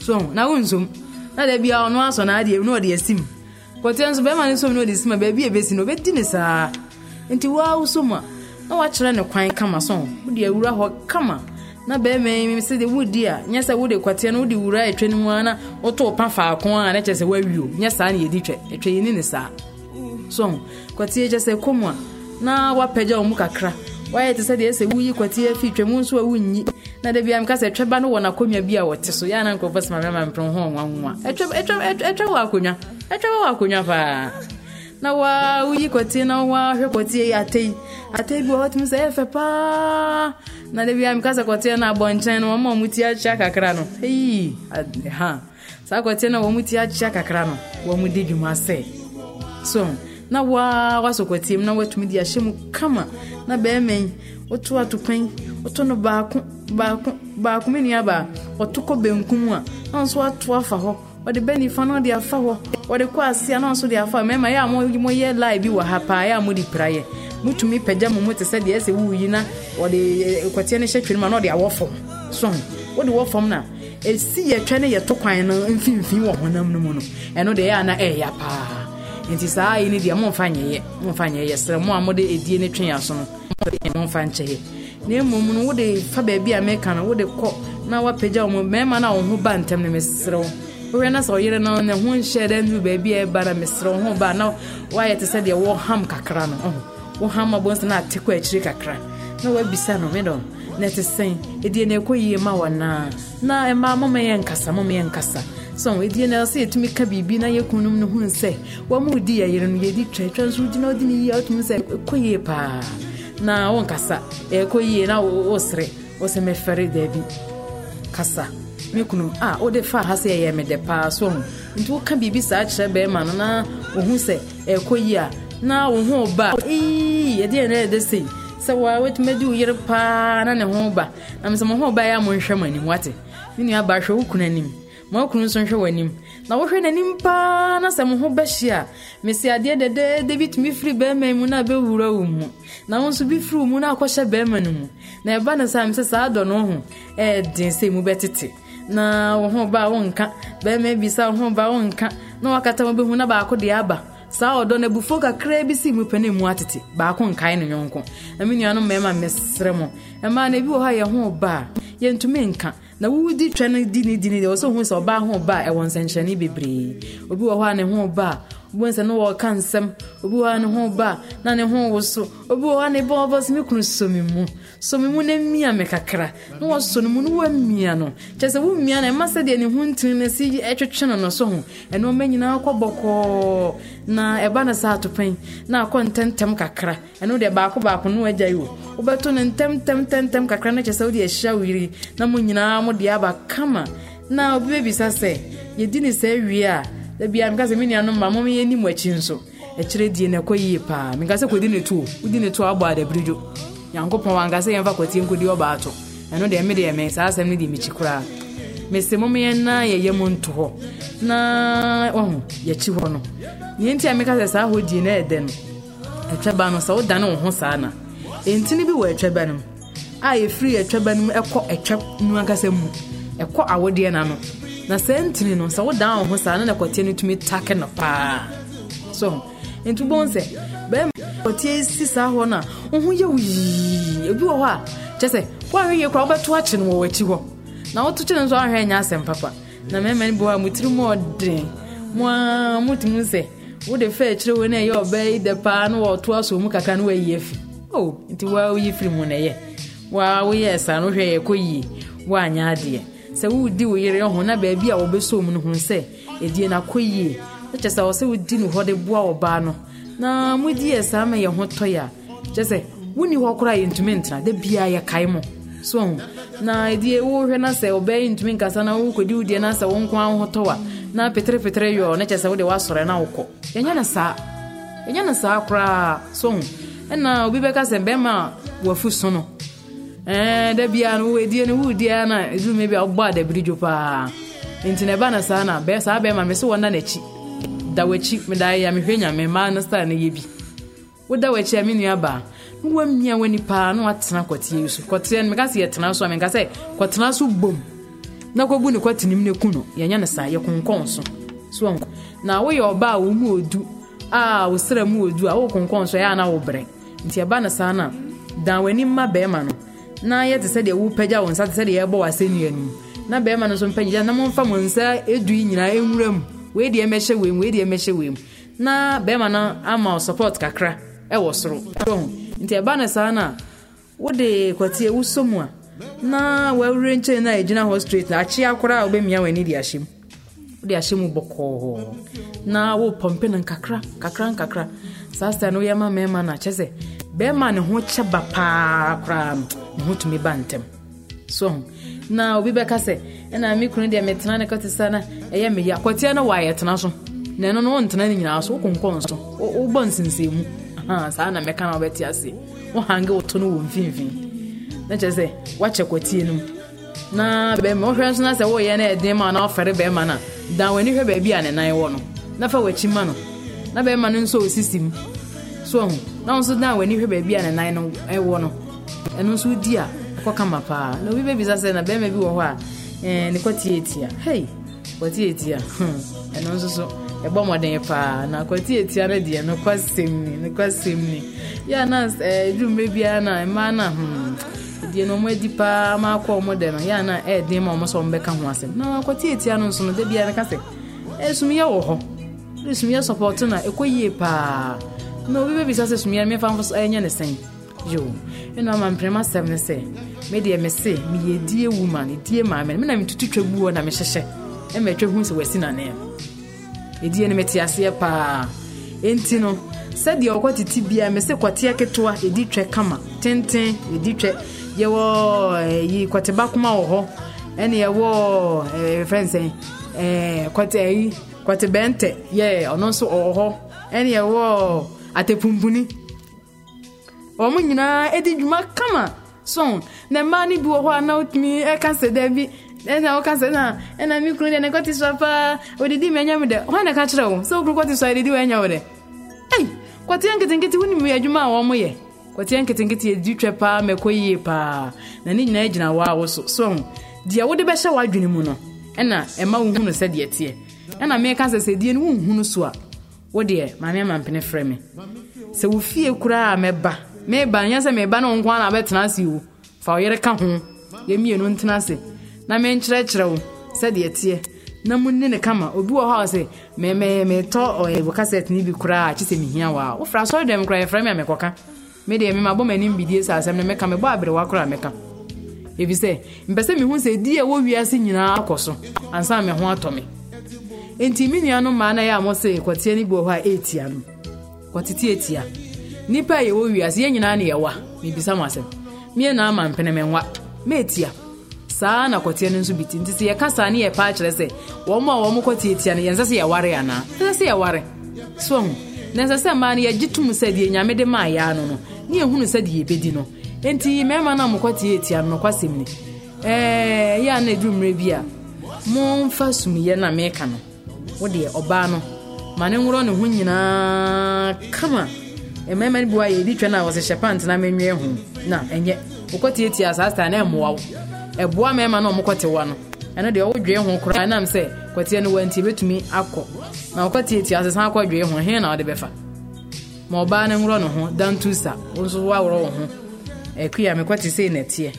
so na wonsom. Na da bia ɔno asɔ no na ɔde asim kɔteɛ nso bɛrima no som na ɔde sim a baabi ɛbɛsi no ɔbɛdi ne saa. Nti woa wosom a na wakyerɛ ne kwan kama so wode awura hɔ kama. Na bɛrima yi sɛ de wodi a nyɛ sɛ wode kwateɛ no wode wura atwa no mu a na woto pa faako a na kyerɛ sɛ woawio nyɛ saa ne yɛdi twɛ atwa yɛni ne saa so kwateɛ kyɛ sɛ kɔm a na wapagya wɔ mu kakra. Wayɛ te sɛ deɛ ɛsɛ woyi fi afi twam nso a wunyi. Na da bia meka sɛ twɛba no wɔ n'akonnwa bi a wɔte so. Yɛ ana nkurɔfoɔ sɛ mamɛma mpere ho nwanwa ɛtwa wɔ akonnwa ɛtwa wɔ akonnwa paa na wa uyi koti na wa hwe koti atei atei bi hot musa efe pa. Na le bi am kasa koti na bonchen no mo muti acha kakra no. Hey ha. Sa koti na wo muti acha kakra no. Wo mu di dwuma so na wa wa so mu na watumi di ahyem kama. Na be men woto atopɛn woto no baako baako baako me nuaba ɔto kɔ benkum a na nso ato afa hɔ wɔde bɛ nifa na ɔde afa hɔ wɔde kɔ aseɛ na nso de afa mɛma yɛ a mo- moyɛ lie bi wɔ ha paa yɛ a mode pra yɛ motumi pagya mo mu te sɛ deɛ ɛsɛ woyi na? Wɔde eh, kwateɛ no hyɛ twene mu a na ɔde awɔ fam so wode wɔ fam no a ɛsi yɛtwa ne yɛto kwan no mfimfini wɔ honam no mu no. Ɛno deɛ ɛyɛ a na ɛyɛ paa nti saa yi ne deɛ momfa nyɛyɛ momfa nyɛyɛ srɛ mo a mode ɛdie ne twe aso no. Momfa nkyɛyɛ na mmom no wode fa baabi a meka no wode kɔ na wapagya wo mu mmarima no a wo ho ba ntɛm no mesrɛ wo wohwɛ na sɛ ɔyere no ne ho nhyɛ dɛ ndu baabi a ɛba na mesrɛ wo ho ba na woayɛ te sɛ deɛ wɔham kakra no woham abɔ sɛ na ate kɔ akyiri kakra. Na wabisa no medɔ na ɛte sɛn ɛdie no ɛkɔ yie ma wɔ naa na ɛma mama yɛ nkasa mama yɛ nkasa. So ɛdie no sɛ yɛtumi ka biribi na yɛkunum no hunu sɛ wɔma wodi yɛyere no yɛdi twatwa nso wodi na wodi no yie a wotumi sɛ ɛkɔ yie paa na wonkasa ɛkɔ yie na wo- wosere wo sɛ mɛfɛre daabi kasa. Me kunu a wode fa ha sɛ ɛyɛ me dɛ paa so ho nti woka biribi saa kyerɛ bɛrima no na wohu sɛ ɛkɔ yi a na wo ho ba. Yɛde yɛ no ɛdɛ sei sɛ wa watumi adi wo yere paa na ne ho ba. Na mesɛ mo ho ba yɛ a monhwɛ mo anim wate. Me nua ba hwɛ wo kunu anim. Ma wo kunu nso nhwɛ w'anim. Na wohwɛ n'anim paa na sɛ mo ho bɛhye a mesi adeɛ dɛdɛɛdɛ bi tumi firi bɛrima mu na bɛwura wo mu. Na wo nso bi firi wo mu na akɔhyɛ bɛrima no mu. Na ɛba no saa mesɛ saa dɔ no ho ɛɛden sɛ mu bɛtete na wo ho ba wo nka bɛrima bi sa wo ho ba wo nka na wakata wo bɛhu na baako deɛ aba. Saa ɔdɔ no abufuo kakraa bi si mu pɛ ne mu atete. Baako nkae no nyɔnko na me nuanom mmarima mesrɛ mo. Ɛmaa no ebi wɔ hɔ a yɛ ho ba. A yɛntumi nka. Na wowodi twa no di ne di ne deɛ wɔ sɛ sɛ ɔbaa ho ba a ɛwɔ nsɛnkyerɛnne bebree. Obi wɔ hɔ a ne ho ba obi sɛ ne wɔka nsɛm obi hɔ a ne ba na ne ho wo so obi wɔ hɔ a ne bɔ ɔbɔ sɛ me na mmia me kakra. Na wɔsɔ no mu na woammia no kyɛ sɛ wommia no ɛma sɛdeɛ ne ho ntini no si ɛtwetwe no no so ho nyinaa kɔ bɔkɔɔ na ɛba no saa atopɛn na akɔ ntɛmtɛm kakra. Ɛno deɛ baako baako no kyɛ sɛ wode ahyia wo na mo nyinaa na obi sɛ yɛdi ne da bia meka sɛ me ma mom yɛni mu akyi nso. Ɛkyerɛ die no ɛkɔ yie paa. Menka sɛ kɔdi ne to o wodi ne to a abɔ adabiridwo nyankopɔn wanka sɛ yɛmfa kwatie nkɔdi ɔbaa to ɛno deɛ medeɛ me saa asɛm no de mekyi koraa mese mom yɛna yɛyɛ mu nto hɔ na ɔho yɛkyi hɔ no. Neɛ nti a meka sɛ saa hɔ die no ɛdɛ no ɛtwaba no sɛ wodane wo ho saa na. Ɛntini bi wɔ ɛtwaba no a yɛfiri ɛtwaba no mu ɛkɔ ɛtwa nu ankasa mu. Ɛkɔ awodeɛ na no na saa ntini no sɛ wodan wo ho saa na na kɔteɛ no tumi take no paa. So nti wobɛhu sɛ bɛrima kɔteɛ si saa hɔ no a wo ho yɛ wo yii. Ebi wɔ hɔ a kyɛ sɛ woahwɛ yie koraa wobɛto akye no wɔ w'akyi hɔ. Na woto kye no nso ahwɛ nyɛ asɛm papa. Na mmarima no bi hɔ a motiri mu ɔden mo a motumi sɛ wode fa akyerɛ wɔ no ɛyɛ ɔbaa yi dɛ paa na wɔto asɔ mu kakra na wayi afi. O nti woa woyi firi mu na ɛyɛ. Woa woyɛɛ saa no wohwɛ yɛkɔ yie. Woanyɛ adeɛ sɛ wodi wo yere ho na baabi a wɔbɛsɔ mu no hu sɛ ɛdie no akɔ yie. Kyɛ sɛ wɔ sɛ wodi no hɔ de boa ɔbaa no na modi yɛ saa ma yɛ ho tɔe a kyɛ sɛ wonni hɔ koraa yɛntumi ntena da biaa yɛkae mo so ho na ɛdie wohwɛ no sɛ ɔbɛa yi ntumi nkasa na wokɔdi wo no sɛ wo nko a woho tɔ a na peterepetere yɔ na kyɛ sɛ wode woasɔre na wokɔ. Yɛnyɛ no saa. Ɛnyɛ no saa koraa. So ho ɛna obi bɛka sɛ bɛrima a wafu so no Eh, da biara no wɔdie no wodie a na ɛduruma bi a wobɔ adabiri dwo paa. Nti na ɛba no saa na bɛɛ saa bɛrima me sɛ wɔna n'akyi. Da w'akyi meda yɛ a mehwɛ nyame mmaa no star no yɛ bi. Woda w'akyi a me nua baa na woamia w'ani paa na woatena kɔteɛ yi so. Kɔteɛ no meka sɛ yɛtena so a menka sɛ kɔtena so bom. Na kɔbu ne kɔtenim no ku no yɛnyɛ no saa yɛkonkɔn so. So ɔnko na woyɛ ɔba a wo mu ɔdu a wo srɛ mu ɔdu a wokonkɔn so na wobrɛ nti ɛba no saa no dan w'anim ma bɛrima no na yɛte sɛdeɛ wopagya wo nsa te sɛdeɛ yɛbɔ w'asɛnnua no na bɛrima no nso mpanyagya na momfa mo nsa ɛdu yi nyinaa ɛnwura mu. Wei deɛ mɛhyɛ wei mu wei deɛ mɛhyɛ wei mu. Na bɛrima no ama wo support kakra ɛwɔ soro. So nti ɛba no saa no a wode kɔteɛ wosɔ mu a na wawure nkyɛn no a ɛgyina hɔ straight akyea koraa a wobɛmia w'ani de ahyɛ mu wode ahyɛ mu bɔkɔɔ. Na wopɔmpe no nkakra nkakra nkakra. Saa style no woyɛ ma mmarima no akyɛ sɛ bɛrima ne ho kyɛ ba paa koraa ne ho tumi ba ntɛm. So na obi bɛka sɛ ɛna me kunu deɛ metena ne kɔte sa na ɛyɛ meya kɔteɛ no wayɛ tena so. Na ɛno no wontena no nyinaa so wokonkɔn so. Wo- wobɔ Aha, saa na mɛka na wobɛte ase. Wohange woto no wɔ mfimfini na kyerɛ sɛ woakyɛ kɔtie no mu. Na bɛrima wohwɛ nso na sɛ woyɛ no ɛden ma na wofɛre bɛrima no a dan w'ani hwɛ baabi a ne nan wɔ no. Na fa w'akyi ma no. Na bɛrima no nso ɔsisi mu. So ahu na nso dan w'ani hwɛ baabi a ne nan no ɛwɔ no. Ɛno nso di a ɛkɔ kama paa. Na obi bɛbisa sɛ na bɛrima bi wɔ hɔ a ɛɛ, ne kɔtie tia hei kɔtie tia hmm, ɛno nso so ɛbɔ mmɔden paa. Na kɔtie tia no deɛ nokwasɛm ni nokwasɛm ni. Yɛ na ɛɛ, dwummerɛ biara na mmaa no a, hmm, deɛ no ɔmo adi paa ma akɔ ɔmo dɛ no. Yɛ ana ɛɛden ma ɔmo sɛ ɔmo bɛka ho asɛm. Na akɔte etia no nso no da biara no ka sɛ ɛsumiyɛ wɔ hɔ. Ɛde sumiyɛ sɔpɔto na ɛkɔ yie paa na obi bɛbisa sɛ sumiyɛ mefa mfa so ɛnyɛ ne sɛn yo ɛna ama mprɛma asɛm ne sɛ me deɛ me se meyɛ die woman die maame no me na metutu twa bu hɔ na mehyehyɛ ɛma atwa hu sɛ wasi naneɛ ɛdie no mete aseɛ paa enti no sɛdeɛ ɔkɔ tete bia me se kɔteɛ ketewa ɛdi twɛ kama. Tenten ɛdi twɛ yɛwɔ ɛyi kɔteba koma wɔ hɔ ɛne yɛwɔ ɛɛ fɛn sɛn ɛɛ kɔte ɛyi kɔte bɛntɛ yɛ ɔno nso ɔwɔ hɔ ɛne yɛwɔ atepumpuni wɔn nyinaa ɛdi dwuma kama so na mmaa ni bi wɔ hɔ a na wotumi ɛka sɛ dɛbi. Ɛna woka sɛ na ɛna mi kunu deɛ ne kɔte so paa. Odidi ma ɛnya mi dɛ. Hɔn na ka kyerɛ wo sɛ okuru kunu ti so a ɛdidi wɔ ɛnya wo dɛ. Ei kɔteɛ nketenkete wonim yɛ adwuma a wɔn yɛ? Kɔteɛ nketenkete edi twɛ paa mɛkɔ yie paa. Na ne nyinaa gyina wɔ wo so. So deɛ wode bɛhyɛ adwene mu no ɛna ɛma wo hunu sɛdeɛ teɛ ɛna meka sɛ sɛ die no wonhunu so a wodeɛ maame amampene frɛ me. Sɛ wo fie koraa a mɛba. Meba nyɛ sɛ meba ne wo nko a na bɛtena ase o fa wo yere ka ho. Yɛmmienu ntena ase. Na menkyerɛkyerɛ wo sɛdeɛ teɛ na mu ne kama. Obi wɔ hɔ a sɛ me- me- metɔ cassette no bi koraa a kye sɛ mehia wɔ a. Wofra sɔre dɛm koraa yɛfrɛ me a mekɔka. Medeɛ memabɔ m'anim bidie sɛ asɛm no mɛka mebɔ aberewa koraa mɛka ɛfiri sɛ mpɛ sɛ mehu sɛ di a ɛwɔ wiase nyinaa akɔ so ansa na me ho atɔ me. Enti me nua no mmaa no yɛ a mo se kɔteɛ no bi wɔ hɔ a ɛɛtia no. Kɔtete ɛtia nnipa a yɛwɔ wiase yɛn nyinaa ne yɛwa mebisa mo asɛm. Meɛ na ama mpene me nwa. Mɛɛtia saa na kɔteɛ no nso bi ti nti sɛ yɛka saa ne yɛpa akyerɛ sɛ wɔn a wɔn kɔteatia no yɛnsɛ sɛ yɛware anaa? Ɛsɛ sɛ yɛware. So ho na ɛsɛ sɛ mmaa no yɛgye tom sɛ deɛ nyame de maa yɛa no no ne yɛhunu sɛ deɛ yɛbɛdi no. Enti mmarima no a mokɔteatia no nokwasɛm ni. Ɛɛ yɛ na ɛduru mmerɛ bi a momfa sumiyɛ no a meka no wodeɛ ɔbaa no. Ma ne nworɔ ne ho nyinaa kama. Mmarima no bi wɔ a yɛdi twɛ no a wɔsɛ hyɛ pant na menwee ho. Na ɛnyɛ. Wokɔteatia saa saa na ɛmmoa wo. Ɛboa mmarima no a ɔmokɔte wa no. Ɛno deɛ wodwee ho koraa. Ɛnam sɛ kɔteɛ no wanti bɛtumi akɔ. Na wokɔteatia ase san akɔdwee ho. He na wode bɛfa? Ma ɔbaa no nworɔ ne ho danto sa. Wo nso woaworɔ wo ho. Ɛkui a mekɔte sei na ɛteɛ.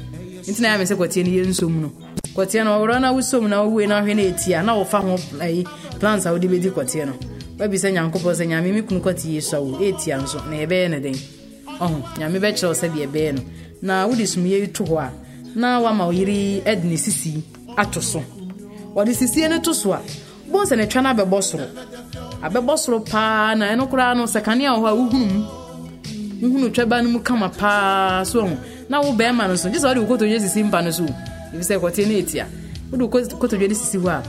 Nti na yɛ me sɛ kɔteɛ no yɛ nsom no. Kɔteɛ no ɔworɔ no wosom na wowue na wohwɛ no ɛtia na wofa ho ayi plans a wode bɛdi kɔteɛ no. Wabi sɛ nyankopɔn sɛ nyame me kunu kɔte yi sua wo ɛtia nso na yɛbɛyɛ no den. Ɔho nyame bɛkyerɛ wo sɛdeɛ ɛbɛyɛ no. Na wode sumyɛ yi to hɔ a na wama wo yere ɛde ne sisii ato so. Wɔde sisie no to so a bɔn sɛ ne twa no abɛbɔ soro. Abɛbɔ soro paa na ɛno koraa no sɛ wɔ hɔ a wohunu mu. Wohunu twaba no mu kama paa so ho na wo bɛrima no so gye sɛ wode wo kotodwe sisi mpa no so. Sɛ kɔteɛ no ɛtia wode kotodwe no sisi hɔ a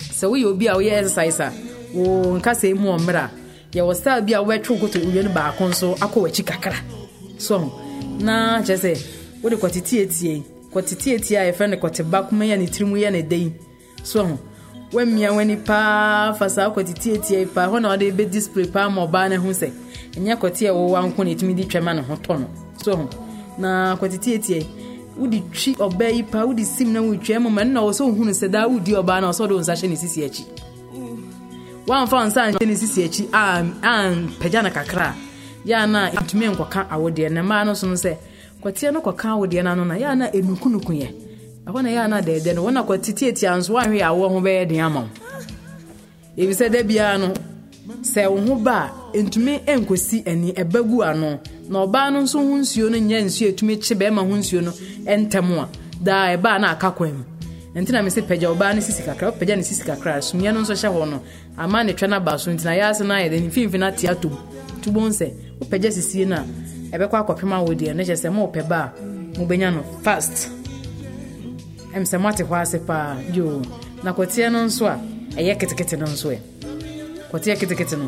sɛ woyɛ obi a woyɛ exercise a wo nkasa mu wɔ mmerɛ a yɛwɔ style bi a wobɛtwe wo kotodwe no baako nso akɔ w'akyi kakra so na kyerɛ sɛ wode kɔtetietie kɔtetietie a yɛfrɛ no kɔteba kuma yɛ ne tiri mu yɛ ne da yi so ho woamia w'ani paa fa saa kɔtetietie yi paa. Hɔ na wode bɛ display paa ma ɔbaa no ho sɛ ɛnyɛ kɔte a wɔwɔ nko na ɛtumi de twɛma ne ho tɔ no. So ho na kɔtetietie wode twi ɔbaa yi paa wode sim na wotwa mu ma no na wɔ sɛ wohunu sɛ daa wodi ɔbaa no a ɔsɛ wode wo nsa hyɛ ne sisi akyi. Woamfa wo nsa anhyɛ ne sisi akyi ampagya no kakra. Yɛa na ɛtumi nkɔka awodeɛ na mmaa no so no sɛ kɔteɛ no kɔka awodeɛ no ano na yɛa na ɛnukunukuyɛ ɛhɔ na yɛa na dɛɛdɛ no wɔna kɔtetietia nso woahwe yɛ awoɔ ho bɛyɛ den ama wo. Ɛfisɛ da biara no sɛ wo ho ba a ntumi nkɔsi ani ɛbɛ gu ano. Na ɔbaa no nso ho nsuo no nyɛ nsuo etumi kye bɛrima ho nsuo no ntɛm a daa ɛbaa na aka kwan mu. Nti na mese pagya ɔbaa no sisi kakra wopagya ne sisi kakra sumiɛ no nso hyɛ hɔ no ama ne twɛ no aba so. Nti na yɛ ase no ayɛ dɛ ne mfimfini ate atom. Tubo sɛ wopagya sisie no a ɛbɛkɔ akɔpem a wodeɛ no kyɛ sɛ mowopɛ ba a mobɛnya no fast. Ɛm sɛ moate hɔ ase paa yo na kɔteɛ no nso a ɛyɛ ketekete no nso ɛ kɔteɛ ketekete no.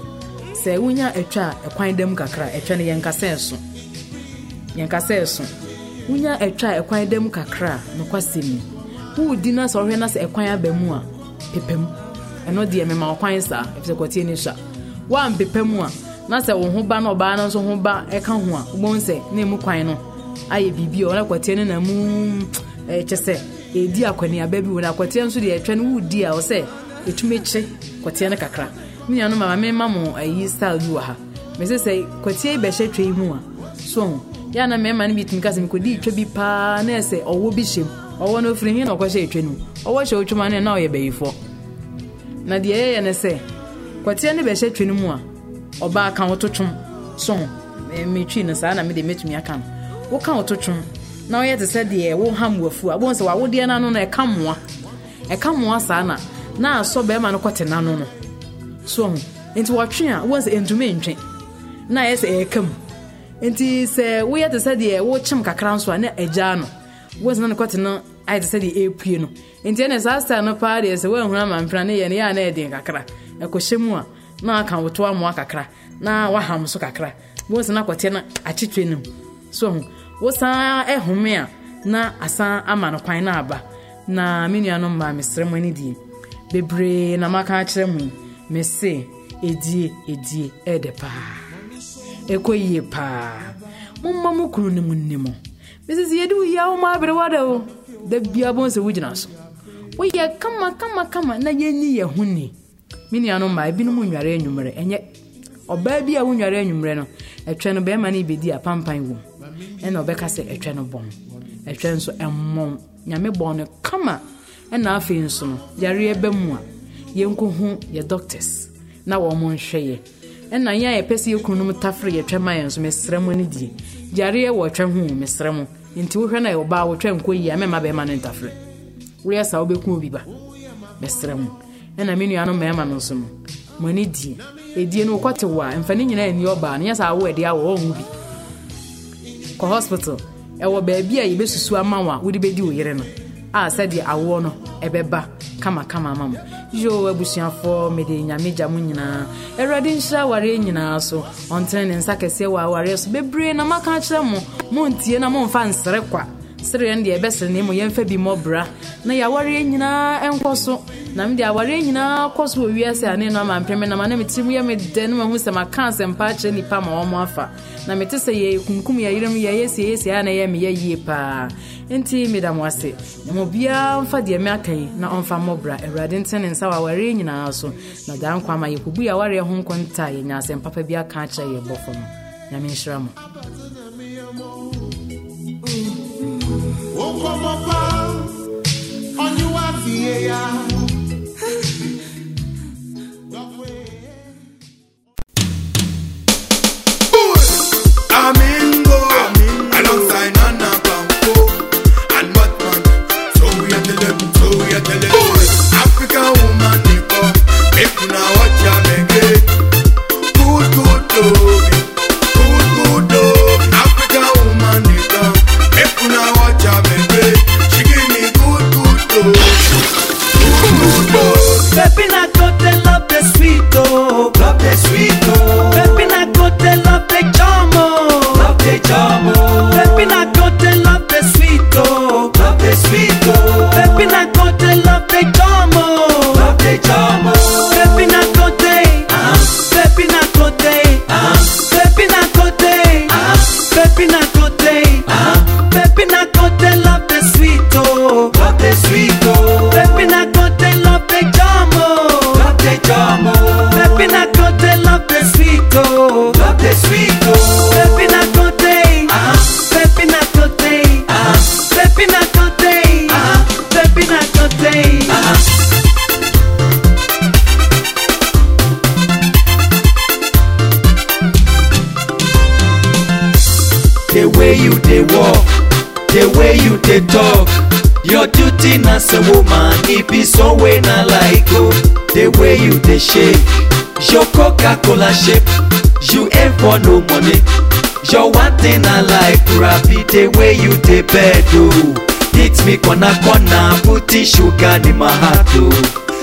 Sɛ wonya atwa a ɛkwan dam kakra ɛtwa no yɛnkasa ɛso yɛnkasa ɛso wonya atwa a ɛkwan dam kakra nokwasɛm wowodi no sɛ ɔhwɛ no sɛ ɛkwan aba mu a pepɛ mu. Ɛno deɛ mema ɔkwan saa ɛfisɛ kɔteɛ no sua woampepɛ mu a na sɛ wo ho ba na ɔbaa no nso ho ba ɛka ho a wobɛhu sɛ na ɛmu kwan no. Ayɛ biribi a ɔna kɔteɛ no na mu ɛkyɛ sɛ ɛdi akɔneaba bi wɔ no akɔteɛ nso deɛ ɛtwa no wodi a ɔ sɛ ɛtumi kye kɔteɛ no kakra me nuanom ama mema mo ayi style bi wɔ ha mɛsɛ sɛ kɔteɛ yi bɛhyɛ twa yi mu a so yɛ na mmarima no bi ka sɛ mekɔdi twa bi paa na ɛsɛ ɔwɔ bi hyɛm ɔwɔ no ɔfiri he na ɔkɔhyɛ twa no. Ɔwɔ hyɛ otwuma no na ɔyɛ bɛyifoɔ na deɛ ɛyɛ no sɛ kɔteɛ no bɛhyɛ twa no mu a ɔbaa ka wo to twom so metwi no saa na mede mɛtumi aka no. Woka wo to twom na ɔyɛ te sɛ deɛ wo ham wafu a sɛ wawodeɛ no ano no ɛka mmoa ɛka mmoa saa na na asɔ bɛrima no kɔte n'ano no. So ho nti wɔtwe a wohu sɛ ɛntumi ntwe. Na ɛyɛ sɛ ɛyɛka mu. Nti sɛ woyɛ te sɛ deɛ wokyem kakra nso a na agyaa no. Wohu sɛ na ne kɔte no ayɛ te sɛ deɛ ɛpue no. Nti ɛne saa style no paa deɛ sɛ woahunu amampra ne yɛ no yɛ a na ɛden kakra. Ɛkɔhyɛ mu a na aka woto amoa kakra. Na waham so kakra. Wohu sɛ na kɔteɛ no akyetwe no mu. So ho wosan ɛhome a na asan ama no kwan no aba. Na me nuanom maa mesrɛ mo ani die. Bebree na maka akyerɛ mo yi mese ɛdie ɛdie ɛdɛ paa ɛkɔ yie paa momma mo kunu no mu nne mo mese sɛ yɛde wo yia wo ma aberewa o da bia bɔhu sɛ wogyina so. Woyɛ kama kama kama na yɛnni yɛ ho ni. Me nuanom maa ebinom nnware anwummerɛ ɛnyɛ ɔbaa bi a wonware anwummerɛ no ɛtwɛ no bɛrima no bɛdi apampan wom ɛna ɔbɛka sɛ ɛtwɛ no bɔn ɛtwɛ nso ɛmmɔn nyame bɔn no kama. Ɛna afei nso no yareɛ bɛ mu a. yɛnkɔhu yɛ doctors. Na wɔn mo nhwɛ yɛ. Ɛna yɛn a yɛpɛ sɛ yɛ kunu no mu tafere yɛtwɛ ma yɛn nso mesrɛ mo no die. Yareɛ wɔ twɛ ho mesrɛ mo. Nti wohwɛ no a ɔbaa wotwɛ nkɔ yie a mɛma bɛrima no ntafere. Woyɛ saa wobɛku obi ba. Mesrɛ mo. Ɛna me nuanom mmarima no nso no mo ani die. Ɛdie no wokɔte wo a mfa ne nyinaa ani ɔbaa no. Nyɛ saa wo ɛde awɔ ɔho bi. Kɔ hospital. Ɛwɔ baabi a yɛbɛsusu ama wo a wode bɛdi wo yere no. A sɛdeɛ awoɔ no ɛbɛba. Kamakama ama mo yo abusuafoɔ mede nyame gya mo nyinaa awurade nhyira awareɛ nyinaa so. Ɔntene ne nsa kɛseɛ wɔ awareɛ so. Bebree na maka akyerɛ mo montie na momfa nsere kwa sereɛ no deɛ ɛbɛsere ne mu yɛmfa bi mmɔbra na yɛawareɛ nyinaa ɛnkɔ so na mede awareɛ nyinaa kɔ so wɔ wiase a ne no ama mpɛmɛ nam na metirim akyerɛ ma afa. Na mete na yie paa. Nti ase na mfa deɛ aka yi na ne nsa na daa nkwa bi aka akyerɛ nhyira Okomopa, onyiwa fie ya. the sweet. oh, dey shake your coca-cola shape you aim for no money your one thing i like rabi the way you dey bed o hit me corner corner put sugar in my heart o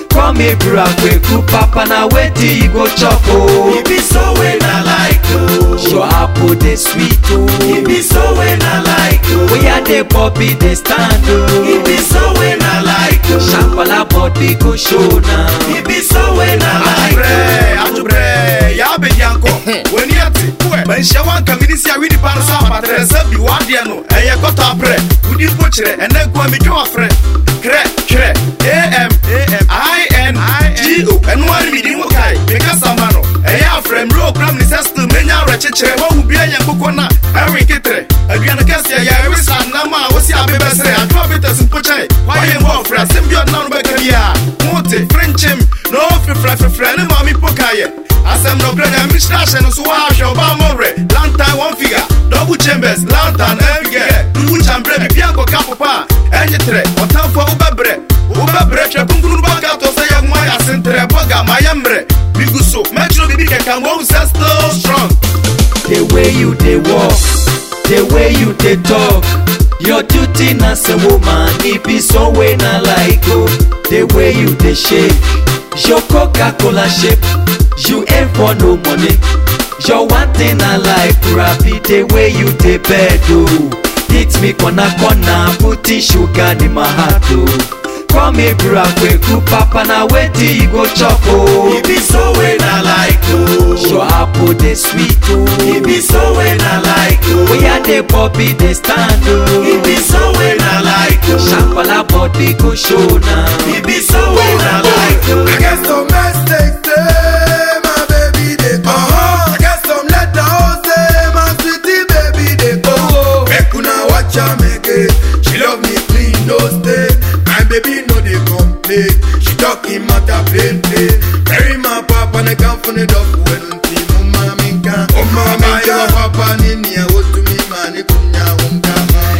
come me bra kweku papa na wetin you go chop o. e be so wey na like o. your apple dey sweet o. e be so wey na like o. oya dey bobi dey stand o. e be so wey na like Shambhala body go show now. It be so when I like it. Ajubre, yabe yanko. When you have to, when she want community, I will be part of some matter. Sub you are the no. Hey, I got a bread. Would you put it go and make your friend? Cre, cre, A M I N G O. And what we do, okay? Because I'm a no. Hey, I'm from Rock, Ram, Nisastu, Menya, Rachitre, what will be a Yankukona, Eric Kitre. Again, I guess, yeah, yeah, every son, Nama. I drop it as in ya Mute, frenchem No fi fly fi fly ni mami pokaye Asem no bre ne mishra she no suwa she oba more Lantern one figure Double chambers, lantern every girl Nubu chambre bi pian ko kapo pa Enye tre, otan fo ube bre. Ube bre, che pungunu baka to se yag mwa ya sentre Boga ma yemre Bigu so, metro bibi ke kango use still strong. The way you they walk The way you they talk. Your duty as a woman e be so wey na like o the way you dey shake your coca-cola shape you aim for no money. Your one thing i like rabi the way you dey bed o hit me corner corner put sugar in my heart o come me bra kweku papa na wetin you go chop o. e be so wey na like o. your apple dey sweet o. e be so wey na like o. oya dey bobi dey stand o. e be so wey na like o. shampala body go show na. e be so wey na like o. I get some mistakes, him out a plane plane Bury my papa and I can't find it up When you see mama minka Oh mama papa nini ya wotu mi mani kunya umka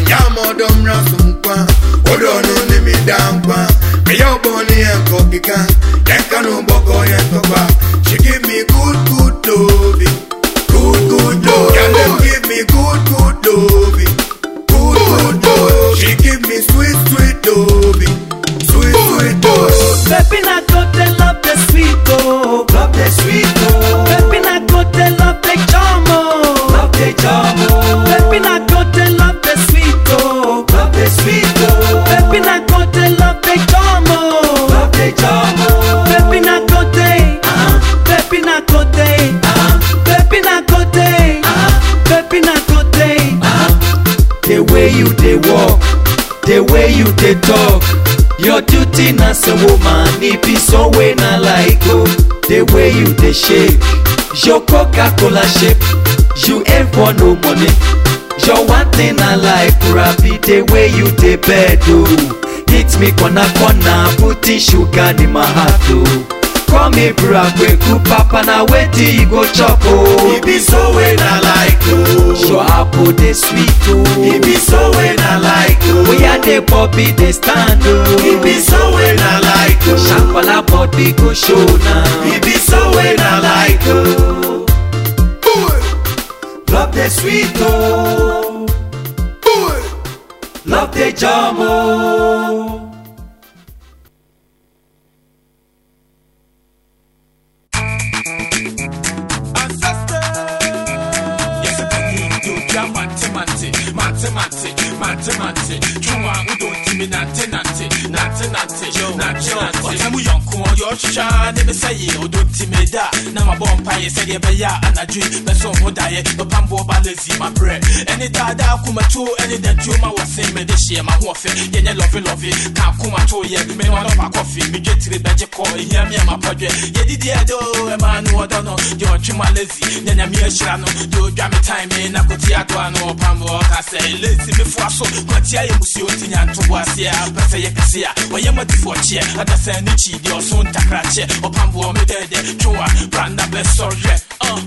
Ya modom rasu mkwa Odo oh, no ni midangwa Miyo boni ya kokika Yenka no boko yenko kwa. The way you dey walk the way you dey talk. Your duty na as a woman e be so wey na like o the way you dey shake your coca-cola shape you aim for no money your one thing i like rabi the way you dey bed o hit me corner corner put sugar in my heart o come me bra kweku papa na wetin you go chop o. e be so wey na like o. your apple dey sweet o. e be so wey na like o. oya dey bobi dey stand o. e be so wey na like o. shampala body go show na. e be so wey na like o. dey sweet o. love dey jam. Ɔhwehwɛ ne bɛsɛ ye ɔdɔ ntimi da na mabɔ mpaeɛ sɛdeɛ ɛbɛyɛ a anadwe bɛsɛ ɔho daeɛ bɛpamboɔ ba lazy mabrɛ ɛne daadaa komatuo ɛne dantuo ma wɔ se mede hyeɛ ma hoɔfɛ yɛnyɛ lɔvelɔve ka komato yɛ mene wanɔpa kɔfe medwe tiri bɛgye kɔ ɛhia me amapɔdwɛ yɛdidiɛ de o no ɔdɔ no deɛ ɔtwe ma lazy. Na nyame ahyira no deɛ ɔdwa me time me na kotia adoa no ɔpamboɔ ka sɛ lazy mefoa so kwatia yɛ musuo nti nyantoboaseɛ pɛ sɛ yɛkɛse a wɔyɛ madifoɔ kyeɛ adasa ne kyi deɛ ɔso ntakrakyɛ ɔpamboɔ me dɛdɛ twoa branda bɛsɔrhwɛ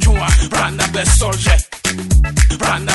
twoa branda bɛsɔrhwɛ branda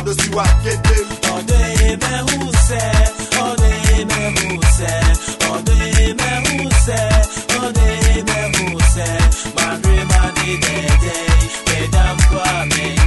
how does you I get them? Odeme Huse, Odeme Huse, Odeme Huse, Odeme Huse, Madre Madre Dede, Pedam Kwame.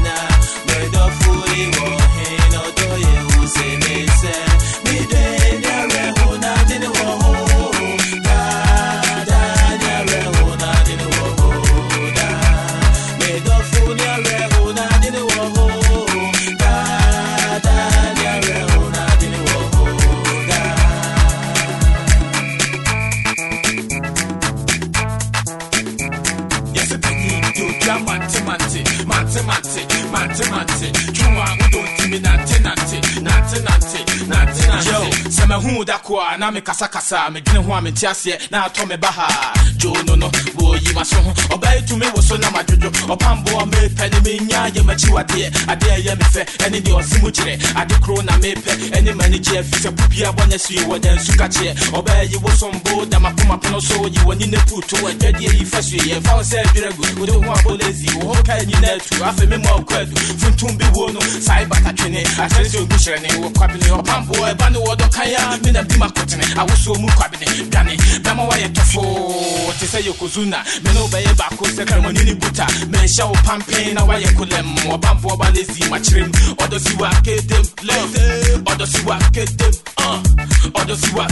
Kasakasa medwene ho a mente aseɛ na atɔ me ba ha Joe no no, wo yi ma so. Oba itu me wo so na madwojo. Opambo me pe ne me nya ye machi wade. Ade ye me fe, ene ni osimu chire. Ade kro na me pe, ene mani je fi se pupi abone su ye wo den su ka che. Oba yi wo so mbo da makoma pono so yi wo ni ne putu. Ede ye yi fa su ye, fa se dwere gu. Wo de ho abolezi, wo ho ka e ni na tu. Afa me mo kwadu. E Funtum bi wo no, sai bata twene. Atense ogu chire ne wo kwabini. Opambo e ba no e wo do kaya, me na bi makotene. Awoso mu kwabini. Dane, dama wa ye tofo. Te sɛ yokozuna me ne wobɛyɛ baako sɛ kramani ne buta. Menhyɛ wo pampen na woayɛ kolɛm ɔbamboa ba lesi makyerɛm ɔdɔ si wa ɔdɔ si wa kedem uh. ɔdɔ si wa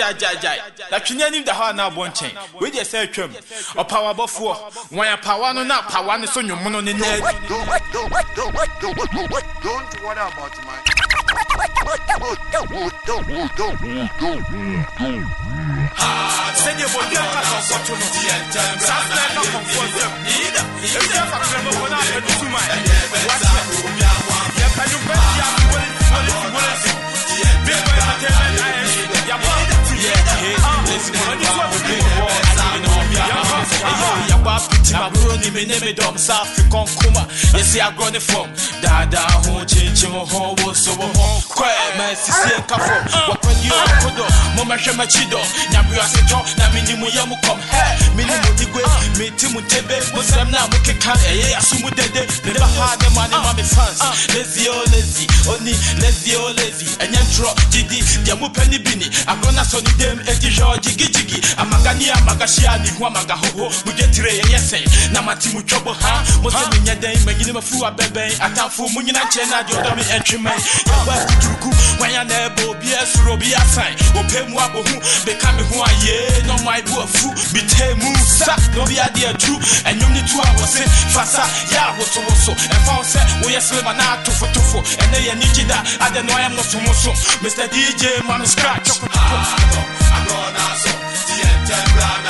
gyaagyaagyaagyae latwene anim da hɔ a na abɔ nkyɛn wei deɛ sɛ atwam ɔpawa bɔfoɔ wɔn apawa no na apawa no so nwomono ne naa Don't worry about my. sɛdeɛ bɔdeɛ ka sɔsɔto no saa sɛ na kɔmfɔ sɛm ɛfia fakrɛmɔbɔ no apɛno tumae This one, this one's big. ba piti ma bro ni me ne me dom sa African kuma yesi agro ne fom dada ho chenche mo ho wo so wo ho. Kwe ma sisi enka fo wa kwen yo kodo mo ma hwe ma chido nya bro ase cho na me ni mu ye mu kom he me ni mu digwe me ti mu tebe mo sram na mo keka eye asumu dede ne ba ha ne ma ne ma me fans lazy o lazy oni lazy o lazy enye ntro gidi dia mu peni bini. Agro na so ni dem eti jo jigi jigi amaga ni amaga shia ni hu amaga ho ho mu get tire yɛyɛ sɛn na mate mu twɔbɔ ha mo sɛ menyɛ dɛn manyine mafu abɛbɛn atamfo mo nyina nkyɛn na deɛ ɔdɔ me ɛntwemɛn yɛwɔ atuturuku wanya na ɛbɔ obi asuro obi asan wɔpɛ mu abɔhu bɛka me ho ayee na ɔmo aibu afu bitee mu sa? Na obi adeɛ atu ɛnwom ne tu a wɔse fasa yɛ awosowoso ɛfa wo sɛ woyɛ silema na atofotofo ɛnɛ yɛ ni gyi da adɛ no ayɛ mosomoso mr dj man scratch. Mr.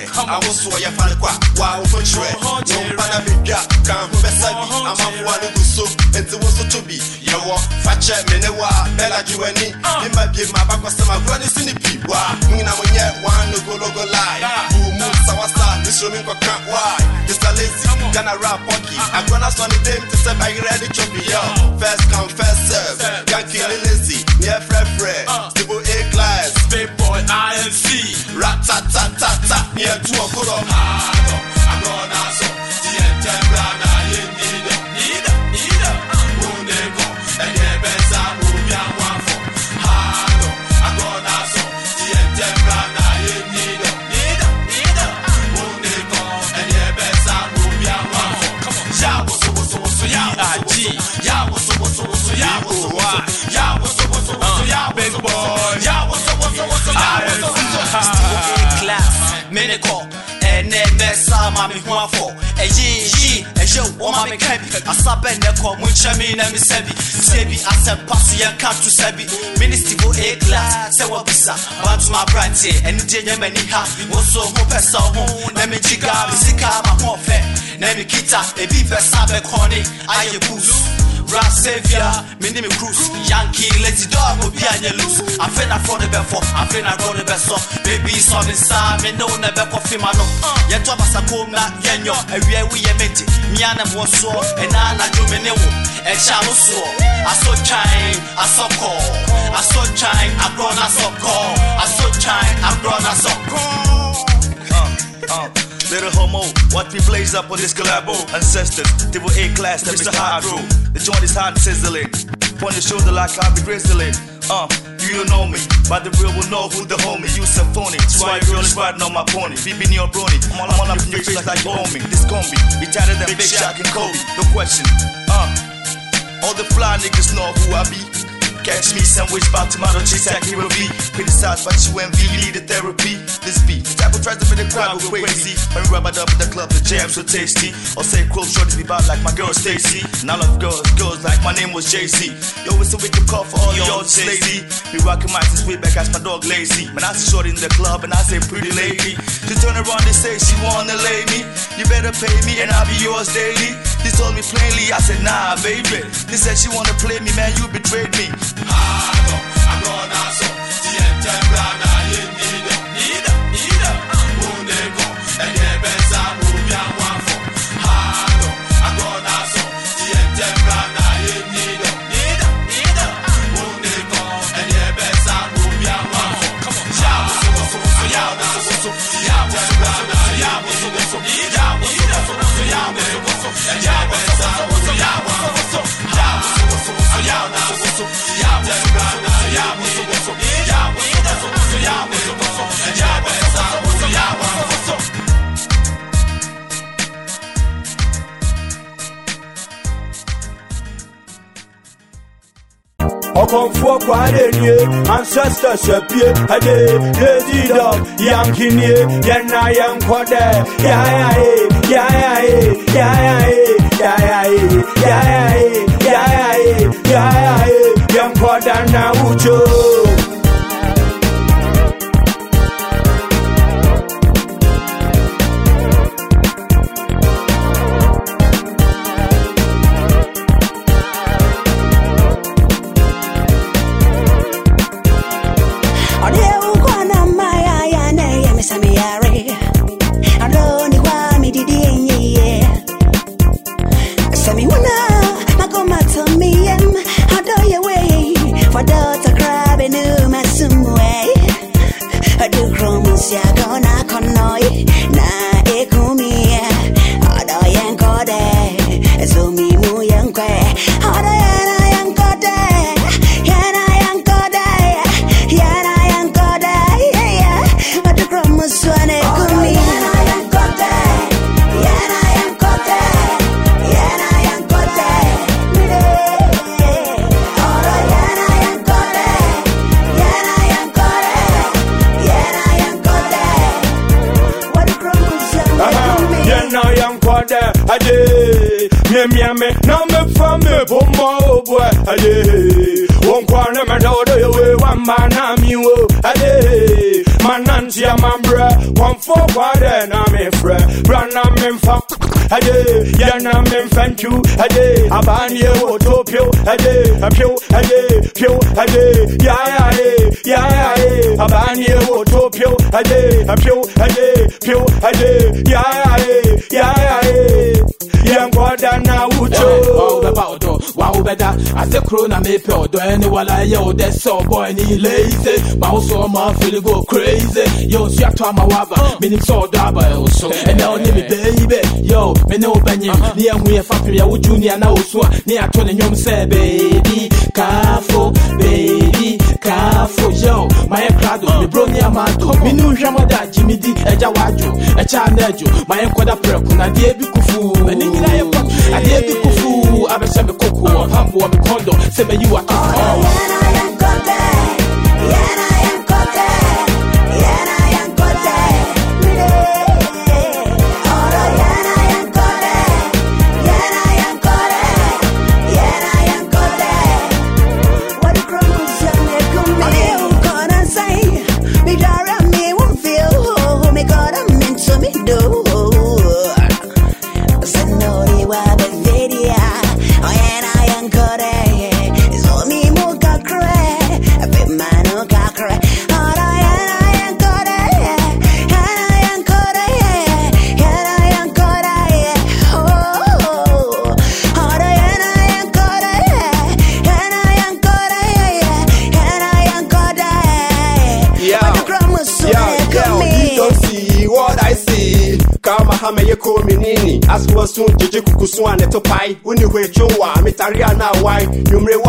Niemre. I was so ya fan qua. Wow, for sure. No pana bigga. Can't be oh, sabi. Oh, I'm a one who so. And it was so to be. You walk, fetch it, Menewa, Bella Juani. You might be my back, some of running in the people. Nina, when yet one no go logo lie. Boom, Sawasa, this room in Cocan. Why? Mr. Lazy, gonna rap hockey. I'm gonna son the dame to say, I ready to be yo. Uh-uh. First come, first serve. Yankee lazy, near Fred Fred. Uh. A class. Big boy INC. tat tat tat ma me ho afɔ ɛyiyi ɛyɛ wɔ ma meka bi asa bɛ nnɛ kɔ mo nkyɛ me na mesɛ bi tie bi asɛmpa so yɛnka to sɛ bi ministivo a class sɛ wɔbisa bantoma aberanteɛ ɛno deɛ nyɛ m'ani ha wo so ho pɛ sɛ wo ho na megyi gaa me sika ma ho ɔfɛ na mi kita ebi bɛsa bɛkɔne ayɛ bus rap savior me ne me cruise yankee lazy dog obi a nyɛ loose. Afei na fɔ ne bɛ fɔ afei na rɔ ne bɛ sɔ baby sɔ ne nsa me ne wo na bɛkɔ fima no. Yɛto abasakom na yɛnyɔ awia wo yɛ mete mia na moɔ soɔ ɛnaa nadwo me ne wo ɛkyɛ a wo so. Aso twan asɔ kɔɔ aso twan agorɔ na sɔ kɔɔ aso twan agorɔ na sɔ kɔɔ I. Little homo, what we blaze up on this collabo. Ancestors, they were A class, that Mr. Hydro. The joint is hot and sizzling. On your shoulder like I'll be grizzling. Uh, you don't know me, but the real will know who the homie. You phony. Swipe girl is riding on my pony. BB Neo Brony. I'm all, I'm all up in your face like you own me. This combi, be tighter than Big Shaq and Kobe. No question. Uh, all the fly niggas know who I be. Catch me sandwich by tomato cheese, accurate V. Criticized by you envy, need a therapy. This beat, type of tries to make the crowd go crazy. When we rub it up in the club, the jam so tasty. Or say close shorties be bad like my girl Stacy. And I love girls, girls like my name was Jay Z. Yo, it's a wicked call for all y'all lazy. Be rocking my way back as my dog lazy. Man, I see shorty in the club and I say pretty lady. She turn around and say she wanna lay me. You better pay me and I'll be yours daily. She told me plainly, I said nah, baby. They said she wanna play me, man, you betrayed me. Ago, agonazo, diente blanda. Ɔkɔmfoɔ kwade nie ancestors apie ɛde lazy dog yankinie yɛna yɛnkɔ dɛ yayaye yayaye yayaye yayaye yayaye yayaye yayaye yɛnkɔ da na hoy aye me me me na me fa me but my boy aye. Won kwa me do do we wan ma na mi aye. Miwo agye manantia mabrɛ kɔmfo kwadɛ na mefrɛ bra na memfa agye yɛna memfa ntwu agye abaneɛ wɔ to pio agye apio agye pio agye yayae yayae abaneɛ wɔ to pio agye apio agye pio agye yayae yayae yɛnkɔda na wucho wawobɛba ɔdɔ wawobɛda ase koro na mepɛ ɔdɔ ɛne wala ɛyɛ wo dɛ sɛ ɔbɔɛ ne lazy. Ma wo so ɔma fili go crazy. Yo nsu atɔ ama waba menim sɛ ɔdɔ aba ɛwo so. Ɛnɛ wo ne me baby. Yo me ne wo bɛnyem ne yɛhu yɛ fapem yɛwo junior na wo so a ne yɛato ne nnwom sɛ baby. Kafo baby kafo yo my crowd me bro ni amato me nu hwemo da jimi di eja waju echa na eju my kwada preku na die bi kufu. Me ni nyina ye pot adie bi kufu abesha me koku on hambo me kondo se me you are wai, uniwe chungwa, mitaria why? You may.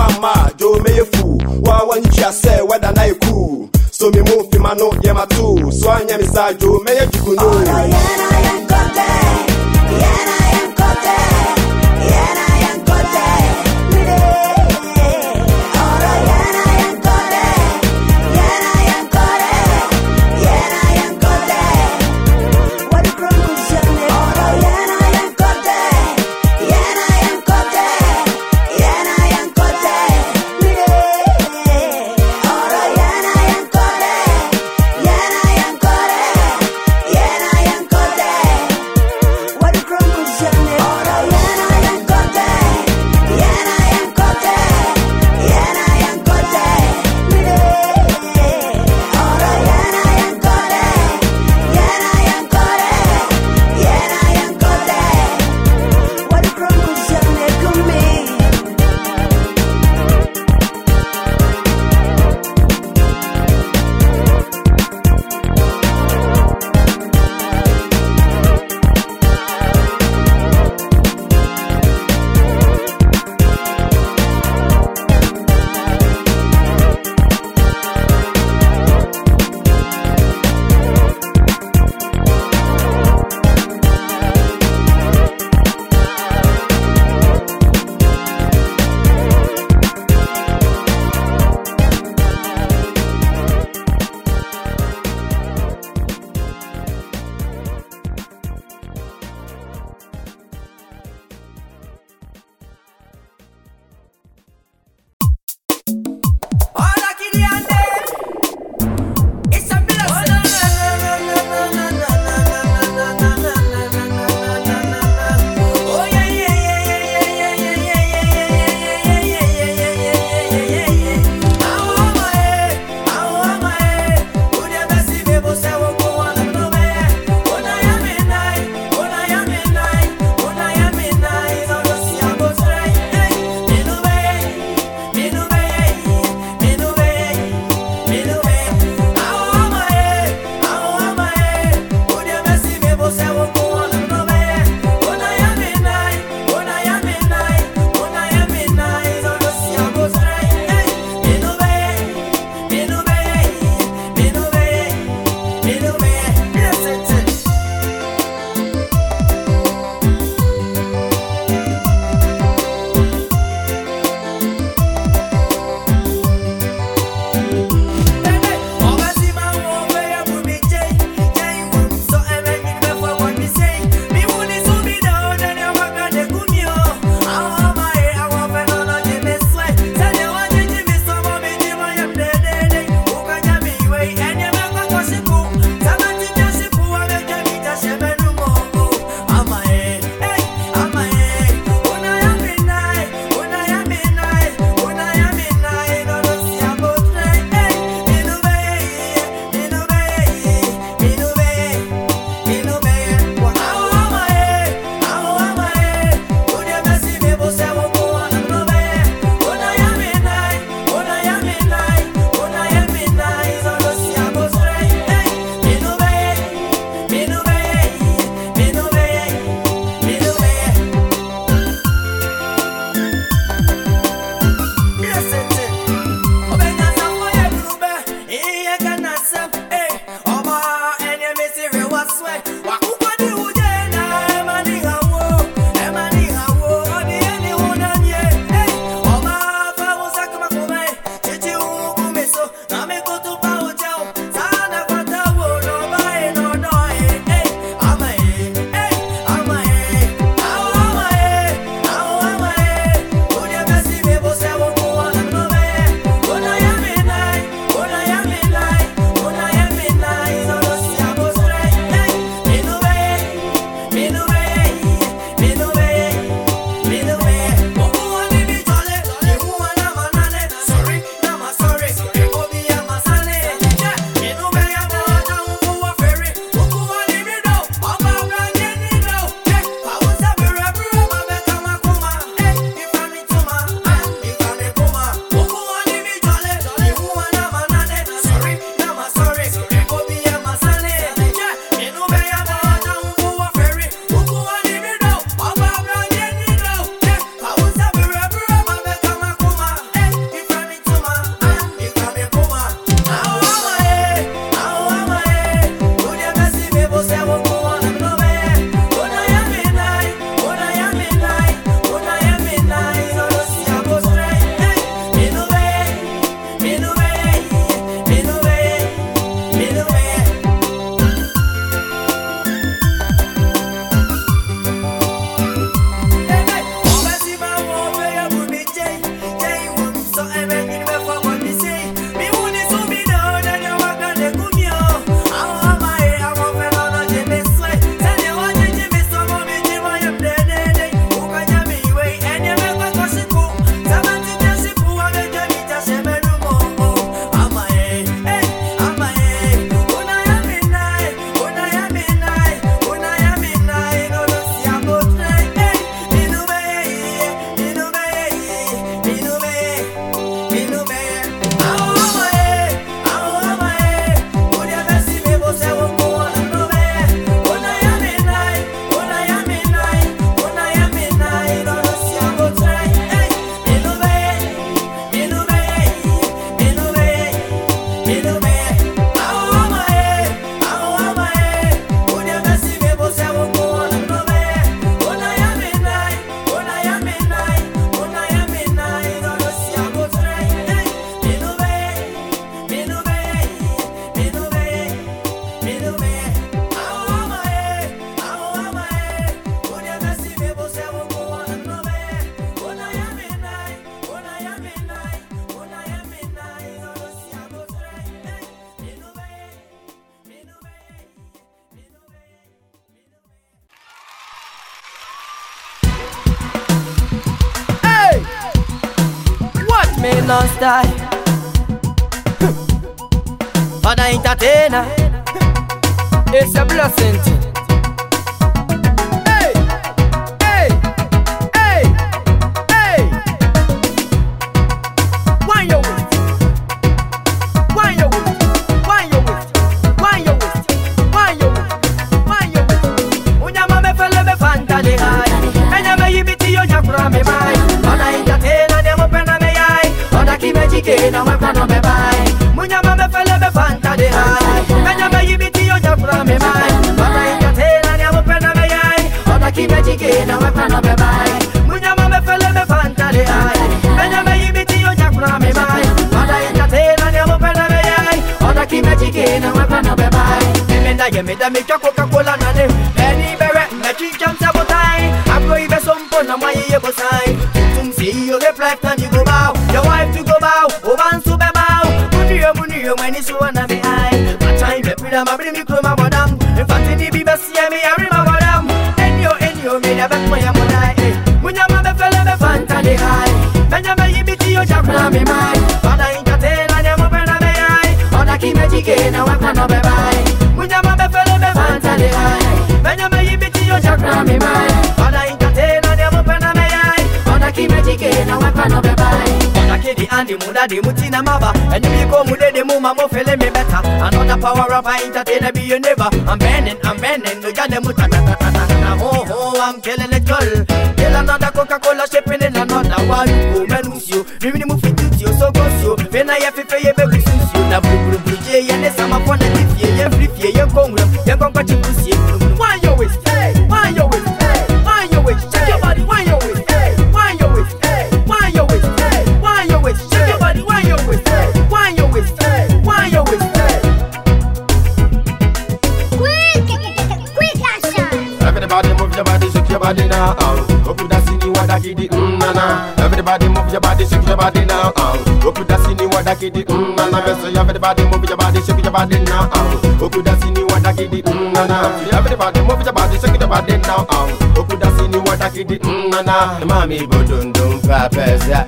watakidi nana mami bodondon mpa pesa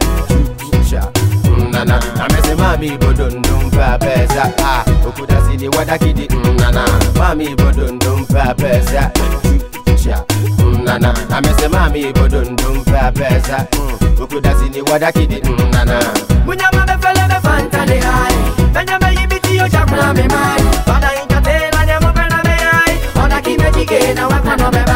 cha nana amesema mi bodondon ah ukuta sini watakidi nana mami bodondon mpa pesa cha nana amesema mi bodondon mpa pesa ukuta sini munyama mefele mefantane hai Benye meyibiti yo chakula memai Bada inkatela nye mupena meyai Ona kimechike na wakana beba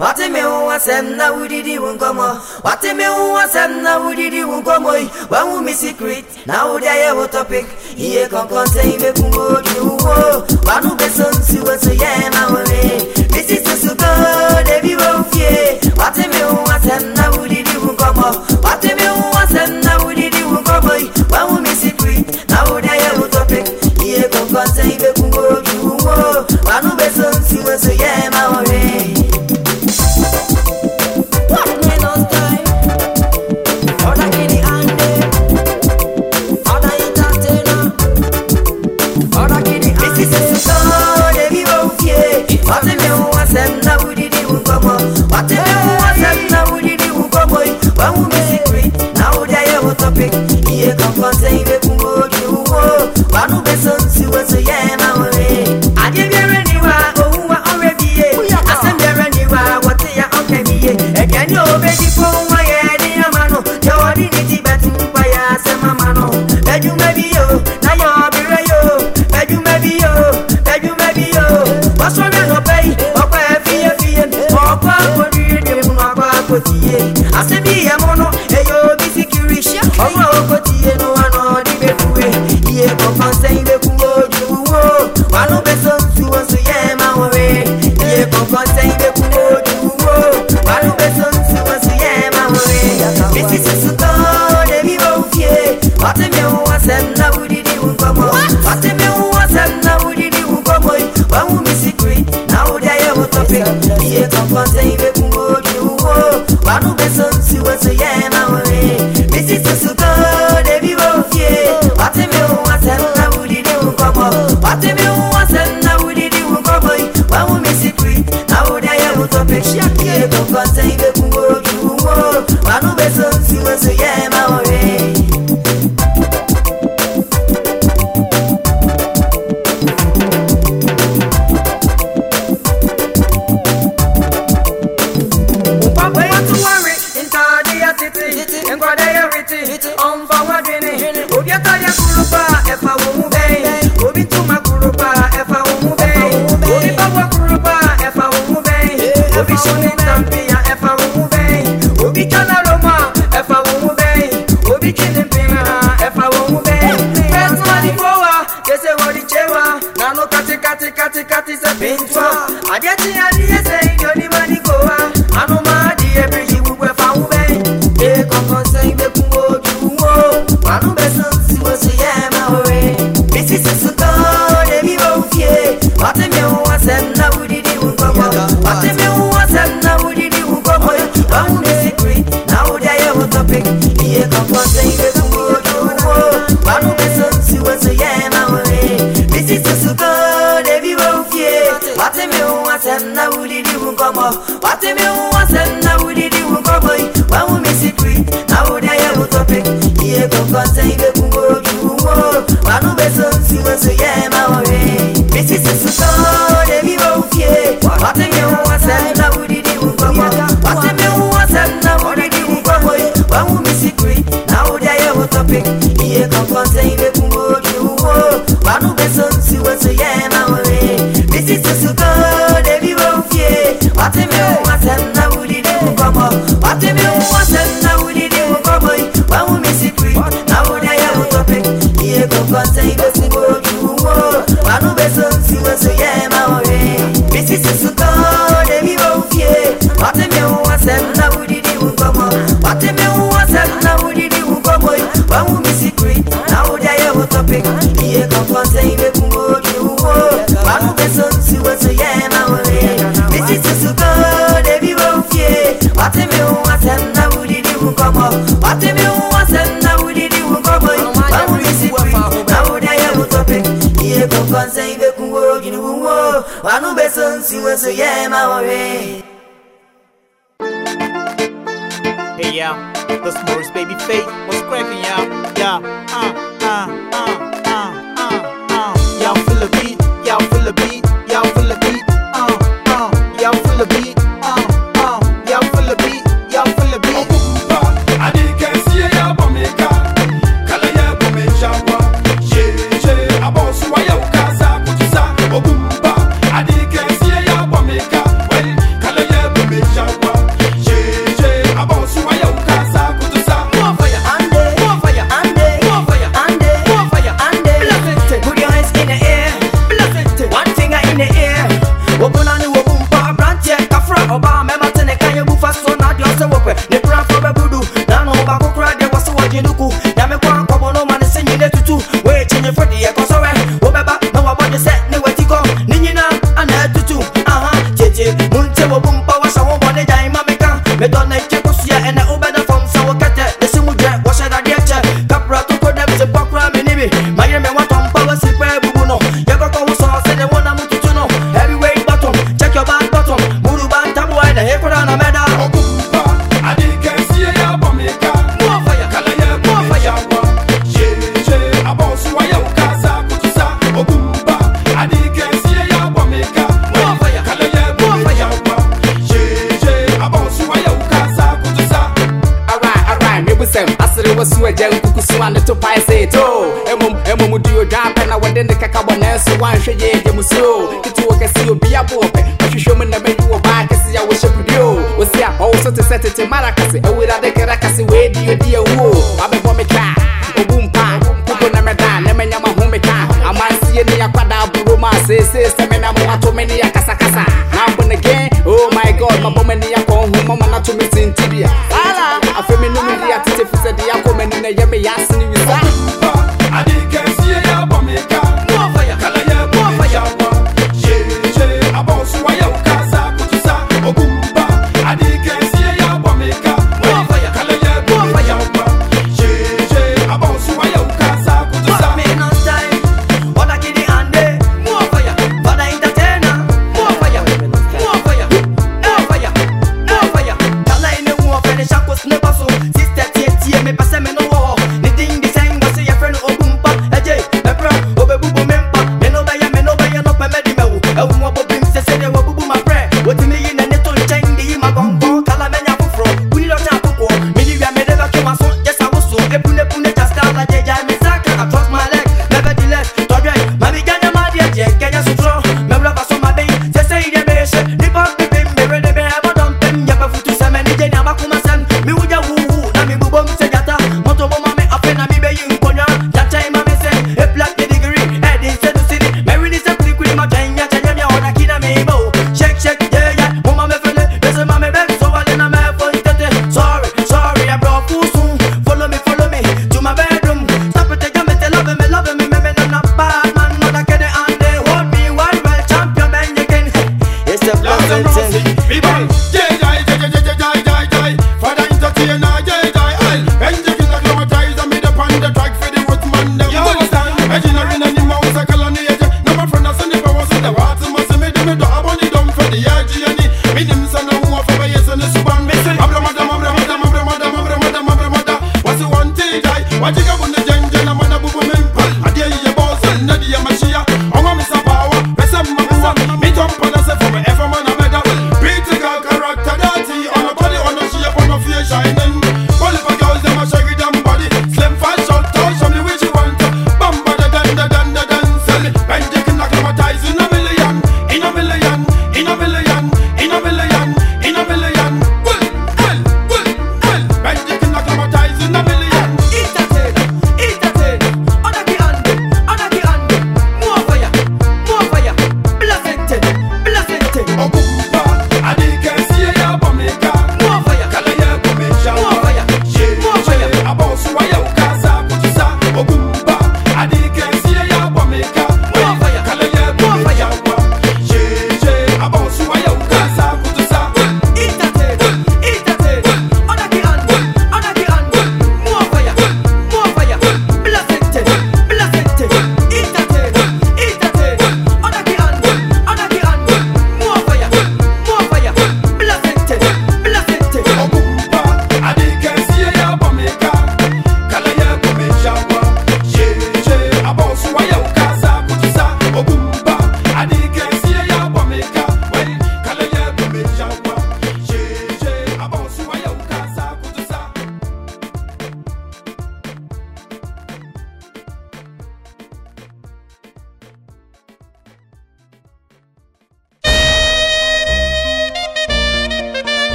wateme uwasem na udidi wunkomo wateme uwasem na udidi wunkomo wan wu mi secret na udia ye wo topic. Iye kankan se ibe kun wo di wo wanu beso nsi wo so ye ma wo mi mrs susuko debi wo fie wateme uwasem na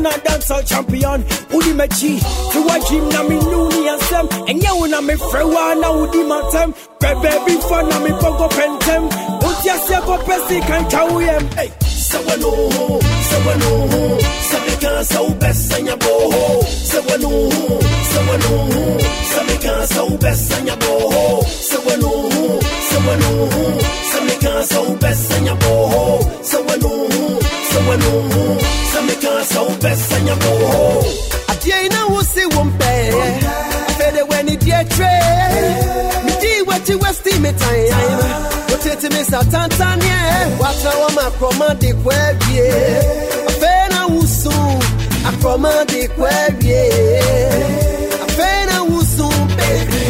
and a dancehall champion. Udi mechi, to a gym na me nuni and sem. Enye una me frewa na udi matem. Bebe before na me pogo pentem. Uti a sepo pesi kan chawuyem. Hey. satantaneɛ watra wɔma akorɔma de kɔ awie afei na wusu akorɔma de kɔ awie afei na wusu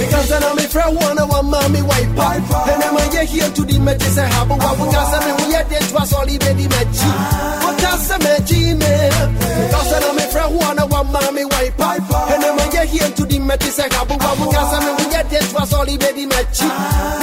mekasa na mefrɛ wo na wama me waipa ɛnɛ ma yɛhie to di mɛgye baby, habo waboka sɛ me ho yɛ de toa sɛ ɔle bɛdi m'akyi woka sɛ m'akyi me mekasa na mefrɛ wo na wama me waipa to di mɛgye sɛ habo waboka sɛ me ho yɛ de toa sɛ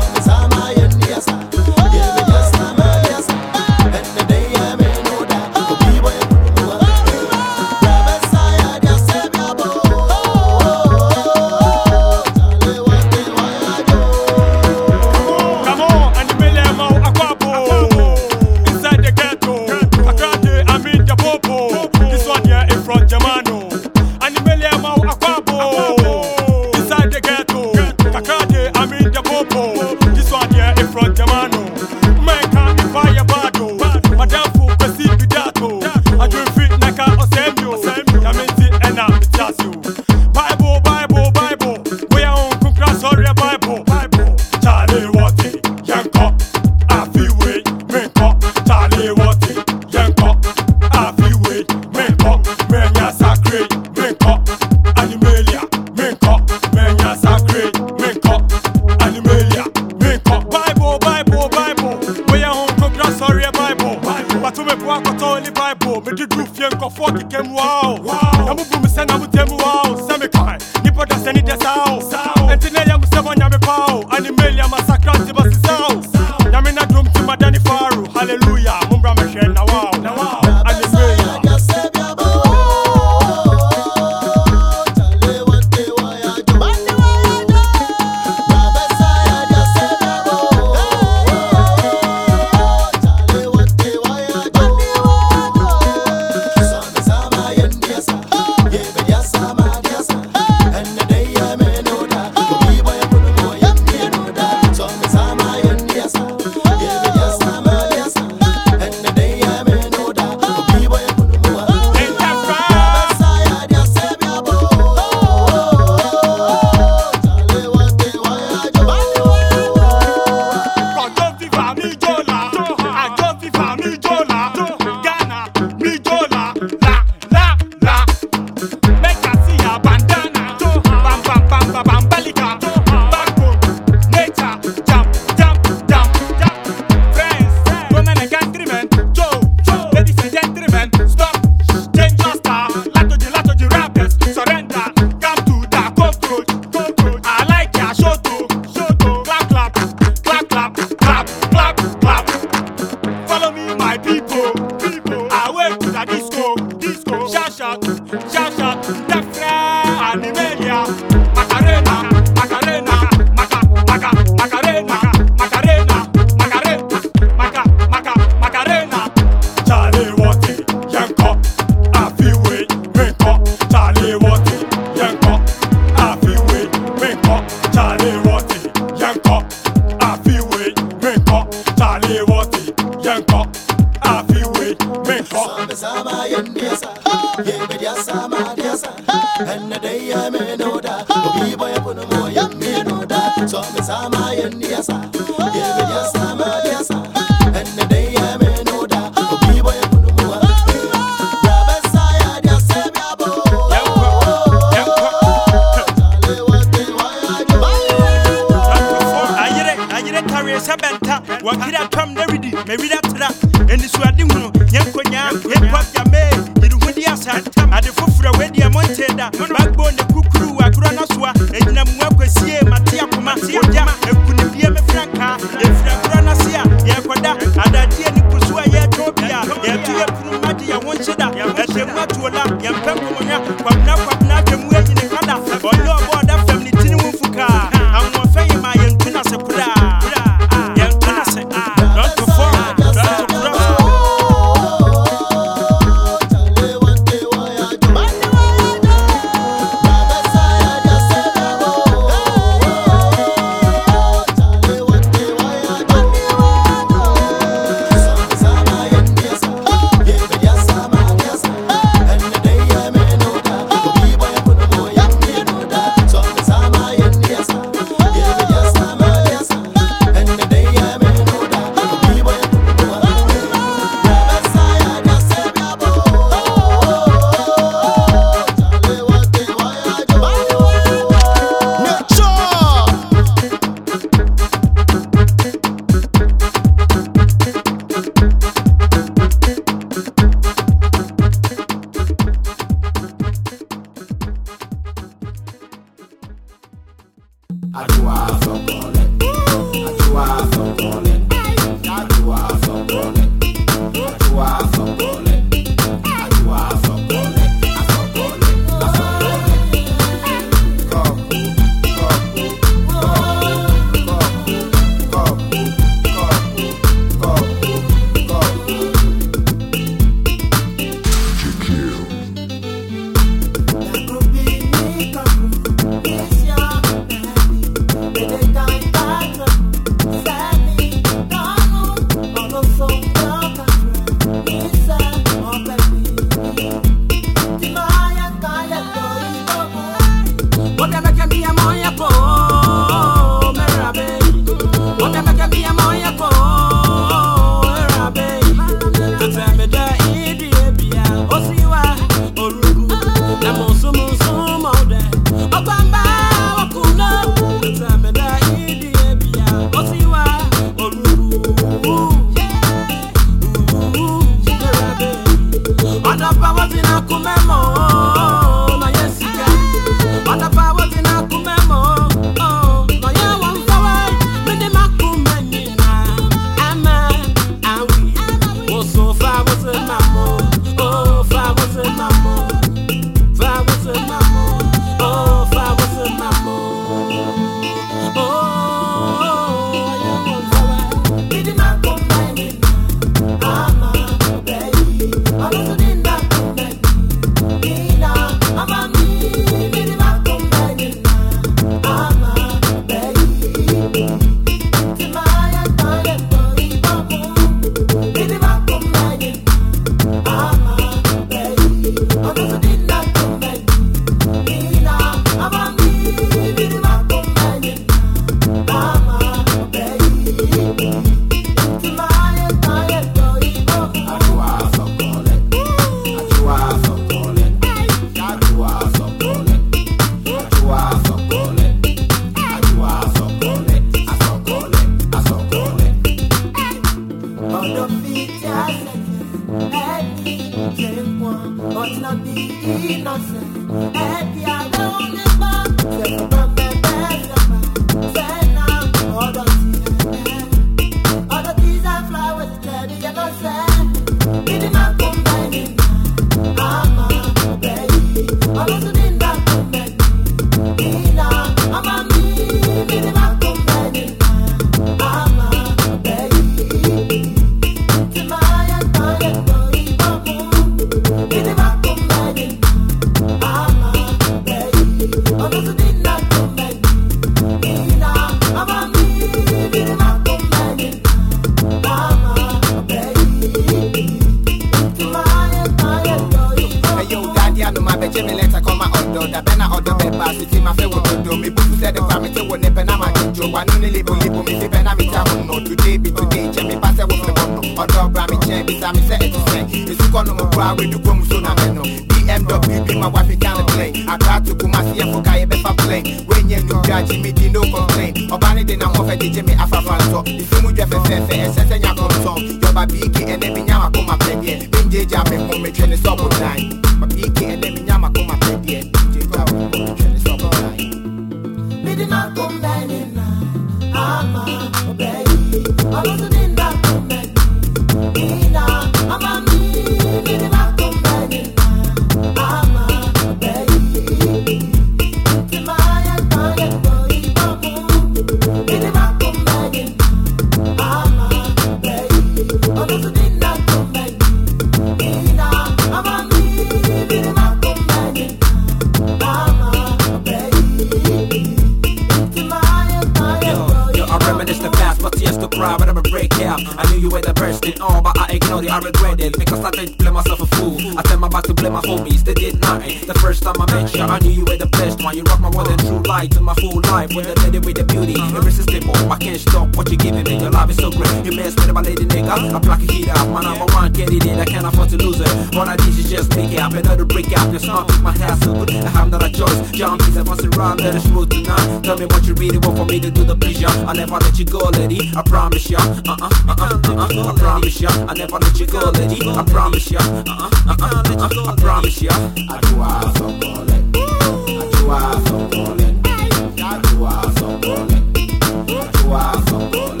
cause I didn't play myself a fool. I tell my back to blame my homies, they did nothing. The first time I met you, I knew you were the best one. You rock my world and true light to my full life. With the lady with the beauty, irresistible. I can't stop what you're giving me, your love is so great. You mess with my lady nigga, I pluck a heat up. My number one candidate, I can't afford to lose it. What I did is just pick it up, another break up. Your song. pick my hair so good, I have not a choice. Jump is a once around, let it smooth tonight. Tell me what you really want for me to do the pleasure. I never let you go lady, I promise ya. Uh-uh, uh-uh, uh-uh, I promise ya. I never let you go lady. I promise ya. Uh-uh, uh-uh, I promise ya. I do I so calling. I do I so calling. I do I so calling. I do I so calling.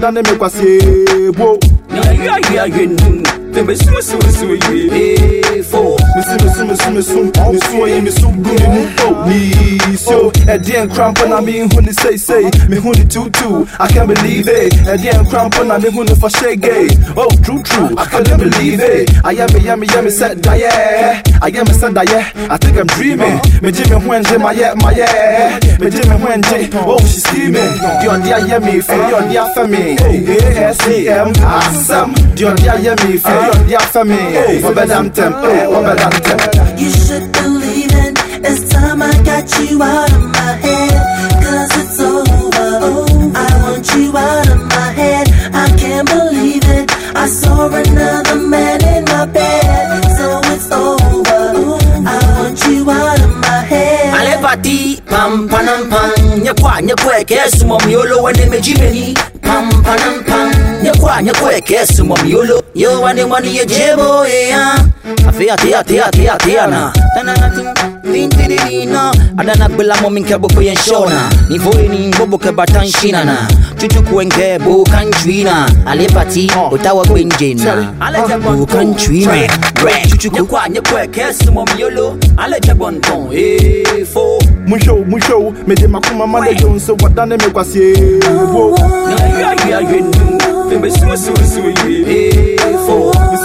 dane mekwasi bo na ya ya yen nisio ɛdeɛ nkrampo na mi hu ni seisei mi hu ni tutu I can't believe it. Nkrampo na mi hu ni for shege oh true true. I couldn't believe it. Ayɛ mi yɛ mi yɛ mi sɛ dayɛ ayɛ mi sɛ dayɛ I think I'm dreaming. Ɛngye ma yɛ ma yɛ mi gye mi ho ɛngye oh she's scheming. Deɛ ɔde ayɛ mi fɛ deɛ ɔde afɛ mi ASEM asɛm deɛ ɔde ayɛ mi fɛ deɛ ɔde afɛ mi ɔbɛda ntɛm ɔbɛda ntɛm. You should believe it. It's time I got you out of pam nyakwa nyakwa kesu mom yolo wane mejimeni pam panam pam. Nyakwa nyakwa kesu mom yo wane wane ye jebo eh, ah. ya afia tia tia tia tia na. Tana na tin tin tin tin na adana bela mom nke boko yen shona. Ni voye ni bobo ke batan shina na chuchu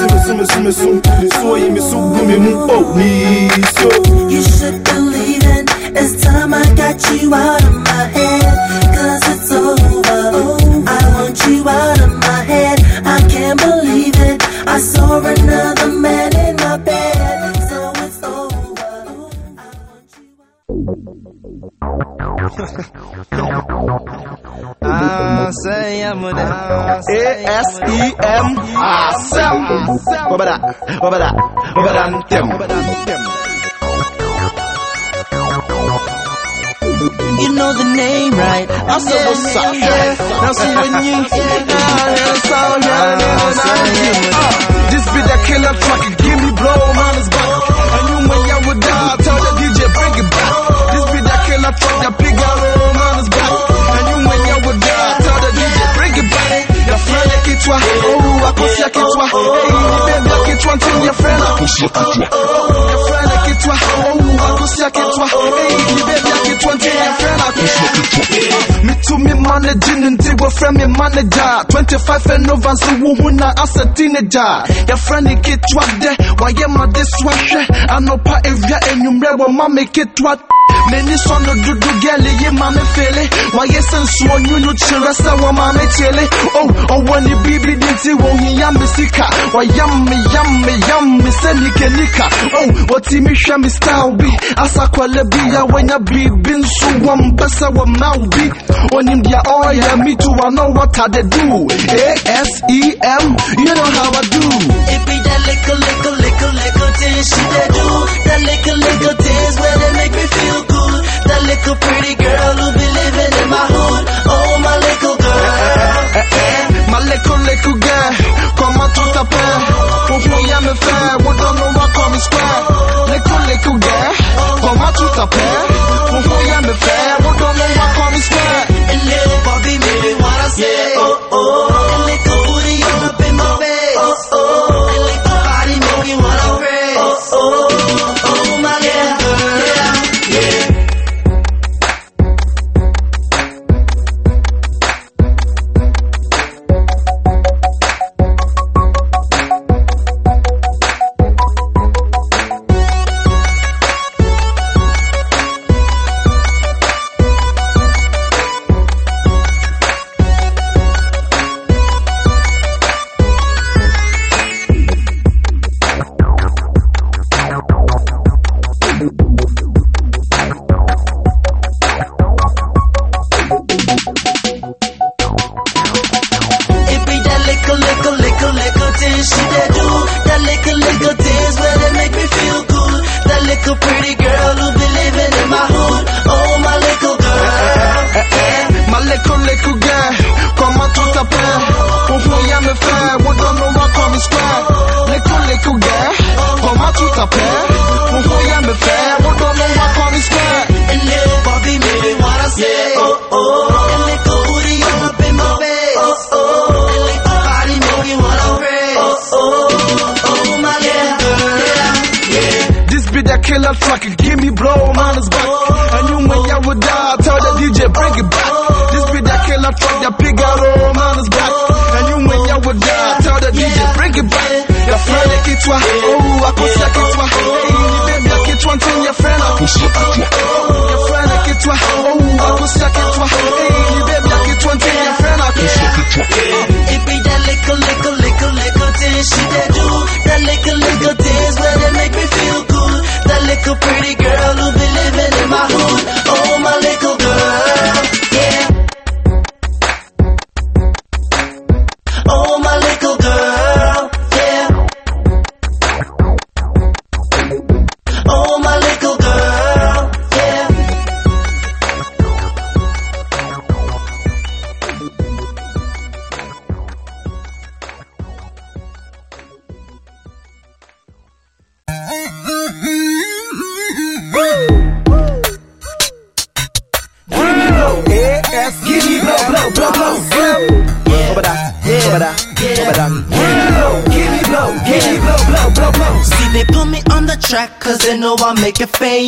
eh Misu misu misu misu misu oyi misu gu mi mu. You should believe it. It's time I got you out of my head. A-S-E-M Asem Wabada Wabada Wabada Ntem You know the name, right? I what's up? Now see when you This be that killer track, give me blow, man, it's back. And you when you would die, track, that big arrow, man, back. And you when you would die, tell the DJ, bring it back. Your friend, a kitwa, oh, I can see a kitwa. Hey, baby, a kitwa, tell your friend, I can see a kitwa. Your friend, a kitwa, oh, I can see a kitwa. Hey, baby, a kitwa, tell your friend, I can see a kitwa. Me to me managing were friend me manager. 25 and over, so who na as a teenager. Your friend, a kitwa, there, why am I this one? I know pa area and you remember, mommy, kitwa. Many son of Dudu Gally, ye mammy fele. Why yes and swan you look chirasa wa mammy chele. Oh, oh, when you baby didn't see when yam sika. Why yummy, yummy, yummy, send you nika. Oh, what me shami style be. Asa kwale be ya when ya be bin so one bessa wa mau be. On him dia oh me too, I know what I do. A S E M, you know how I do. It be that little, little, little, little things she they do. That little, little things where they make me feel good. That little pretty girl who be living in my hood. Oh, my little girl. My little, little girl, up here. Hopefully I'm a fair. What don't know what me square. Little, little, yeah. But what you up here. Hopefully I'm don't me square.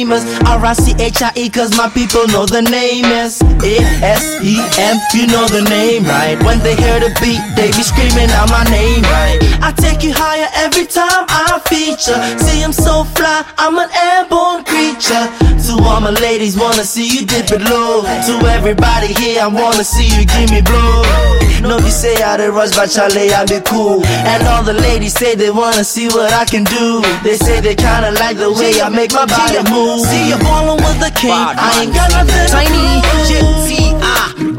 Famous. R-I-C-H-I-E cause my people know the name is A-S-E-M, you know the name, right? When they hear the beat, they be screaming out my name, right? I take you higher every time I feature. See, I'm so fly, I'm an airborne creature. To all my ladies, wanna see you dip it low. To everybody here, I wanna see you give me blow. No, you say I the rush, but Charlie, I be cool. And all the ladies say they wanna see what I can do. They say they kinda like the way I make my body move. See you ballin' with the king, I ain't got nothing. Tinny, J-T-I,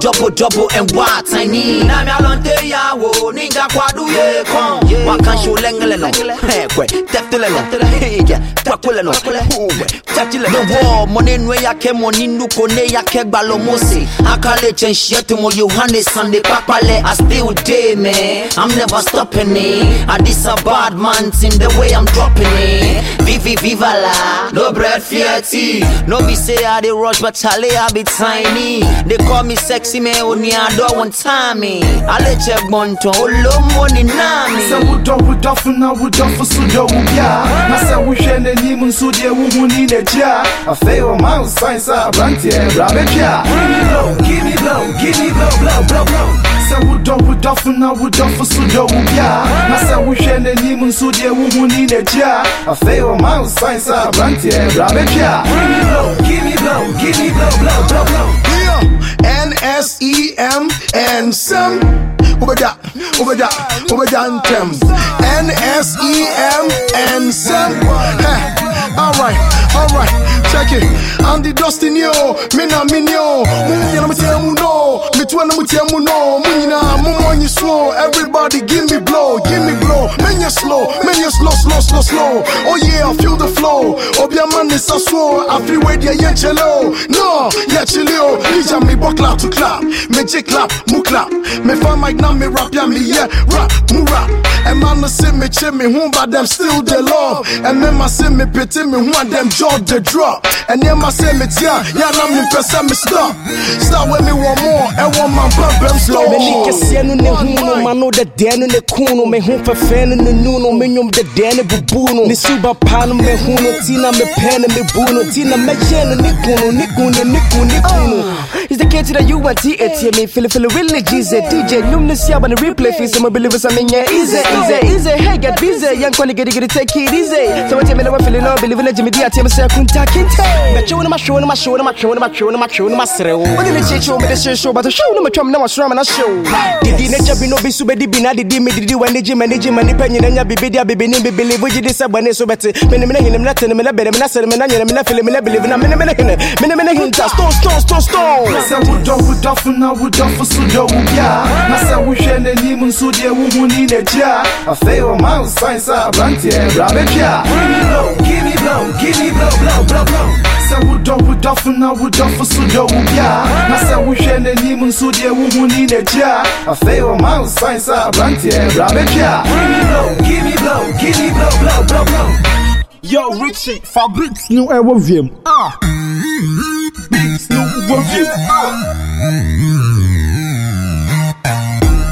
double double and Y Tinny. Na mi alonte ya wo, ninja kwadu ye kon. Wakan show lengele no, hey kwe, teftele no, yeah, takwele no, uwe, tachile no. No money nwe ya ke money nuko ne ya ke gbalo mose. Akale chen shit mo Yohane Sunday papale. I still day man, I'm never stopping it. I this a bad man team the way I'm dropping it. Vivi viva la, no bread fiati. No be say I dey rush, but Charlie I be Tinny. They call me sexy time me. I let check bonto, nami me. sɛ wodɔ wodɔfo na wodɔfo so dɔ wo bia na sɛ wohwɛ n'anim nso deɛ wohu ni n'akyi a afei ɔma wo san sɛ aberanteɛ bra bɛtwa Give me blow, give me blow, blow, blow, blow. sɛ wodɔ wodɔfo na wodɔfo so dɔ wo bia na sɛ wohwɛ n'anim nso deɛ wohu ni n'akyi a afei ɔma wo san sɛ aberanteɛ bra bɛtwa a Give me blow, give me blow, blow, blow, blow. N-S-E-M and some Ubada, Ubada, UbadaNtem N-S-E-M and some Alright, alright, check it. I'm the Dustin yo, Mina Minyo Munya na mutia muno, Mitwa na mutia muno Munya mumonyi slow. Everybody give me blow, give me blow. Menya slow, menya slow, slow, slow, slow. Oh yeah, I feel the flow. Oh, Obia man is so slow I feel where they ain't chelo No, yeah chilio Nija me bo clap to clap. Me j clap, mu clap. Me find mic now me rap, yeah me yeah Rap, mu rap. And man no see me chip me But them still they love And then my see me pity me who and them jaw the drop. And then my say me tia Yeah now me pesa me stop Start with me one more And one man bump them slow Meni kɛseɛ no ne hu no ma no dɛdeɛ no ne ku no me ho fɛfɛ no ne nu no me nnwom dɛdeɛ ne bubu no ne suba paa no me hu tina me na mepɛ no mebu no ti na mɛhyɛ no ne ku no ne ku no ne ku ne no It's the kid to ah. the U and T A T me feel feel really Jesus DJ nnwom no si aba ne replay fi sɛ mo believe sɛ menyɛ easy easy easy. Hey get busy. Yɛn kɔ ne gidi gidi take it easy. So sɛ wɔte me na wɔfili no believe living legend, media team, say, Kunta Kinte. But you and my show, and my show, and my show, and my show, and my show, and my show. But in the show, but the show, but the show, no, my chum, no, my show, and I show. Did the nature be no be super deep, not the dimmy, did you manage, manage, and opinion, and your baby, baby, baby, believe what you decide when it's so better. Minimum, I'm not telling me, I'm not me, I'm not feeling me, I believe in a minimum, minimum, hinta, stone, stone, stone, stone. Say, would do, would do, for now, would do, for Sudo, yeah. I said, we shall name, and so dear, woman in a jar. I fail, my science, I'm ranty, and rabbit, yeah. Give me blow, give me blow, blow, blow, blow sɛ wodɔ wodɔfo na wodɔfo so dɔ wo bia na sɛ wohwɛ n'anim nso deɛ wohu ni n'akyi a afei ɔma wo san sɛ aberanteɛ bra bɛtwa a Give me blow, give me blow, blow, blow, blow Yo, Richie, Fabrics new ever VM. Ah. Beats new ever VM. Ah.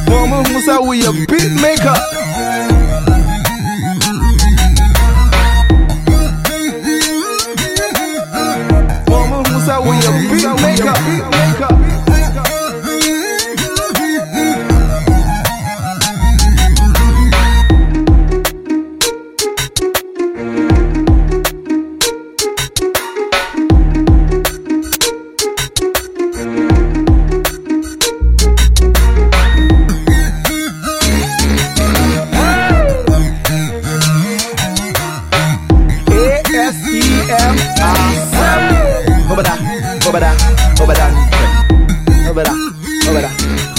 Mama Musa, we a beat maker So when your beat make up.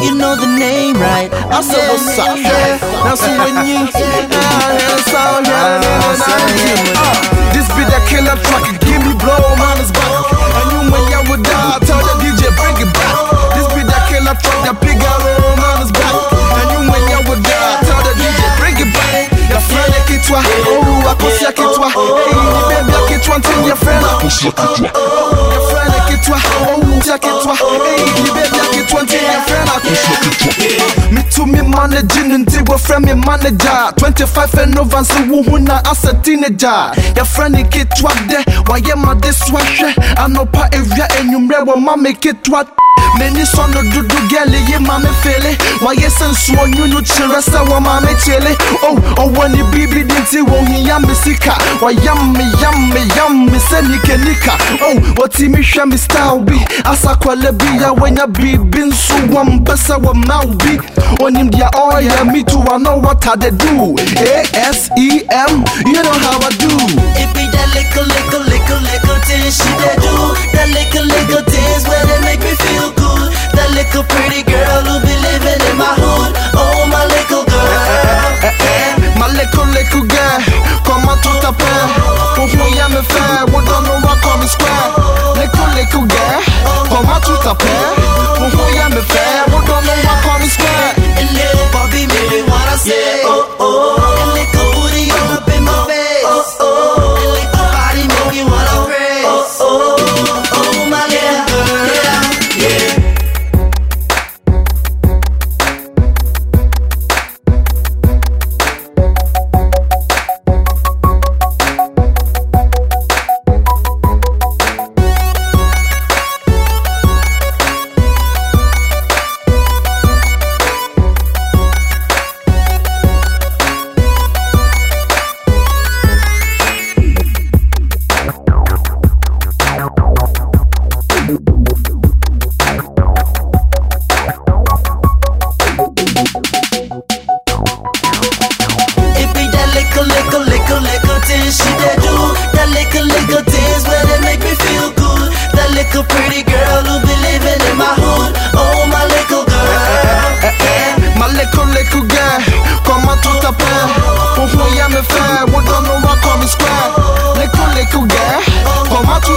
You know the name, right? I said, what's up? Now see when you This be that killer track, it give me blow, man, it's back. And you when you would die, tell the DJ, bring it back. This be that killer track, that big arrow, man, it's back. And you when you would die, tell the DJ, bring it back. frère y'a que toi. Oh Akos y'a que Hey bébé y'a que toi Ntine y'a frère Akos toi. Y'a frère y'a que toi. Oh y'a toi Hey bébé y'a que toi Ntine y'a frère Akos y'a que toi. Me to me manager Nti wo frère me manager 25 and over Nsi wo hu na as a teenager. Y'a frère y'a que toi de. Why y'a ma de swahwe Anopa evya enyumre Wa ma me ke toi sɔ no dodo gɛle yi ma me fele. Wayɛ sɛ nsuo nwunu kyerɛ sɛ wɔma me kyele o ɔwɔ ne biribi de nti wɔhia me sika. Wayam me yam me yam me sɛ nikanika o oh, wɔtumi hwɛ me style bi asakwala bi a wanya biribi nso wɔmpɛ sɛ wɔma wo bi onim deɛ ɔyɛ me too I know what I do. A-S-E-M you know how I do. It be that little, little, little, little things she do. That little, little things where they make me feel good. That little pretty girl who be living in my hood. Oh, my little girl. Eh, eh, eh, my little little girl Comment tout à fait Pour me faire What don't know what come square Little little girl Comment tout à fait Pour me faire What don't know what come square And little Bobby make me wanna say, oh, oh. And little booty up in my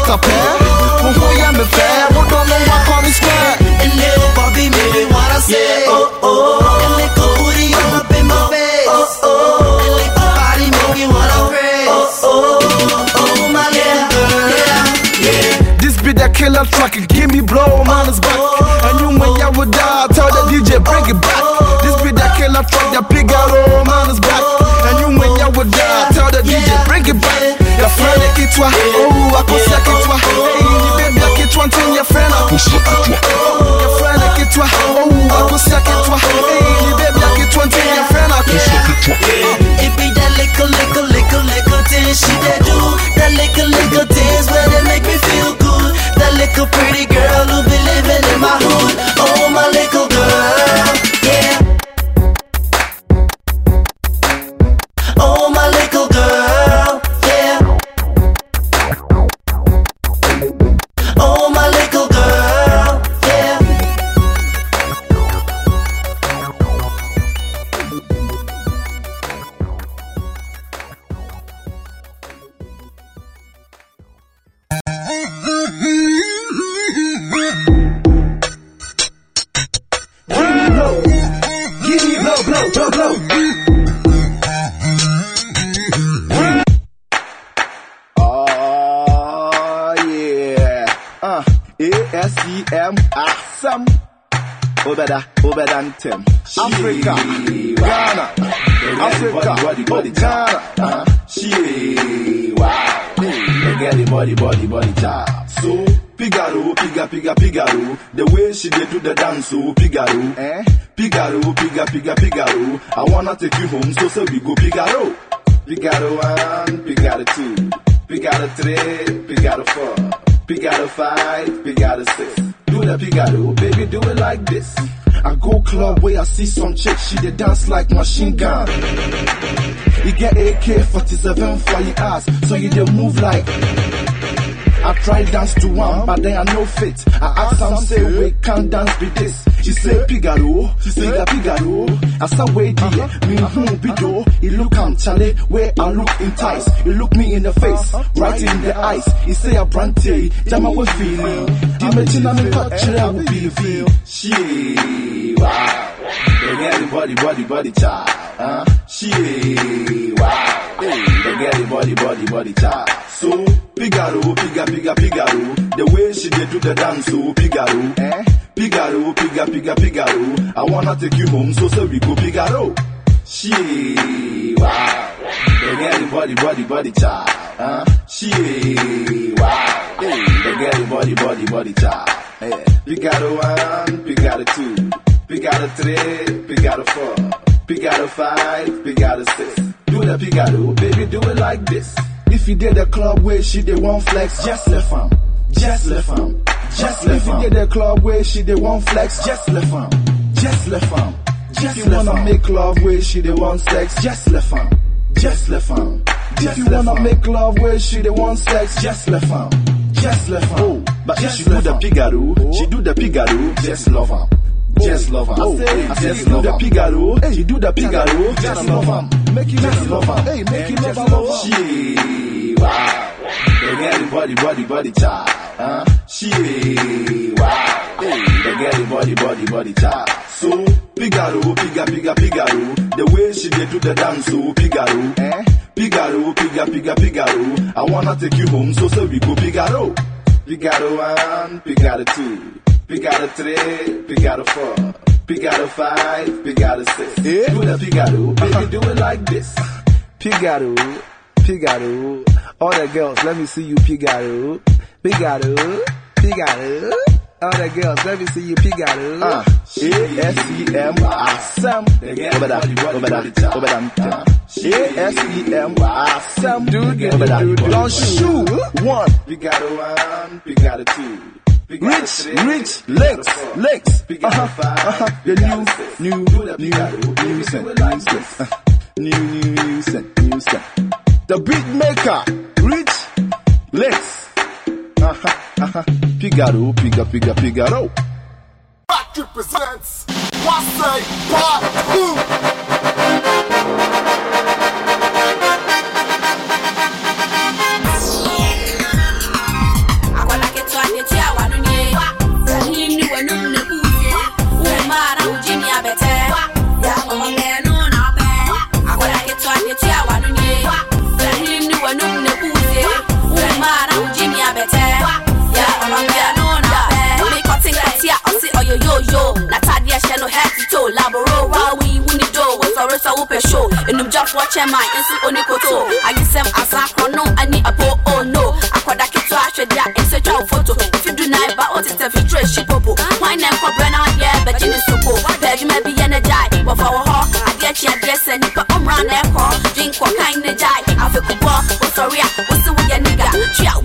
Comment tout à fait Pour vous y'a me faire don't know what come square And little Bobby make me wanna say, oh, oh. And little booty up in my face. Oh, oh. And little body make me wanna pray. Oh, oh. Oh, my little girl. Yeah. This be that killer track, toi, oh, à cause y'a qui toi. Hey, ni baby, y'a qui toi, t'es your friend, à cause oh, y'a qui toi. Your friend, qui toi, oh, à cause y'a qui toi. Hey, ni baby, y'a qui toi, t'es your friend, à cause y'a qui toi. It be that little, little, little, little things she dey do. That little, little things where they make me feel good. That little pretty girl who be living in my hood. AK-47 for your ass, so you dey move like. I try dance to one, but then are no fit. I ask some say, we can't dance with this. She say, Pigaro, Piga Pigaro. I say, wait, dear, me who be do. He look am chale, where I look entice. He look me in the face, right in the eyes. He say, a brante, jama we feeling. The mechina me touch, I will be feel. She, wow. They the body, body, body, child. Huh? She, wow. They get the body, body, body, child. So, Pigaro, Piga, Piga, Pigaro. The way she did do the dance, so Pigaro. Eh? Pigaro, Piga, Piga, Pigaro. I wanna take you home, so so we go Pigaro. She, wow. The body, body, body, child. Huh? She, wow. Get the body, body, body, child. Eh. Pigaro one, Pigaro two, Pigaro three, Pigaro four, Pigaro five, Pigaro six. Do the Pigaro, baby, do it like this. If you did the club where she did one flex, just left am. Just left am. Just left If you did the club where she did one flex, just left am. Just left am. If you wanna make love where she did one sex, just left am. Just left am. If you wanna make love where she did one sex, just left am. Just left am. Oh, but if she do the Pigaro, she oh. do the Pigaro, just love am. Oh. Just love her. Oh, I said, she do the Pigaro. She do the Pigaro. Just love her. Make you just love her. Hey, make you love her. She, wow. They get the body, body, body, child. Huh? She, wow. They get the body, body, body, child. So, Pigaro, Piga, Piga, Pigaro. The way she did do the dance, so Pigaro. Eh? Pigaro, Piga, Piga, Pigaro. I wanna take you home, so so we go Pigaro. Pigaro one, Pigaro two. Pigaro three, Pigaro four, Pigaro five, Pigaro six. Do it the Pigaro, baby, do it like this. Pigaro, Pigaro. All the girls, let me see you, Pigaro. Pigaro, Pigaro. All the girls, let me see you, Pigaro. Uh, A-S-E-M, Asem. Obeda, Obeda, Obeda. A-S-E-M, Asem. Dude, Obeda. Don't shoot. One. Pigaro one, Pigaro two. Rich, rich, legs, legs. Uh-huh, uh-huh. The new, new, new, new scent, new scent. Uh, new, new, new scent, new scent. The beat maker, rich, legs. Uh-huh, uh-huh. Pigaro, piga, piga, Pigaro. Factory presents Wasai Part 2. Enumjafo chema ensi onikoto Agisem asakro no ani apo oh no. Akwada kito ahwede a ense twa photo. If you do na ba o tete fitre shipopo Why na kwa brana ye be jini soko Page me bi ye na jai Wa fa wo ho ade chi ade se nipa omra na ekọ Drink kwa kind na jai Afe kubo o sorry a wo se wo ye nigga? Tria wo mo bo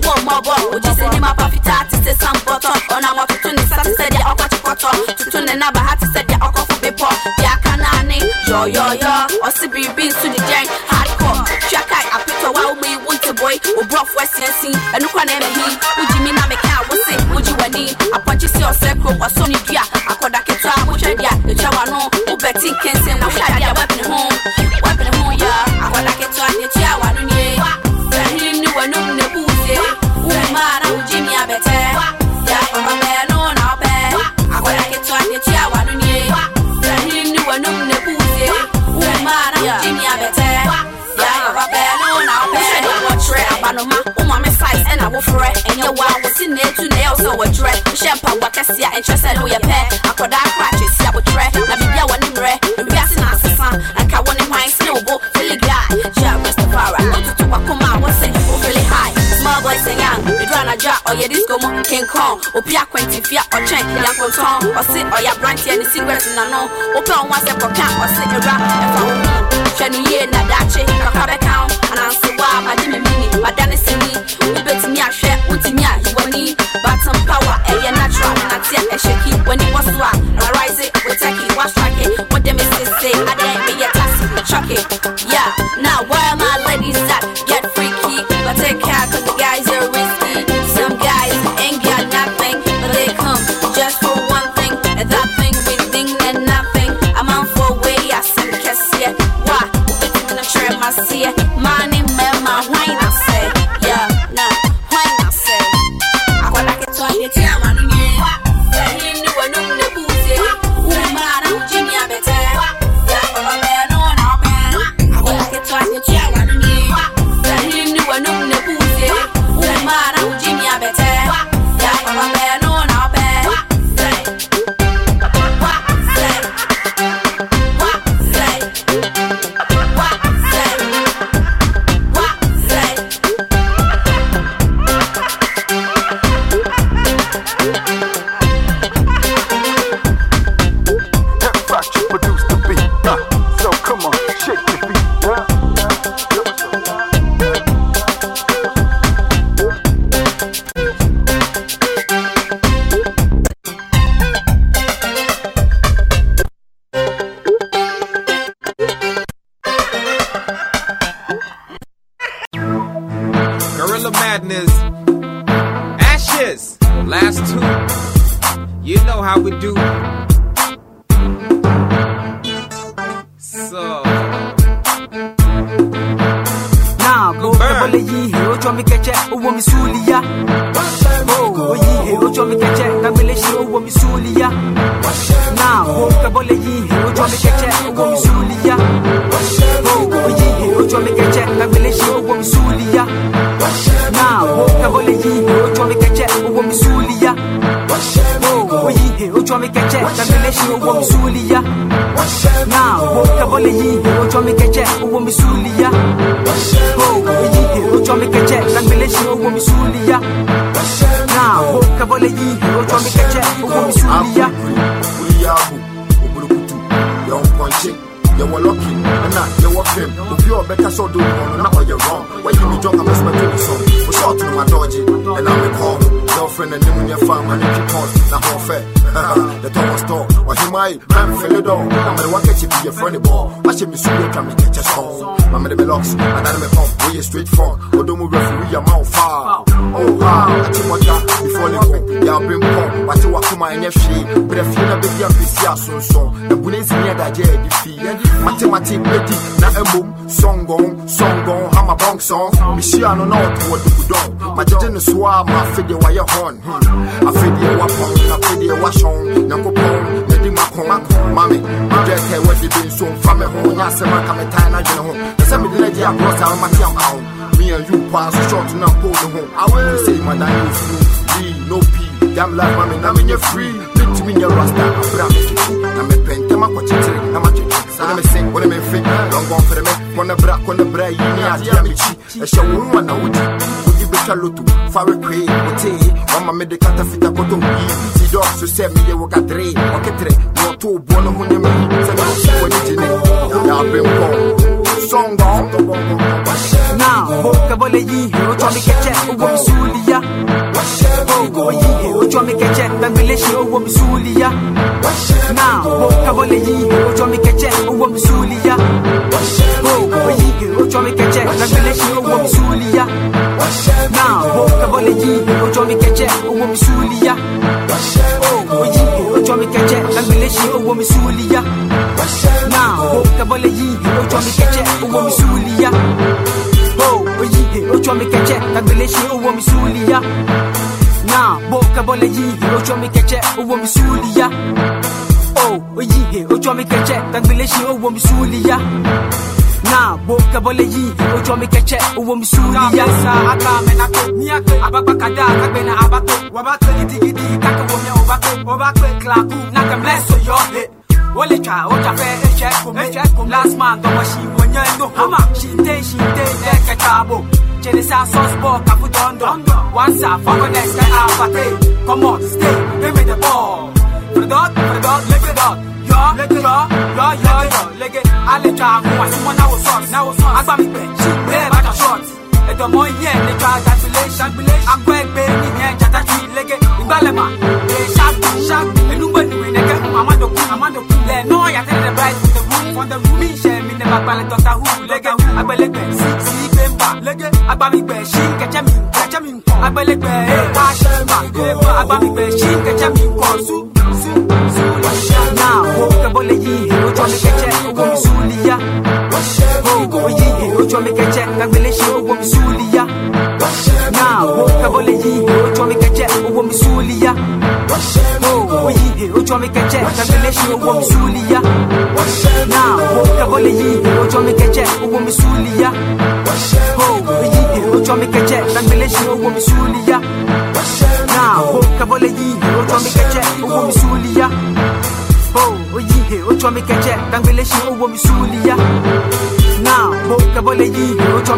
ne na ba ha ti se dia okwa fu bepo Dia kanani yo yo yo. Osi biribi nso di dɛn hardcore. Twakai apitɔ wa wo mei wonte boy Wo brɔfo asiasi ɛno kora na ɛmehi Wogyi mi na meka a wo se wogyi w'ani Apɔnkye si ɔsɛ kuro wɔsɔ ne dua Akɔda ketewa wohwɛ dea ɛtwa w'ano Wobɛti nkɛnsɛm wohwɛ adeɛ wɛpene ho etu na ɛyɛ sɛ wɔdwerɛ wohyɛ mpaboa kɛse a ɛnkyerɛ sɛ ne woyɛ pɛ akɔdaa kora atwesi a wotrɛ na biribi a wɔne mmerɛ ewiase na asesa anka wo ne hwan sene wo bo filiga gya rastafara wototo wakoma a wɔse wofili high. Small boy sing young ɛduru anadwo a ɔyɛ disco mu king kong opi akwantifia ɔtwɛn yankontɔn ɔse ɔyɛ aberanteɛ ne secret na no wopɛ wo ho asɛ kɔka ɔse ɛwura ɛfa wo ho hwɛ no yie na daakye kakra bɛka wo ananse a ɛhyɛ ki w'ani bɔ so a arise wotaki wastrake wode me sese adɛn meyɛ tase chucky yeah. now where yɛfrɛ ne bɔ wahyɛ me suro atwa me kɛkyɛ sɔn ma mede me locks adane me pɔm woyɛ straight front ɔdɔ mu referee ama wo faa oh ha akye mɔda before ne ko yɛabrem pɔm wate wakoma ɛnyɛ hwee berɛ fie na bɛdi apɛsi asonson na bu ne nsini adagye adi fii matemate bɛdi na mmom sɔngɔn sɔngɔn hama bɔnsɔn mehyia no na ɔto wɔ dukudɔn magyegye ne so a ma afedeɛ wayɛ hɔn Hmm. afedeɛ wapɔn afedeɛ wahyɔn nyankopɔn nadi makɔn mame medwɛ kɛ wade bi nso mfa me ho nyɛ asɛm aka metae no adwene ho ɛ sɛ mede no agye agorɔ saa mate amka ho me and you paa so short na mpo ne ho awe sei madan yɛ furu Lee, no pee Damn life, mami, na me nye free. Meet me nye rasta, abra me chichi. Na me ma kwa chichiri, na ma chichi. When me sing, when me fit, long gone for me. Kona bra, kona bra, yini adi ya me chi. E she wunwa na uji. Uji betwa lotu, fare kwe, ote. Wama me de kata fita koto wi. Si dog, so se me ye waka dre. Waketre, no to bono hunye me. Se me si wani jine. Ya bim pong. Song gone. Now go kabole yi he ojo mi keche owo mi suliya. Oh yi he ojo mi keche kabele shi owo mi suliya. Now go kabole yi he ojo mi keche owo mi suliya. Oh yi he ojo mi keche kabele shi owo mi suliya. Now go kabole yi he ojo mi keche owo mi mi suliya. Now bo kabole yi he ojo mi keche owo mi suliya. Oh, oyi he ojo mi keche kabele shi owo mi suliya. na boka bole yi ojo mi keche uwo mi suri ya sa aka me na ko mi akpe ababa kada akpe na abato wabato bó bá pé kílákù náà kẹ́ mẹ́sọ̀ yọ ọ́ ó lè kà ó kà fẹ́ ẹ̀jẹ̀ kò mé ẹ̀jẹ̀ kò mé last man tọmọ ṣì wọ́n yẹn ló. Hama ṣì ń dé ṣì ń dé lẹ́ẹ̀kẹta àbò jẹnisa sauce ball kàfú dọ́ndọ̀ once and for all next time our party come on stay give me the ball. Fúrẹ́dọ́t fúrẹ́dọ́t lẹ́gbẹ̀dọ́t yọ yọ yọ yọ yọ lẹ́gẹ̀ alẹ́ kà àwọn àti wọn náwó sọ́ọ̀t náwó sọ́ọ̀t agbámigbẹ̀ ṣì bẹ́ẹ̀ bá kà ṣọ́ọ̀t ẹ̀dọ̀mọ́ yẹn lẹ́jọ́ àjàgbélé àgbẹ̀ gbé nìyẹn jàdájú lẹ́gẹ̀ me back, she bad like a short. Et de moi, yeah, les gars, calculation, calculation. I'm quick, baby, yeah, jata tree, lick it. Ibalema, yeah, sharp, sharp. Cool, I'm on the cool. Yeah, no, I tell the bright from the room, from the room. Share me, never balance, doctor who, lick it. I bet lick it, see, see, bemba, lick it. I got me back, she, catch me, catch me, I bet lick it, hey, I share my, I got me back, she, catch me, su, su, su, now, woka bole yi, mi mi mi shi, mi bole yi, Oh, yi, ojo mi keche, kagbele shi, owo mi suliya. Now, woka bole yi, ojo mi keche, owo mi suliya. Oh, yi, ojo mi keche, kagbele shi, owo mi suliya. Now, woka bole yi, ojo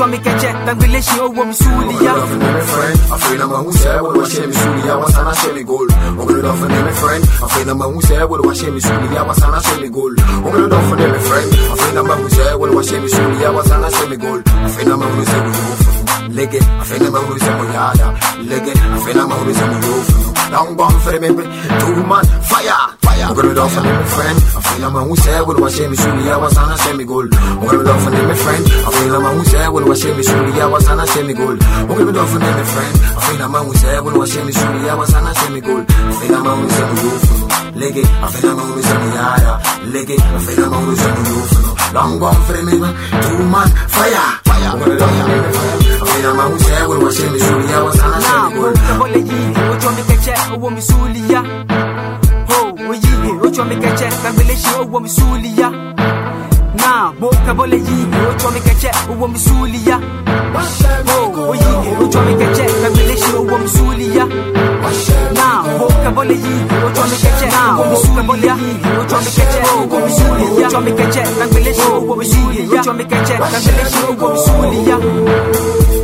oyihe, ocho mi keche, dangbele shi owo mi suliya. me friend. I feel I'm a who said what suli. I was on a shame goal. I'm gonna for me friend. I feel I'm a who said what suli. I was on a shame goal. I'm gonna for me friend. I feel I'm a who said what suli. I was on a shame goal. I feel I'm a who said what you Leg it, I feel I'm a who yada. Leg it, I feel I'm a who said Long bomb for baby. Two man, fire, fire. I'm gonna do for me friend. I feel I'm a who said what was shame suli. I was on a shame goal. I'm gonna do for me friend. I feel I'm a who said what was shame suli. I was on a shame goal. I'm gonna do for me friend. I feel I'm a who said what was shame suli. I was on a shame goal. I feel I'm a who said you Leg it, I feel I'm a who said what yada. Leg it, I feel I'm a who said what you Long bomb for baby. Two man, fire, fire. I'm gonna do for me friend. I feel I'm a who said what was shame suli. I was on a Now, shame goal. bo kabole yi, ocho mi keche, owo mi suliya. Oh, oyihe, ocho mi keche, dangbele owo mi suliya. Now, bo kabole yi, mi keche, owo mi suliya. Oh, oyihe, ocho mi keche, dangbele owo mi suliya. Now, bo kabole yi, mi keche, owo mi suliya. Ocho mi keche, owo mi suliya. Ocho mi keche, dangbele owo mi suliya. Ocho mi keche, dangbele owo mi suliya.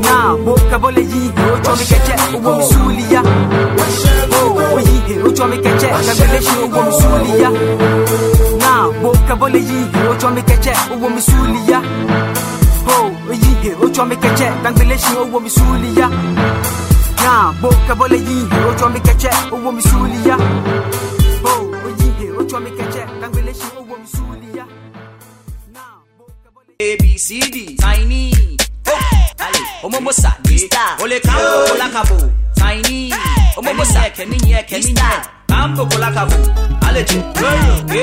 Now, bo kabole yi, ocho mi keche, owo mi suliya. Oh, oyihe, ocho mi keche, dangbele shi owo mi suliya. Now, bo kabole yi, ocho mi keche, owo mi suliya. Oh, oyihe, ocho mi keche, dangbele shi owo mi suliya. Now, bo kabole yi, ocho mi keche, owo mi suliya. Oh, oyihe, ocho mi keche, dangbele shi owo mi omomosa star. Ole kambo kolakabo tiny. Omomosa kemi nye kemi nye. Kambo kolakabo. Ale je. A A B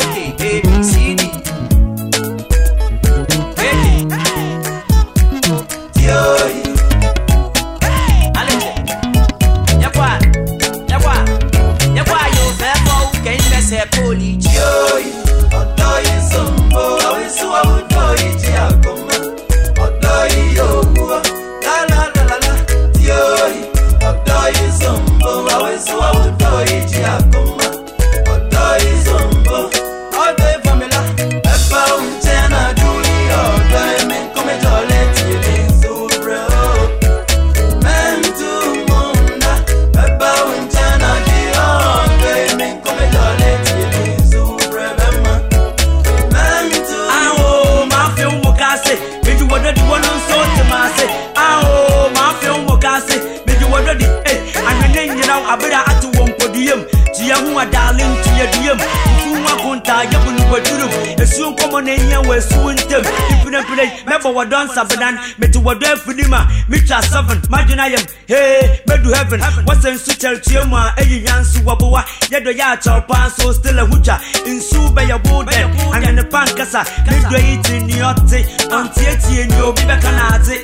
wɔmɔ ne nyɛ wɔ asuo ntɛm mpinapina mɛbɔ wɔ dɔn sabedan mete wɔ dɔ afinima metwa seven madwena yɛm hee mɛdu heaven wɔsɛ nsu kyɛretua mu a ɛyi nyanso wɔbowa yɛdɔ yɛ akyɛw paa so still ahutwa nsu In boodɛn anyane pa nkasa medɔ yi tirinni ɔte ɔnteatie nea obi bɛka na ate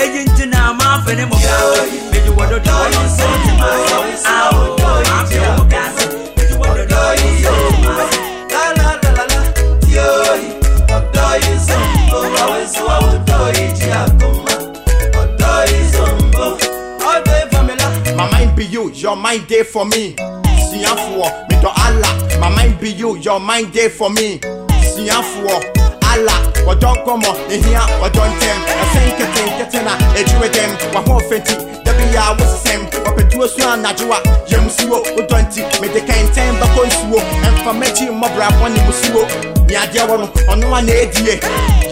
ɛyi nti na ama afene mɔ mede wɔ dɔdɔ yɛ nsɛ ntima sɛ wo sa wo dɔ yi kyerɛ wo ka ọ̀dọ́yìísọ̀ mbọ̀ kàwé síwájú dọ̀yìí jí àkọ́mọ́ ọ̀dọ́yìísọ̀ mbọ̀ ọ̀dọ̀. My mind be you, your mind there for me. Siyanfuwo, mi Allah. My mind be you, your mind dey for me. Siyanfuwo, Allah. Ọjọ́ gbọ́mọ, ìhìá, ọjọ́ ń tẹ̀m. Ẹ̀sẹ̀ ń kẹ̀tẹ̀ ń kẹ̀tẹ̀ náà, èjú ẹ̀ dẹ̀m. Wà hó fẹ̀ntì, dẹ́bi yà wọ́n sísẹ̀m. Ọ̀pẹ̀dúró sún ànájúwà, yẹ̀mú síwò, ó dọ̀ntì. Mèdèkà ẹ̀ ń tẹ́ ń bá kó ń suwo. Ẹ̀ǹfà méjì mọ̀bùrà wọn ni mo síwò me adeɛ wɔ no ɔno a na ɛdie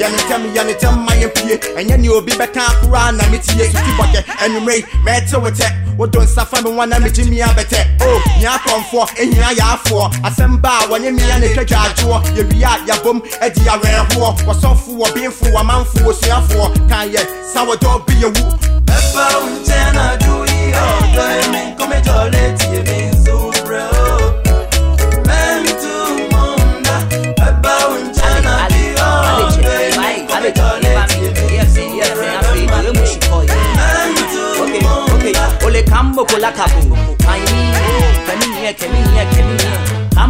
yɛne ntɛm yɛne ntɛm ma yɛ pie ɛnyɛ ne obi bɛka koraa na metie suti bɔkɛ anwummerɛ yi mɛɛte wo tɛ wodo nsa fa me wa na megye mia bɛtɛ o mia kɔmfoɔ ɛhia yɛafoɔ asɛm ba a wɔne mia ne twa dwaadwoɔ yɛwie a yɛbom adi awerɛhoɔ wɔsɔfo wɔbenfo wɔmanfo wɔsuafoɔ kan yɛ sa wɔdɔ bi yɛwu ɛfa wo nkyɛn na adwo yi ɔdɔ mi nkɔmɛtɔ lɛ tie bi nsa kambo kola kabu kaini kaminie kaminie kaminie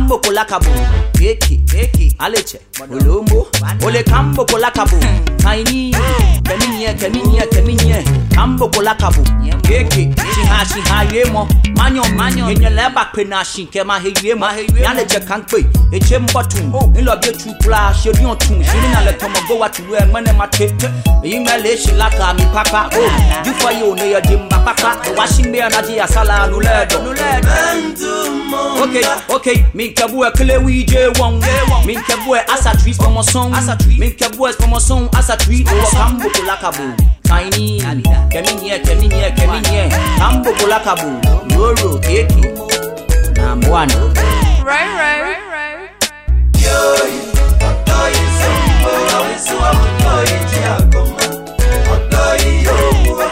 kambo kola kabu. Keki aleche. Olombo ole kambo kola kabu. Kaini kaminie kaminie kaminie kambo kola kabu. Keki shiha shiha yemo. Manyo manyo. Yenye leba pena shinke ma he yemo. Yale je kankpe eche mbotum nlo bi tu pla she bi otun shiri na le tomo go watu e eh, mene mate. Yi mele shi laka mi papa oh you for you ne ya dimba papa washing me na ji asala no ledo no ledo okay okay mi kabu e kele wi je won mi kabu e asa trees for my song. Asa tree mi kabu e for my song asa tree o kambo kulakabu tiny keminie keminie keminie kambo kulakabu roro keki na mbwana Right, right, right, right. Yoi, ọ̀dọ́ ìsọ̀nbó, àwísú àwùjọ ìjì àgọ́mọ́. Ọ̀dọ́ ìyòwúwa,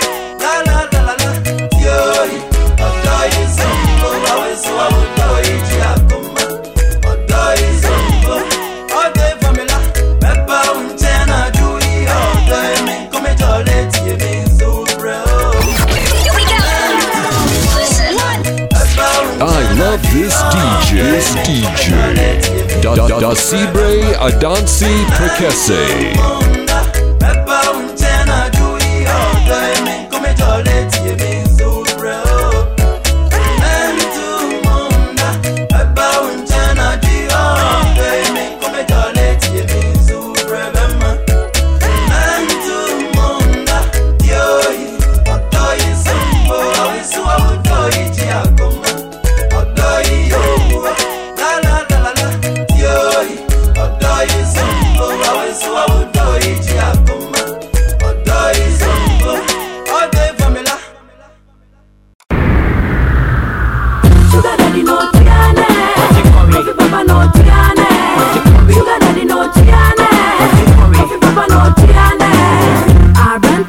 DJ. DJ. Da da da Sibre Adansi Prekese.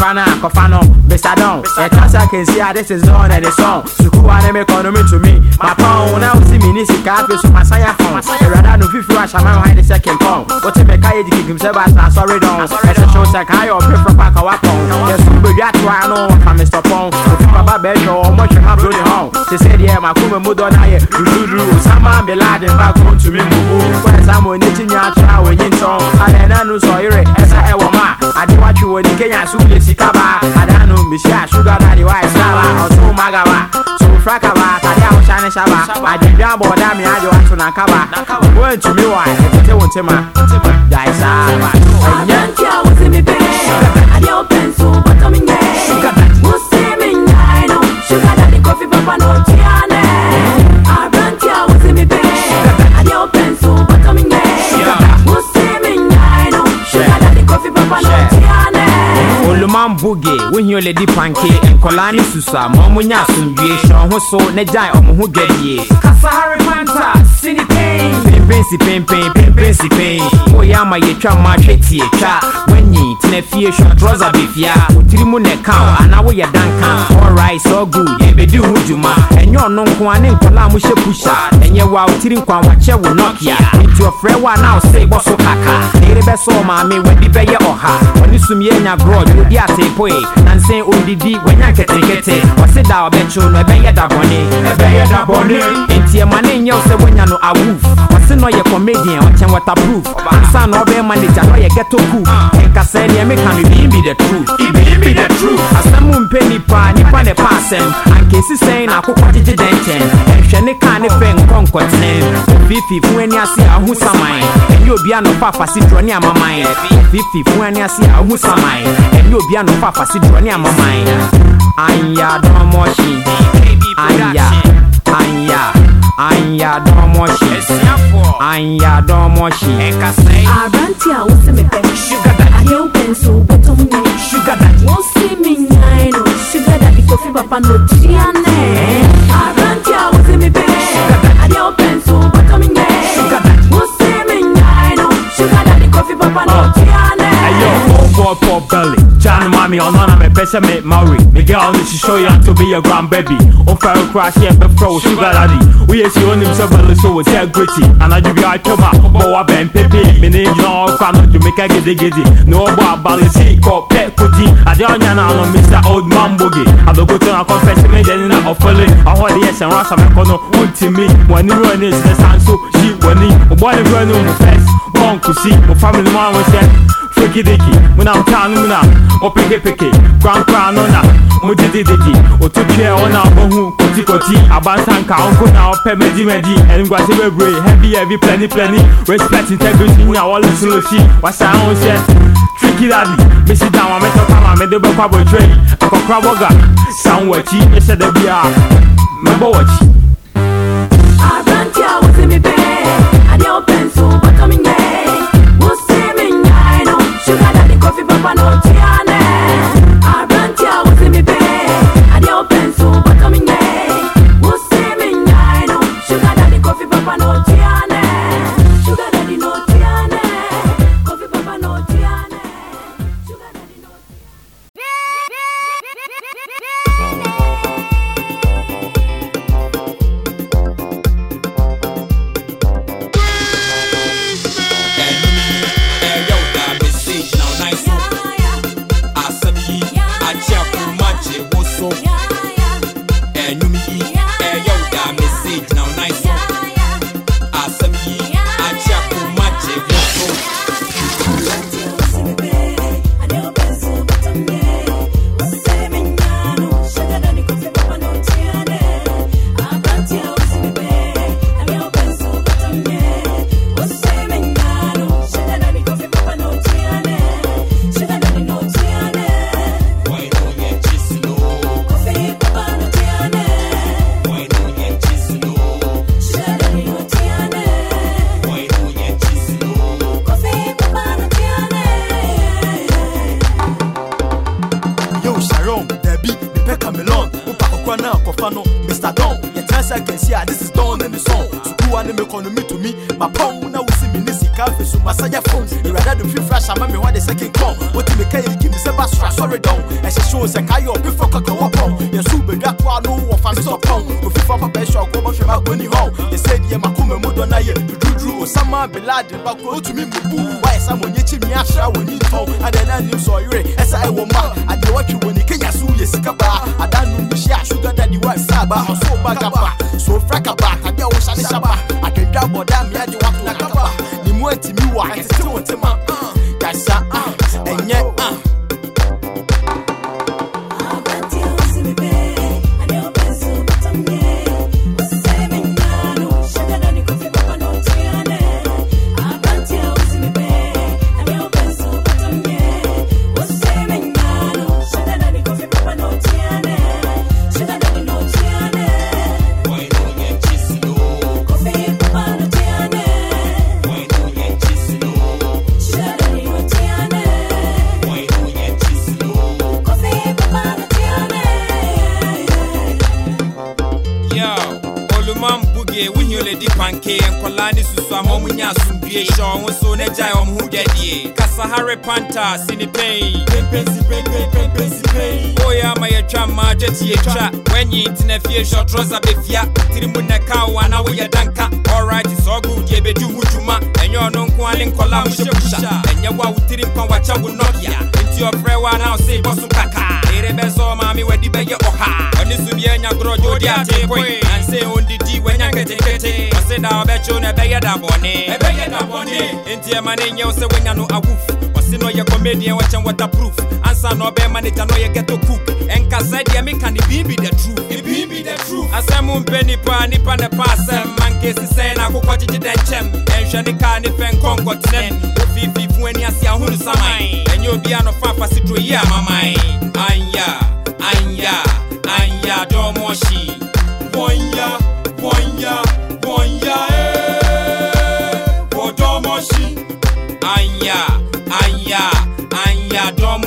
Kofana, Kofano, Mr. Don. A chance I can see how this is on and the song. Sukuwa ne me kono me to me. My phone now see me ni si kafe so my saya phone. Rather no fifi wa shama wa the second phone. What if me kai di kikim se ba sa sorry don. Sorry don. Show se kai o pe from back wa phone. Yes we be at wa no from Mr. Phone. If baba be no mo che ma bro the home. She said yeah my kuma mu don aye. Du du du sama be lad in back home to me mu. Kwa samo ni chinya cha wo yin ton. Ale na no so ire. Esa e wo ma. Adi wa chi wo ni Kenya su le sika ba adanu mbishia sugar daddy wa isaba ọtún magawa sunfra kaba tade ahosuo anisaba adibi abọ ọdá mi adi wa tún akaba wọn ntumi wa ẹtẹ wọn ntẹ ma da isaba. Àbẹ̀ntì àwọn sinmi bẹ́ẹ̀, adé ó pẹ̀nsù bọ́tọ̀ mi yẹ, mo sì mi yàn án nù, sugar daddy kọfí pápá náà. Oluman buge wohi ole di panke nkɔlaa ne susa ma ɔmo nya asomdwie hyɛ ɔho so na gyae ɔmo ho gadie kasahare panta sini pempen pempen si pen woyɛ ama yɛtwa ma hwɛ tie twa wanyi tena fie hwɛ trɔsa befia wotiri mu ne ka anaa woyɛ danka. Alright so good yɛbɛdi ho dwuma ɛnyɛ ɔno nko a ne nkɔla a mohyɛ pusha ɛnyɛ wo tiri nkwa wakyɛ wo nokia nti ɔfrɛ wo a na wo se bɔ so kaka. Na yere bɛsɛ ɔmaame w'ani bɛyɛ ɔha ɔne sumyɛ nya grɔd odi ateepoe nansɛn ɔndidi wanya nketenkete ɔse da ɔbɛkyew no ɛbɛyɛ da bɔne ɛbɛyɛ da bɔne nti ɛma ne nyɛ wo sɛ no awoof ɔse no ɔyɛ comedian ɔkyɛn waterproof ansa na ɔbɛyɛ manager na ɔyɛ ghetto cook nkasɛɛ neɛ meka no ibii be the truth. Ibii be the truth. Asɛm mpɛ nipa nipa ne pa asɛm ankesi sɛn na akokɔ gyegye dɛnkyɛn ɛhwɛ ne kaa ne fɛ nkɔ nkɔtɛn ofiifi fun ani ase ahu saman ɛnyɛ obi a nɔfa afase dorɔ ne amaman ofiifi fun ani ase ahu saman ɛnyɛ obi a nɔfa afase dorɔ ne amaman anya dɔmɔhyi anya anya. Anya dɔmɔhyi anya dɔmɔhyi Aberanteɛ a wosi me pɛ adeɛ wopɛ nso wobɛtɔ m nyɛ wosi me nyae no sugar daddy kofi papa no tua nɛ aberanteɛ a wosi me pɛ adeɛ wopɛ nso wobɛtɔ m nyɛ wosi me nyae no sugar daddy kofi papa no tua nɛ Ayo, old boy pop belly. Mommy on none of me pesa me Maori. Me girl to show you how to be a grandbaby. On fire crash yeah, be pro sugar daddy. We is you on him so so it's a gritty. And I do be I toma, bo I ben pepe. Me name you know, fan of Jamaica giddy giddy. No boy bally see cop pet kuti. I don't know Mr. Old Man Boogie. I don't go to a confession me then I offer it. I hold yes and rasa me kono wood to me. When you run is the sound so she when he. Boy the run on the fence. long to see. My family man was said Freaky dicky, when I'm town, of I'm up in hippie, grand crown on that. modidididi otutuɛ oh, oh, wɔn a wɔhu kotikoti abansanka ɔnko na ɔpɛ oh, medimedi ɛnuguase bebree heavy heavy plɛni plɛni respect integrity nya wɔlosolosi wasan ho hyɛ tricky daddy. Mesi dan wa mɛtɔ kama mɛde bɛkɔ abɔtwe yi akɔkora bɔga san wɔ akyi ɛhyɛ da bi a mɛbɔ wɔ akyi. aberanteɛ a wɔsɛ mi pɛɛ adeɛ ɔpɛ nso bɔtɔ mi nya. ouve Papa Note. dabi mepɛ camelon. Wopa kɔkora na akɔfa no mr don yɛtena sɛ akɛsi a this is don and son. Sukuwa ne mekɔno metumi mapɔn na wosi me. Ne sika afei so masa yɛ fom awurade de fifra hyɛ ama me hɔ de sɛ kenkɔn wotumi ka yɛyiki me sɛ basora sɔre dɔn ɛhyehyɛ o sɛ kaayɛ ɔpefo kɔkɛ wɔ pɔn yɛso wobɛdwa koa no wɔ fa me sɛ ɔpɔn ofifa papa ɛhyɛ ɔkɔ bɔhwɛ ma akɔni hɔ yɛsɛ deɛ makoma mu dɔ na yɛ dududuru osama belade bakoro wotumi mubu wayɛ sɛ ma ɔnyɛkyi me ahyɛ wɔ ni ntɔn adɛ na nim sɛ ɔyere ɛsɛ ɛwɔ ma adeɛ wɔtwe wɔ ne kenya so sika ba. Adanu no hyɛ sugar daddy wa saba. Ɔso ba gaba so fra kaba tabi a wohyɛ ne hyɛ ba. Akadwa bɔda to na kaba ne mu atimi wa ɛtete wɔn tema susu ama ɔmo nya asomdue hyɛ ɔho so na gyae ɔmo ho dwadie kasahare panta sine pɛn woyɛ ama yɛtwa mmaa gye tie twa. Woanyi ntena fie hyɛ trɔsa bɛfia tiri mu nɛ ka wo ana woyɛ danka. Alright sɛ ɔgo deɛ bɛdi ho dwuma ɛnyɛ ɔno nko a ne nkɔlaa mo hyɛ pusha ɛnyɛ wo a wo tiri mpa wakyɛ wo nokia. Nti ɔfrɛ wo ana wo sɛ bɔ so kaka. ere bɛsɛ ɔmaame wadi bɛyɛ ɔha ɔne so biɛ nya gorɔ gye odi ate koe nansɛ ɔndidi wanya nketenkete ɔse da ɔbɛkyew no ɛbɛyɛ da bɔne ɛbɛyɛ da bɔne enti ɛma ne nyɛ wo sɛ woanya no awof ɔse no ɔyɛ comedian wɔkyɛn waterproof ansa na ɔbɛɛma ne gya no ɔyɛ ghetto cook ɛnkasa deɛ meka ne bii bi the truth. Asɛm mpɛ nipa nipa ne pa asɛm mankesi sɛn na akokɔ gyegye dɛ nkyɛm ɛnhwɛ ne kaa ne fɛ nkɔnkɔtenɛm ofiififo ani ase ahonu saman ɛnyɛ obi a no fa afasetoro yi amaman anya anya anya dɔmɔhyi wɔnya wɔnya wɔnya ee wɔdɔmɔhyi anya anya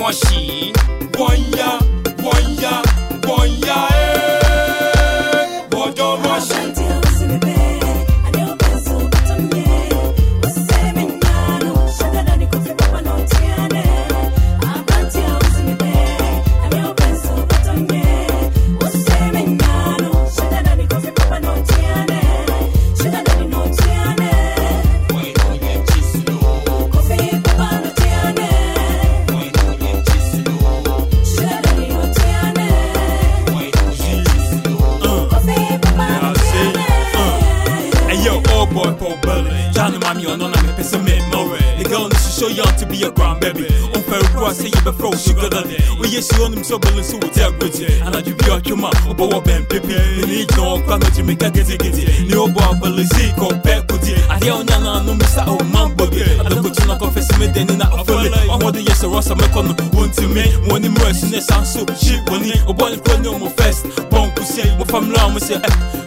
wọ́n ṣì wọ́n yá wọ́n yá wọ́n yá. To young to be a grandbaby. On fair cross, say you before sugar daddy. We yes, you on him so belly so with your good. And I do be your chuma, Obo Ben Pippy. You need no crano to make a get it. New boy, belly see, go back with it. I hear on Yana, no Mr. Oh, man, buggy. I don't go to knock off a then in a fully. I'm what the yes, a Ross, I'm a con, one to me. One immersion, sound so cheap he, a oh, boy, no more fest. Bonk, say, what from Lam, say,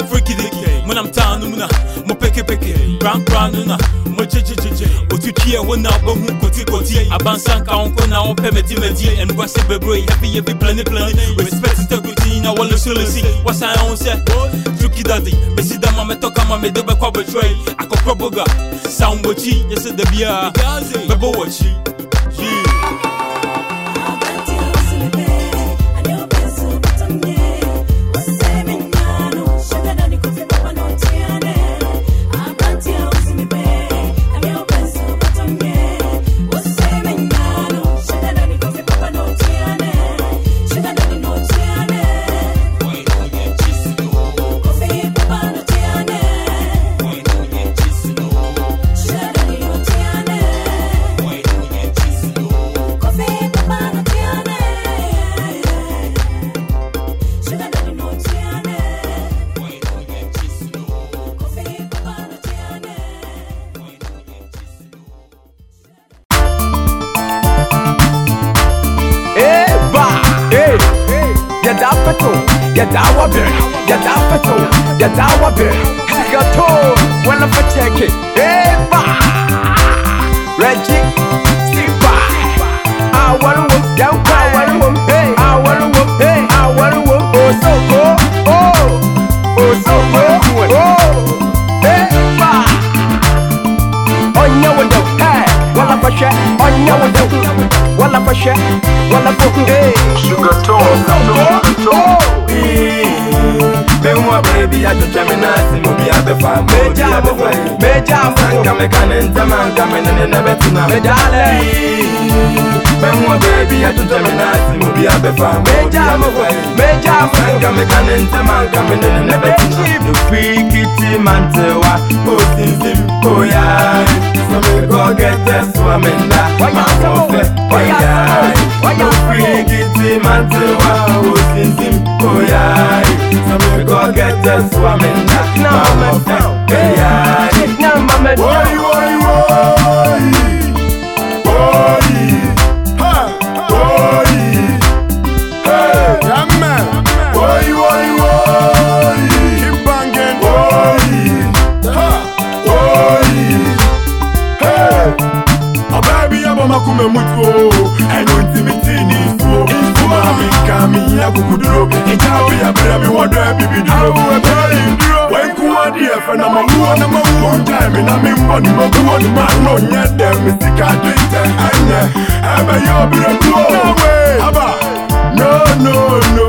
freaky dicky. When I'm down, no, mo peke peke brown brown na mo che che che che otutwi e wona bo hu koti koti abansan ka onko na on pe medi medi en gwa se bebre happy ye be plane plane respect integrity na wala solusi wasa on se truki daddy be si da mama to kama me de be kwa betray. Akokro boga sound bochi yes the ah. bia bebo wachi fɛto, yɛda wabɛ, yɛda fɛto, yɛda wabɛ, sigato, wɛlɛ fɛ kyɛke, eba, rɛgye, sipa, awɔre wom, yɛnkɔ awɔre wom, hey, awɔre wom, hey, awɔre wom, osoko, oh, osoko, oh, eba, ɔnyɛ wo dɛw, hey, wɛlɛ fɛ hwɛ, ɔnyɛ wo dɛw, wɛlɛ fɛ hwɛ, wɛlɛ fɛ hu, hey, Sugartone, sugartone. Bemwa baby, I just jam in us, and we'll be at the mehu abere bi atwitwa me na ase mu bi abɛfa mmobi abɛfa yi sanka meka ne ntam anka me ne ne na bɛtena mehu abere bi atwitwa me na ase mu bi abɛfa mmobi abɛfa yi sanka meka ne ntam anka me ne ne na. Bɛtena nufikiti mantewa osinsim oya sọmekọ kẹtẹ sọmẹnda ọfẹ ọya nufikiti mantewa osinsim. Boyai, some we go get them swimming. Knock now, man down. Boyai, knock now, man down. Boy, boy, boy, boy, ha, boy, hey, young man. Boy, boy, boy, keep ha, boy, hey, a baby, I'm a makume mutu, and maami nkami akukuduro ɛkyabe abrɛ me wɔdɔ bibiduro ɛbɛyinduro wankuwa deɛ fɛ na mawuo na mawuo ntae me na membɔ ne mabuo ne maano nyɛ dɛ me sika dwentɛ ɛnyɛ ɛbɛyɛ ɔbrɛ tuo aba no no no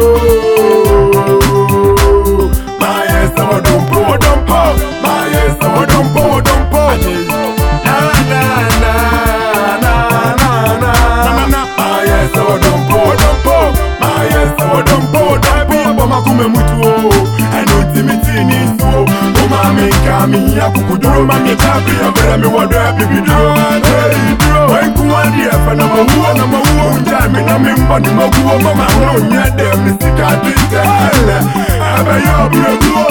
mayɛ sɛ wɔdompo wɔdɔmpo mayɛ sɛ wɔdompo wɔdɔmpo mekaamia kukuduruma mitapi ambera miwadoya bibidoateibio wenkuwadiafa na mawuo na mawuo untami na mimba maguo mama unonyade misitatitele abayobreguo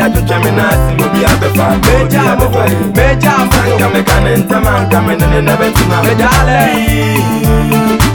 obi atwitwa me naase na obi abɛfa megya mofo megya mofo meka ne ntɛm anka me ne ne na bɛtuma megyale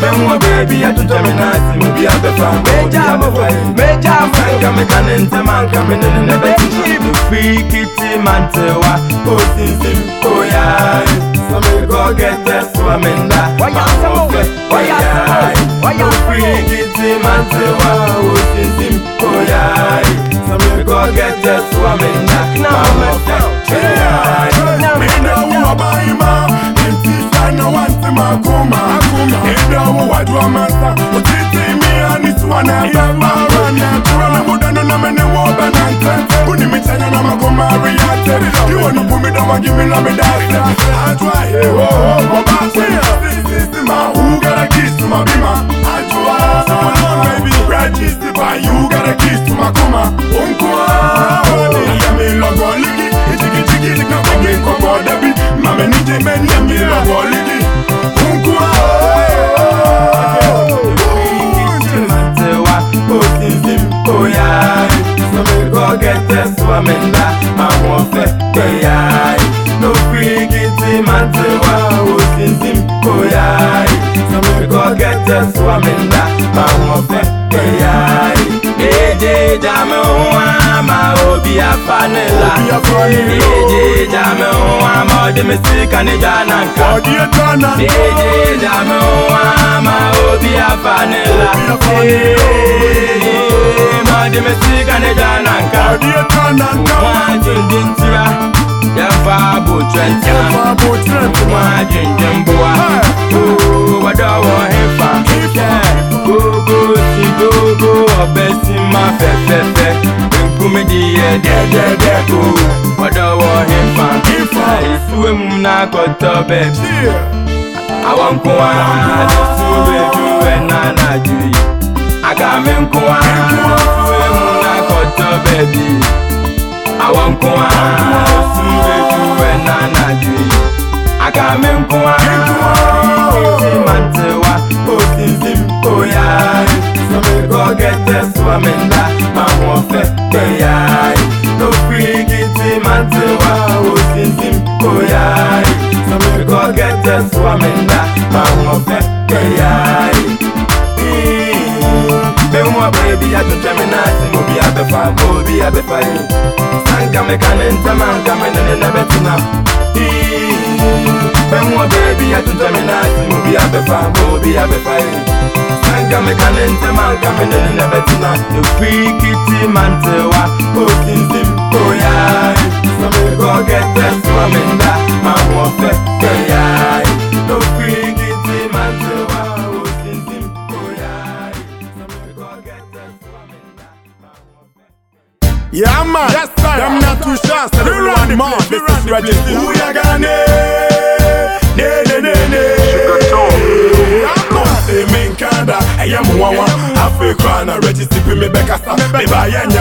mɛmoa baabi atwitwa me naase na obi abɛfa megya mofo megya mofo anka meka ne ntɛm anka me ne ne na bɛtuma mekyiri fikiti mantewa osinsim oyai sɔmekɔ kɛtɛ sɔmenda mamofɛ oyai ofirikiti mantewa. Osinsim oyai So me go get this woman knock now me down Yeah, me know who a buy ma If this I know what to my kuma Akuma, me know who a do a master But this thing me and this one I am a runner Kura me muda no na mene woba nante Uni mi chanya na makuma riyate You wanna put me down and give me love me dance I try, hey, oh, oh, oh, oh, oh, oh, oh, oh, oh, oh, oh, oh, oh, oh, Come on, baby, red is the buy. You got a kiss to my coma. Unkuma, honey, I'm in love with Licky. It's a jiggy, it's not a game, come on, Debbie. Mamma, need a man, I'm in love with Licky. Unkuma, Oya, so me go get this woman that I want to pay. No free kitty, man, to wow, since him, oya, so kẹtẹ sọ mi ma báwọn fẹ ẹyà rí. Èdè jàmẹ́ òun á máa òbí afánilá. Èdè jàmẹ́ òun á máa ọdẹ mi sí kàníjà náà nkà. Èdè jàmẹ́ òun á máa òbí afánilá. Mọ̀ọ́dẹ mi sí kàníjà náà nkà. Wọ́n á jò yɛmfa abotire ntam mo adwendwemboa wɔdɔwɔ hefa gogo si gogo ɔbɛsi ma fɛfɛfɛ nkumi di yɛ dɛdɛdɛ ko wɔdɔwɔ hefa esuwe mu na akɔtɔ bɛbi awɔ nkoa soso beju ɛna n'adu yi agami nkoa esuwe mu na akɔtɔ bɛbi awọ nkuwa sure sure na naju aka me nkuwa ti ma ti wa osisi oya sọmẹkọ gẹtẹ sọmẹnda ma wọn fẹ gbẹya tó firigi ti ma ti wa osisi oya sọmẹkọ gẹtẹ sọmẹnda ma wọn fẹ gbẹya mehu abɛyɛ bi atwetwɛ me na ase mu bi abɛfa ma obi abɛfa yi anka meka ne ntam anka me ne ne na bɛtena mehu abɛyɛ bi atwetwɛ me na ase mu bi abɛfa ma obi abɛfa yi anka meka ne ntam anka me ne ne na bɛtena efiri kiti mantewa osinsim oyaa sɔmi Go get sɔmi nda.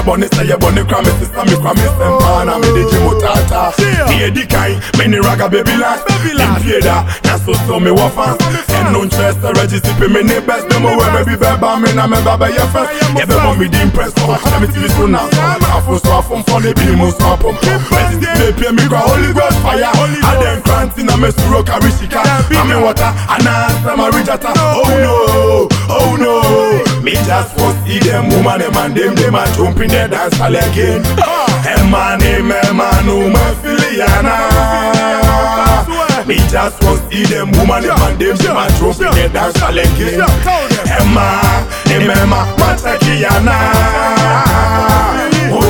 Boni say ye boni kra me sister me sempana me de jimu tata. Me di kind. Me ni raga baby last. Baby last. da. Na so so me wa fans. And no interest the register me ne best. No more me be beba me na me baba ye first ye be mo me di impress so let me see so now afo so afo for the be mo so apom register pay me go holy ghost fire. And then grant na me suro carry shika I'm in water and I'm a rijata oh no. Oh no. Me just want see them woman them and them them a jump in the dance hall again. Emma name Emma no me Rihanna. Me just want to see them woman if and them them a throw me the dance all again. Emma, Emma, Mata Rihanna. Oh,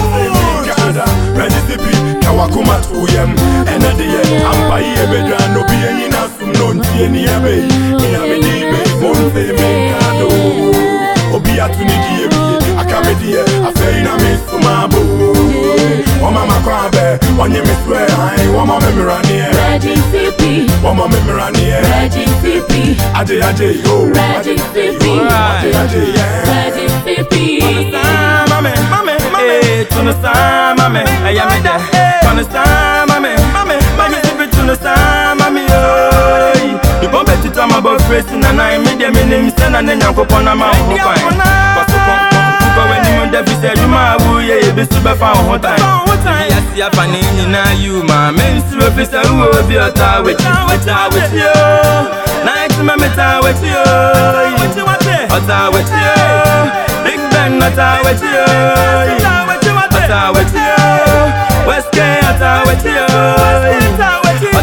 Recipe, Kawakuma to yem, and a day, Ampaye, Bedran, Obian, Asum, non, Tieni, Abbey, Inamidi, Monte, Mekado, Obia Tuniki, Akamedi, Afeina, Miss Mabo. Di e afei na me sumabo Wama makwabe onye me swear ai wama me mirani e Regisipi Wama me mirani e Regisipi Aje aje yo. Regisipi Aje aje yeah Regisipi Mame, mame, mame, to the side, mommy. I am it there. To the side, mommy. Mommy, mommy, keep it to the side. Oh, you bump it to time about facing and I made them in him stand and then you go upon a mouth. Go when you want to say you my woo, yeah, be super found one time. Yes, yeah, funny, you know you, my man, super officer who will be a tie with you, with you, with you. Night to my tie with you, with you, with you, with you. Big Ben, I tie with you, I tie with you. West Gay, I tie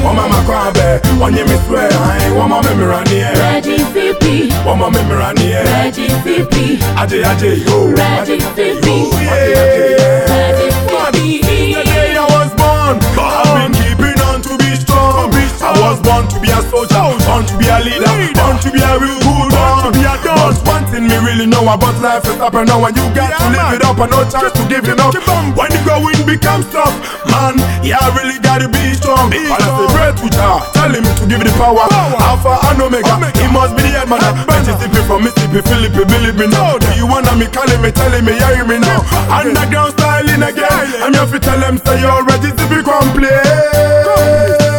Obi atuni di ebi akame di e afei na me sumabo Wama makwabe onye me swear ai wama me mirani e Regisipi Wama me mirani e Regisipi Aje aje yo Aje aje yeah Regisipi The day I was born, I was born to be a soldier, born to be a leader, born to be a real good one. But one thing me really know about life is up and down, and you got to live it up and no chance to give it up. When the going becomes tough, man, yeah, I really gotta be strong. But I say, great with her, tell him to give the power. Alpha and Omega, he must be the head man. Mississippi from Mississippi, Philippi, believe me now. Do you wanna me calling me, telling me, hearing me now? Underground styling again. I'm here to tell them, say you're ready to be complete.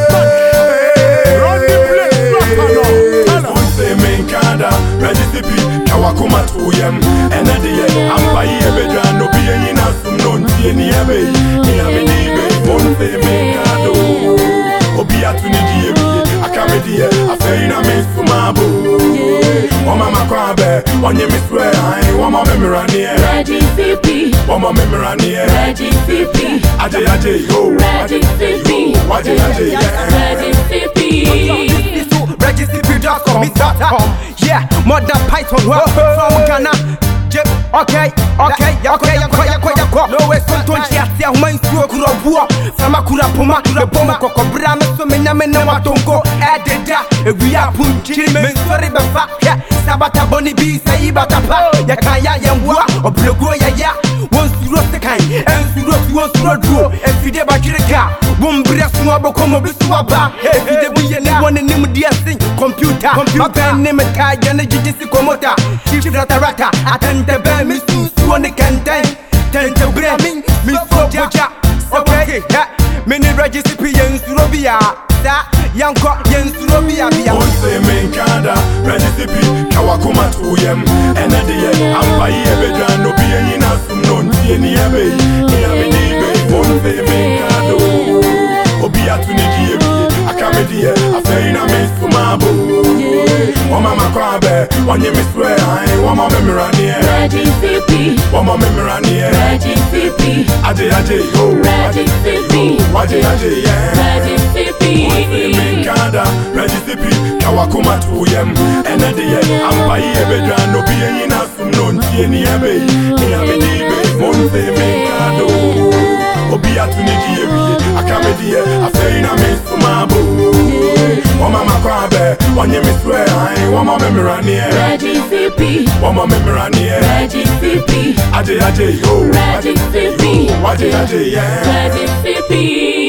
awakumatuyem enediye ampayiye bejando biye nyinasum nontie niyebei niyamidibei fonsemekado obiatunidiye biye akamediye afeina misumabo omamakoabe onye misue ai womo memeranie womo memeranie ajeyajeyo ajeyajeyo ajeyajeyo mirani Regisipi Aje aje yo, Regisipi aje aje yeah Regisipi Registry.com, Mr. Yeah, Mother Python, well, from Ghana. Okay, okay, okay, yakwa, yakwa, yakwa. No way, so don't you see a man to a kura bua. Sama kura puma, kura puma, koko brame, so me na me na watongo. Ededa, we are punchi, men sorry, but fat, yeah. Sabata boni bi, say, batapa, oh. yakaya, yamwa, or blogo, ya, ya. One suro sekai, and suro, one duro si wɔn soro duro efide bakyere ka wɔn mbere so abɔkɔ mo bi so aba efide bi yɛ ne wɔn anim deɛ sen kɔmpiuta babɛn ne mɛta yɛ ne gyigye si kɔmota chief ratarata atɛntɛbɛn mi sunsuo ne kɛntɛn tɛntɛbrɛ mi nsuo bogya ɔbɛ yɛ. Many registry Yensurobia, bia. Yanko Yensurobia, Onse Menkada, registry Kawakuma to Yem, and at the end, Ampire Bedran, no Pianina, no Tieni Abbey, Yamini, Onse Menkado, Obia to Nidia. dear, I say in a miss for my boo. Oh, mama cry bear, on you miss where I ain't one more memory on here. Ready, Fippy, one more memory on here. Ready, Fippy, Aji, Aji, oh, Ready, Fippy, Aji, Aji, yeah. Ready, Fippy, Kada, Ready, Fippy, Kawakuma to him, and at the end, I'm be in a sum. obi ato ne die wie aka me deɛ afei na me nsoma bo. Wɔma makɔ abɛ ɔnye me soɛ ae wɔma me mmeraneɛ wɔma me mmeraneɛ agye agye yo. Agye agye yɛ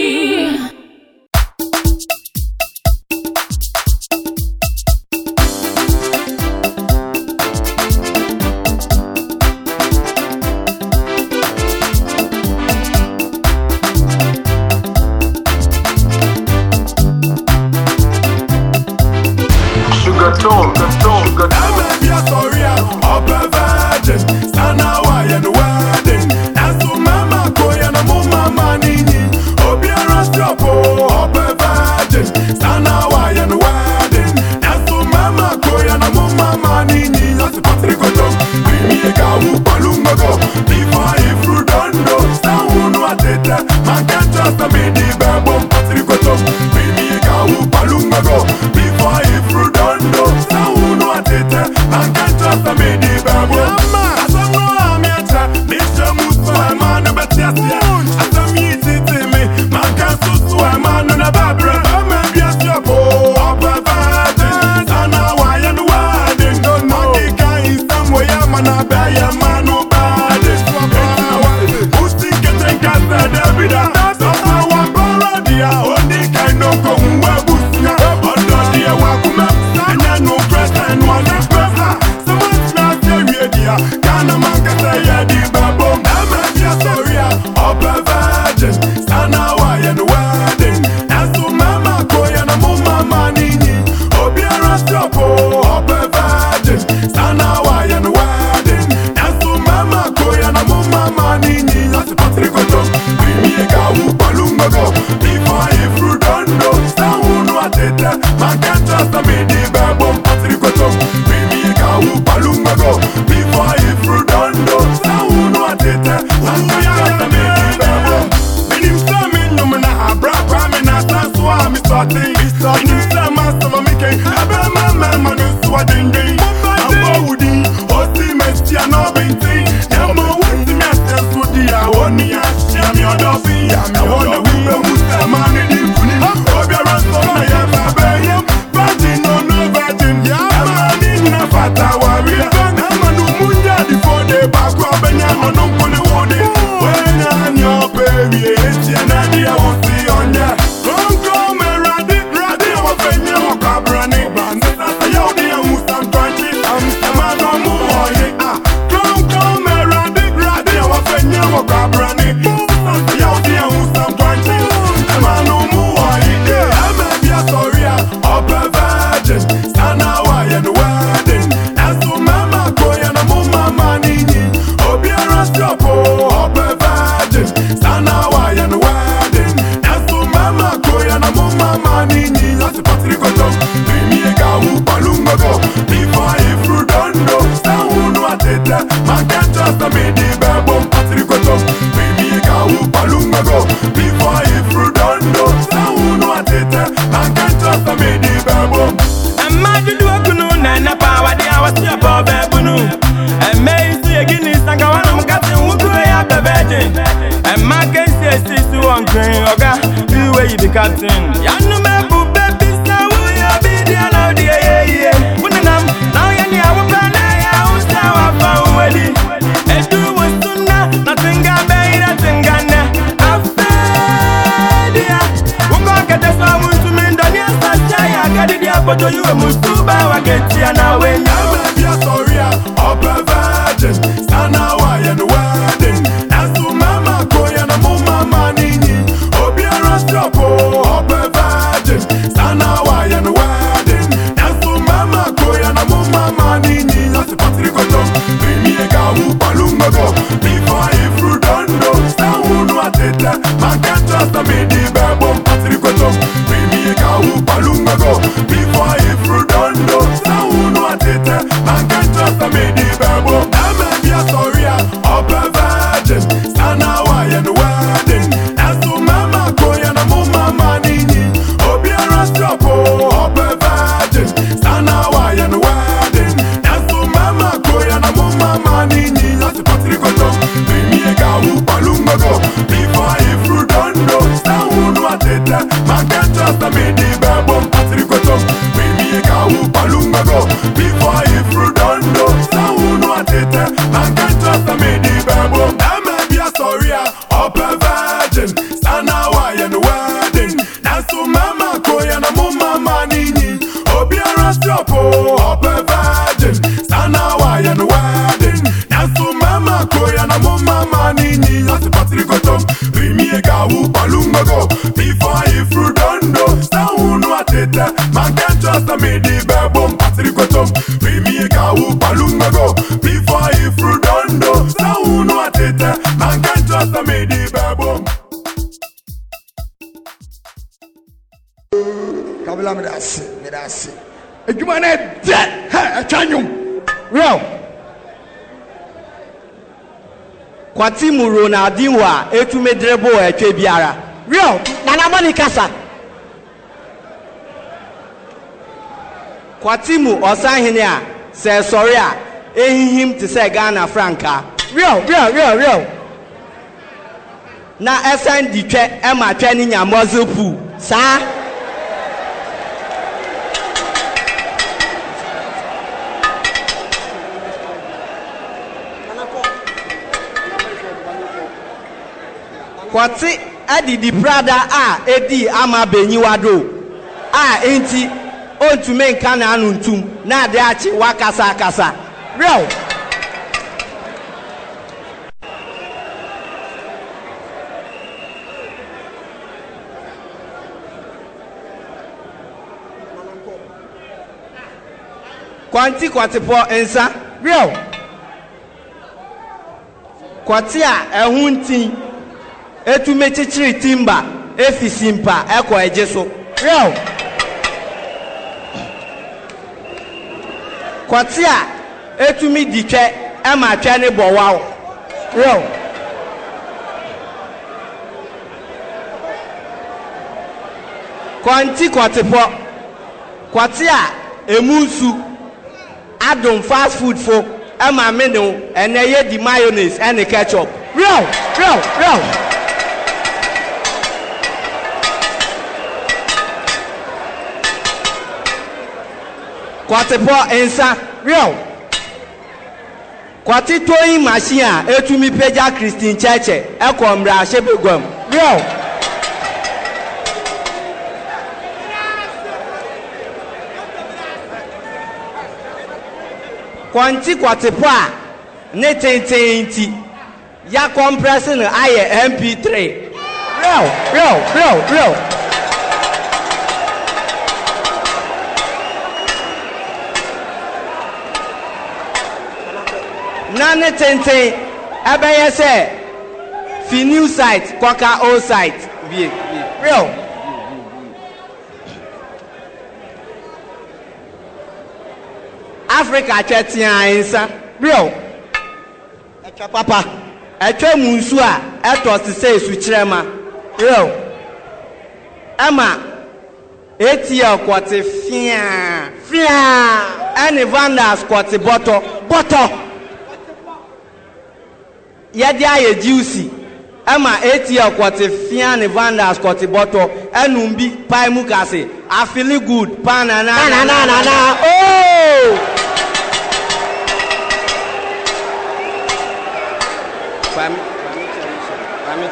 Kwatimu Ronald Nwa Etumedrebo Echebiara. Real Nana Monica sir. Kwatimu Osahinia sɛ sɔre a ehihim te sɛ Ghana frankaa. Real real real real. Na ɛsan di twɛ ɛma twɛ ne nyamɔzi pu saa. Kwɔte adidi prada a edi ama benyiwa do a enti ontumi nka n'ano ntum na ade akye wakasa akasa. Real. kwanti kwatepɔ nsa real kwɔte a ɛho ntin etumi kyikyiri timba efi simpa ɛkɔ ɛgye so. Real. Kwɔte a etumi di twɛ ɛma twɛ ne bɔ waw real. Kɔnti kɔtepɔ kwɔte a emu nsu adum fast food fo ɛma mene ɛnɛ yɛ di mayonnaise ɛne ketchup. Real real real. Kwatepɔ nsa real kwate towing machine a etumi pagya christine churche ɛkɔ mmarahyɛbadwam real kwanti kwatepɔ a ne tenten nti ya kɔmprɛse no ayɛ mp3 real real real real na ne tenten ɛbɛyɛ sɛ fi new site kɔka old site. Bie real. africa twɛ tea nsa real. Ɛtwa papa. Ɛtwa mu nsu a ɛtɔ te sɛ esukyerɛma real ɛma atl kɔte fiaa fiaa ɛne vandals kɔte bɔtɔ bɔtɔ yɛde ayɛ juicy. Ɛma atl kɔte fia ne vandals kɔte bɔtɔ. Ɛnum bi pae mu kase afili good. Panana. Panana ooo. Fami, fami cherisha, fami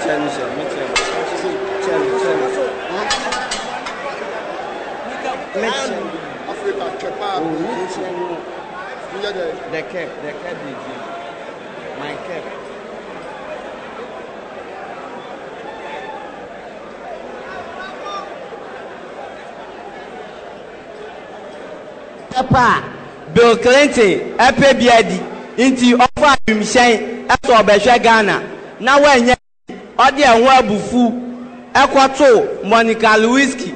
Ɛpa a Bill Clinton ɛpɛ bi adi nti ɔfa awimhyɛn ɛsɛ ɔbɛhwɛ Ghana. Na wɔnyɛ ɔde ɛho abufu ɛkɔto Monica Lewinsky.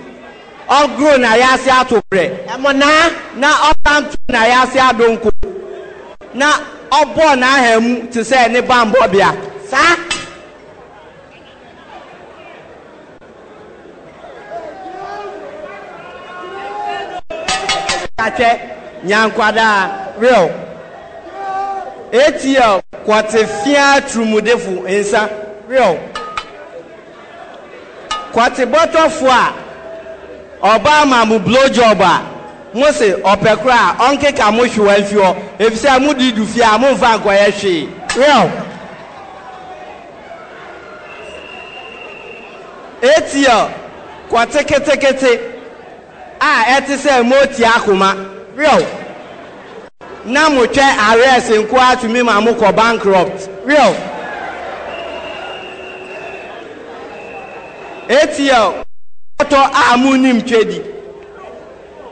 Ɔgoro na yɛase ato brɛ. Ɛmɔnaa na? Ɔsanto na yɛase adonko. Na ɔbɔ n'aha mu te sɛ ne bambɔbea saa? Atwɛ nyankwadaa real. Atl kɔte fia turumudefo nsa real. Kɔte bɔtɔfo a ɔbaa ma mo blow job a mo se ɔpɛ koro a ɔnkeka mo hwewa mfi hɔ efisɛ mo di du fie a mo nfa nkɔyɛ hwee real atl kɔte ketekete a ɛte sɛ moti akoma. Real. Na mo twɛ arrest nko atumi ma mo kɔ bankrupt. Real. Atl kɔtɔ a mo nim twedi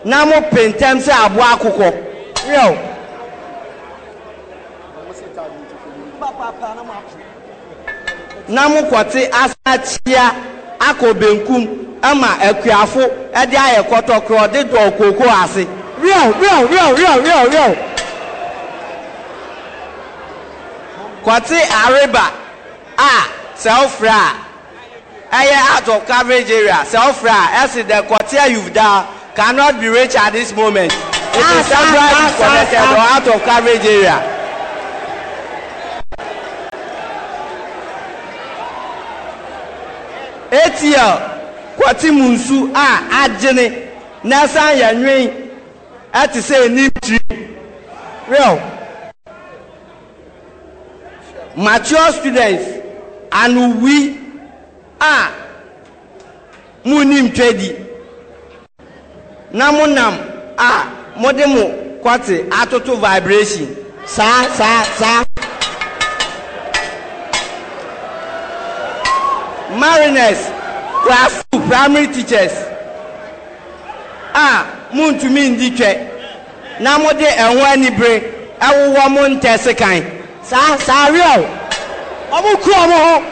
na mo pentem sɛ aboa akokɔ. Real. Na mo kɔte asakyia akɔ benkum. Ama akuafo. Ɛde ayɛ kɔtɔkorɔ de dɔ kooko ase. Real real real real real real kɔte areba a sɛwofrɛ a ɛyɛ out of coverage area. Sɛwofrɛ a ɛsi the kɔte you've dialed cannot be reached at this moment. It is temporarily connected or out of coverage area. atl kwati mu nsu a agyene na san yɛ nwen ɛte sɛ anim tiri real. Mature students anuwi a mu nim twedi na mo nam a mode mo kwate atoto vibration. Saa saa saa mariners class two primary teachers. A muntumi ndi twɛ. Na mo de ɛho anibere ɛwowɔ mo ntɛse kan. Saa saa real ɔmo ku ɔmo ho.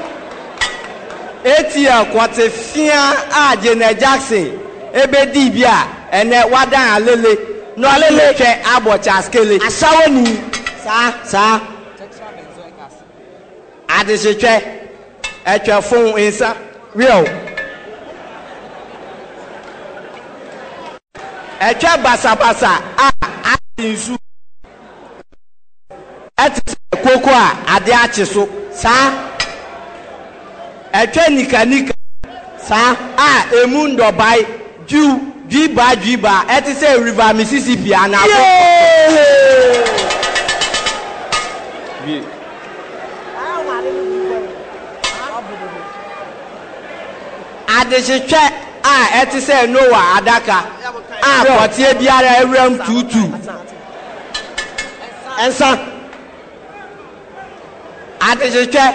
Atl kɔte fia a jenna jackson ebedi bi a ɛnɛ wadan alele. Na ɔlele twɛ abɔ kyaskele asawo ni. Saa saa. Adehyetwɛ ɛtwɛ fon nsa. Real ɛtwɛ basabasa a ati nsu. Ɛte sɛ koko a ade akye so. Saa ɛtwɛ nikanika saa a emu ndɔbae dwiw dwiba dwiba ɛte sɛ river mississippi anafo. adehyetwɛ a ɛte sɛ noa adaka. A pɔteɛ biara awuram tuutu nsa adehyetwɛ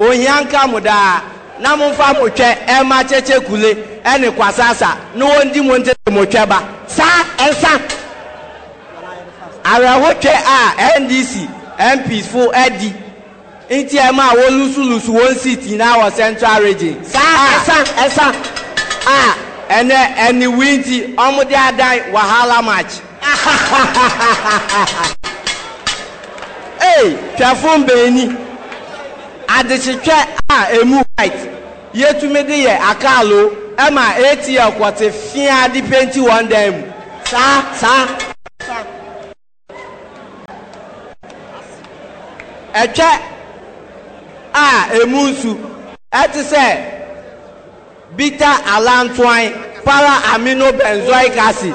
ohia nka mo daa na momfa mo twɛ ɛma kyɛkyɛ kule. Ɛne kwasasa na wɔndi mo ntete mo twɛ ba. Saa nsa awerɛhotwɛ a ndc mps fo adi nti ẹ máa wo lusulusu one seat náà wọ central region. sáà ẹsà ẹsà a ɛnɛ ɛniwi nti ɔmode adan wahala match ei twɛfo mbeeni adekyetwɛ a emu white. Yɛtumi de yɛ akaalo ɛma atl kɔte fia de penti wɔn dan mu saa saa ɛtwɛ a emu nsu. Ɛte sɛ bita alantoan para amino benzoic acid.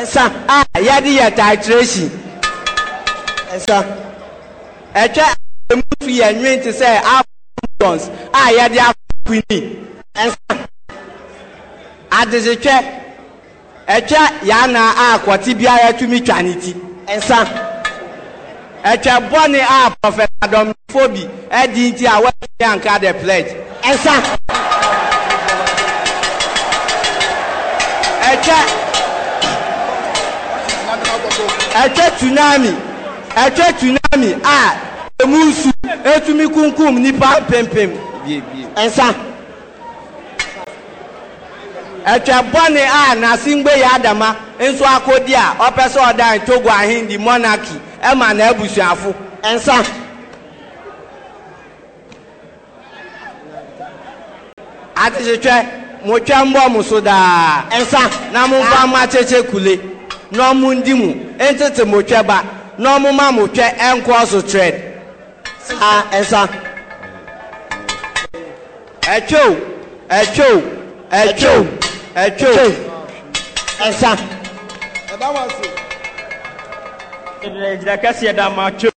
Ɛsa a yɛde yɛ titration ɛsa ɛtwɛ a emu nsu yɛ nwi te sɛ abundance a yɛde akwini ɛsa adesetwɛ ɛtwɛ yana a kɔte biara tumi twa ne ti ɛsa ɛtwɛ bɔne a prɔfɛta dɔmfo bi ɛdi nti a wɔatumi anka the pledge. Ɛnsa ɛtwɛ ɛtwɛ tsunami ɛtwɛ tsunami a emu nsu etumi kunkum nipa mpempem ɛnsa ɛtwɛ bɔne a n'asengbe yɛ adama nso akodi a ɔpɛ sɛ ɔdan togo ahindi monarchy ɛma na abusuafo ɛnsa atehyetwɛ motwɛ mbɔ mo so daa ɛnsa na momfa mo akyekye kule. Na ɔmo ndi mu ntete motwɛ ba. Na ɔmo ma motwɛ ɛnkɔɔ so trɛd saa ɛnsa ɛtwew ɛtwew ɛtwew ɛtwe ɛsa ɛdama se ɛdina kɛseɛ dama twe.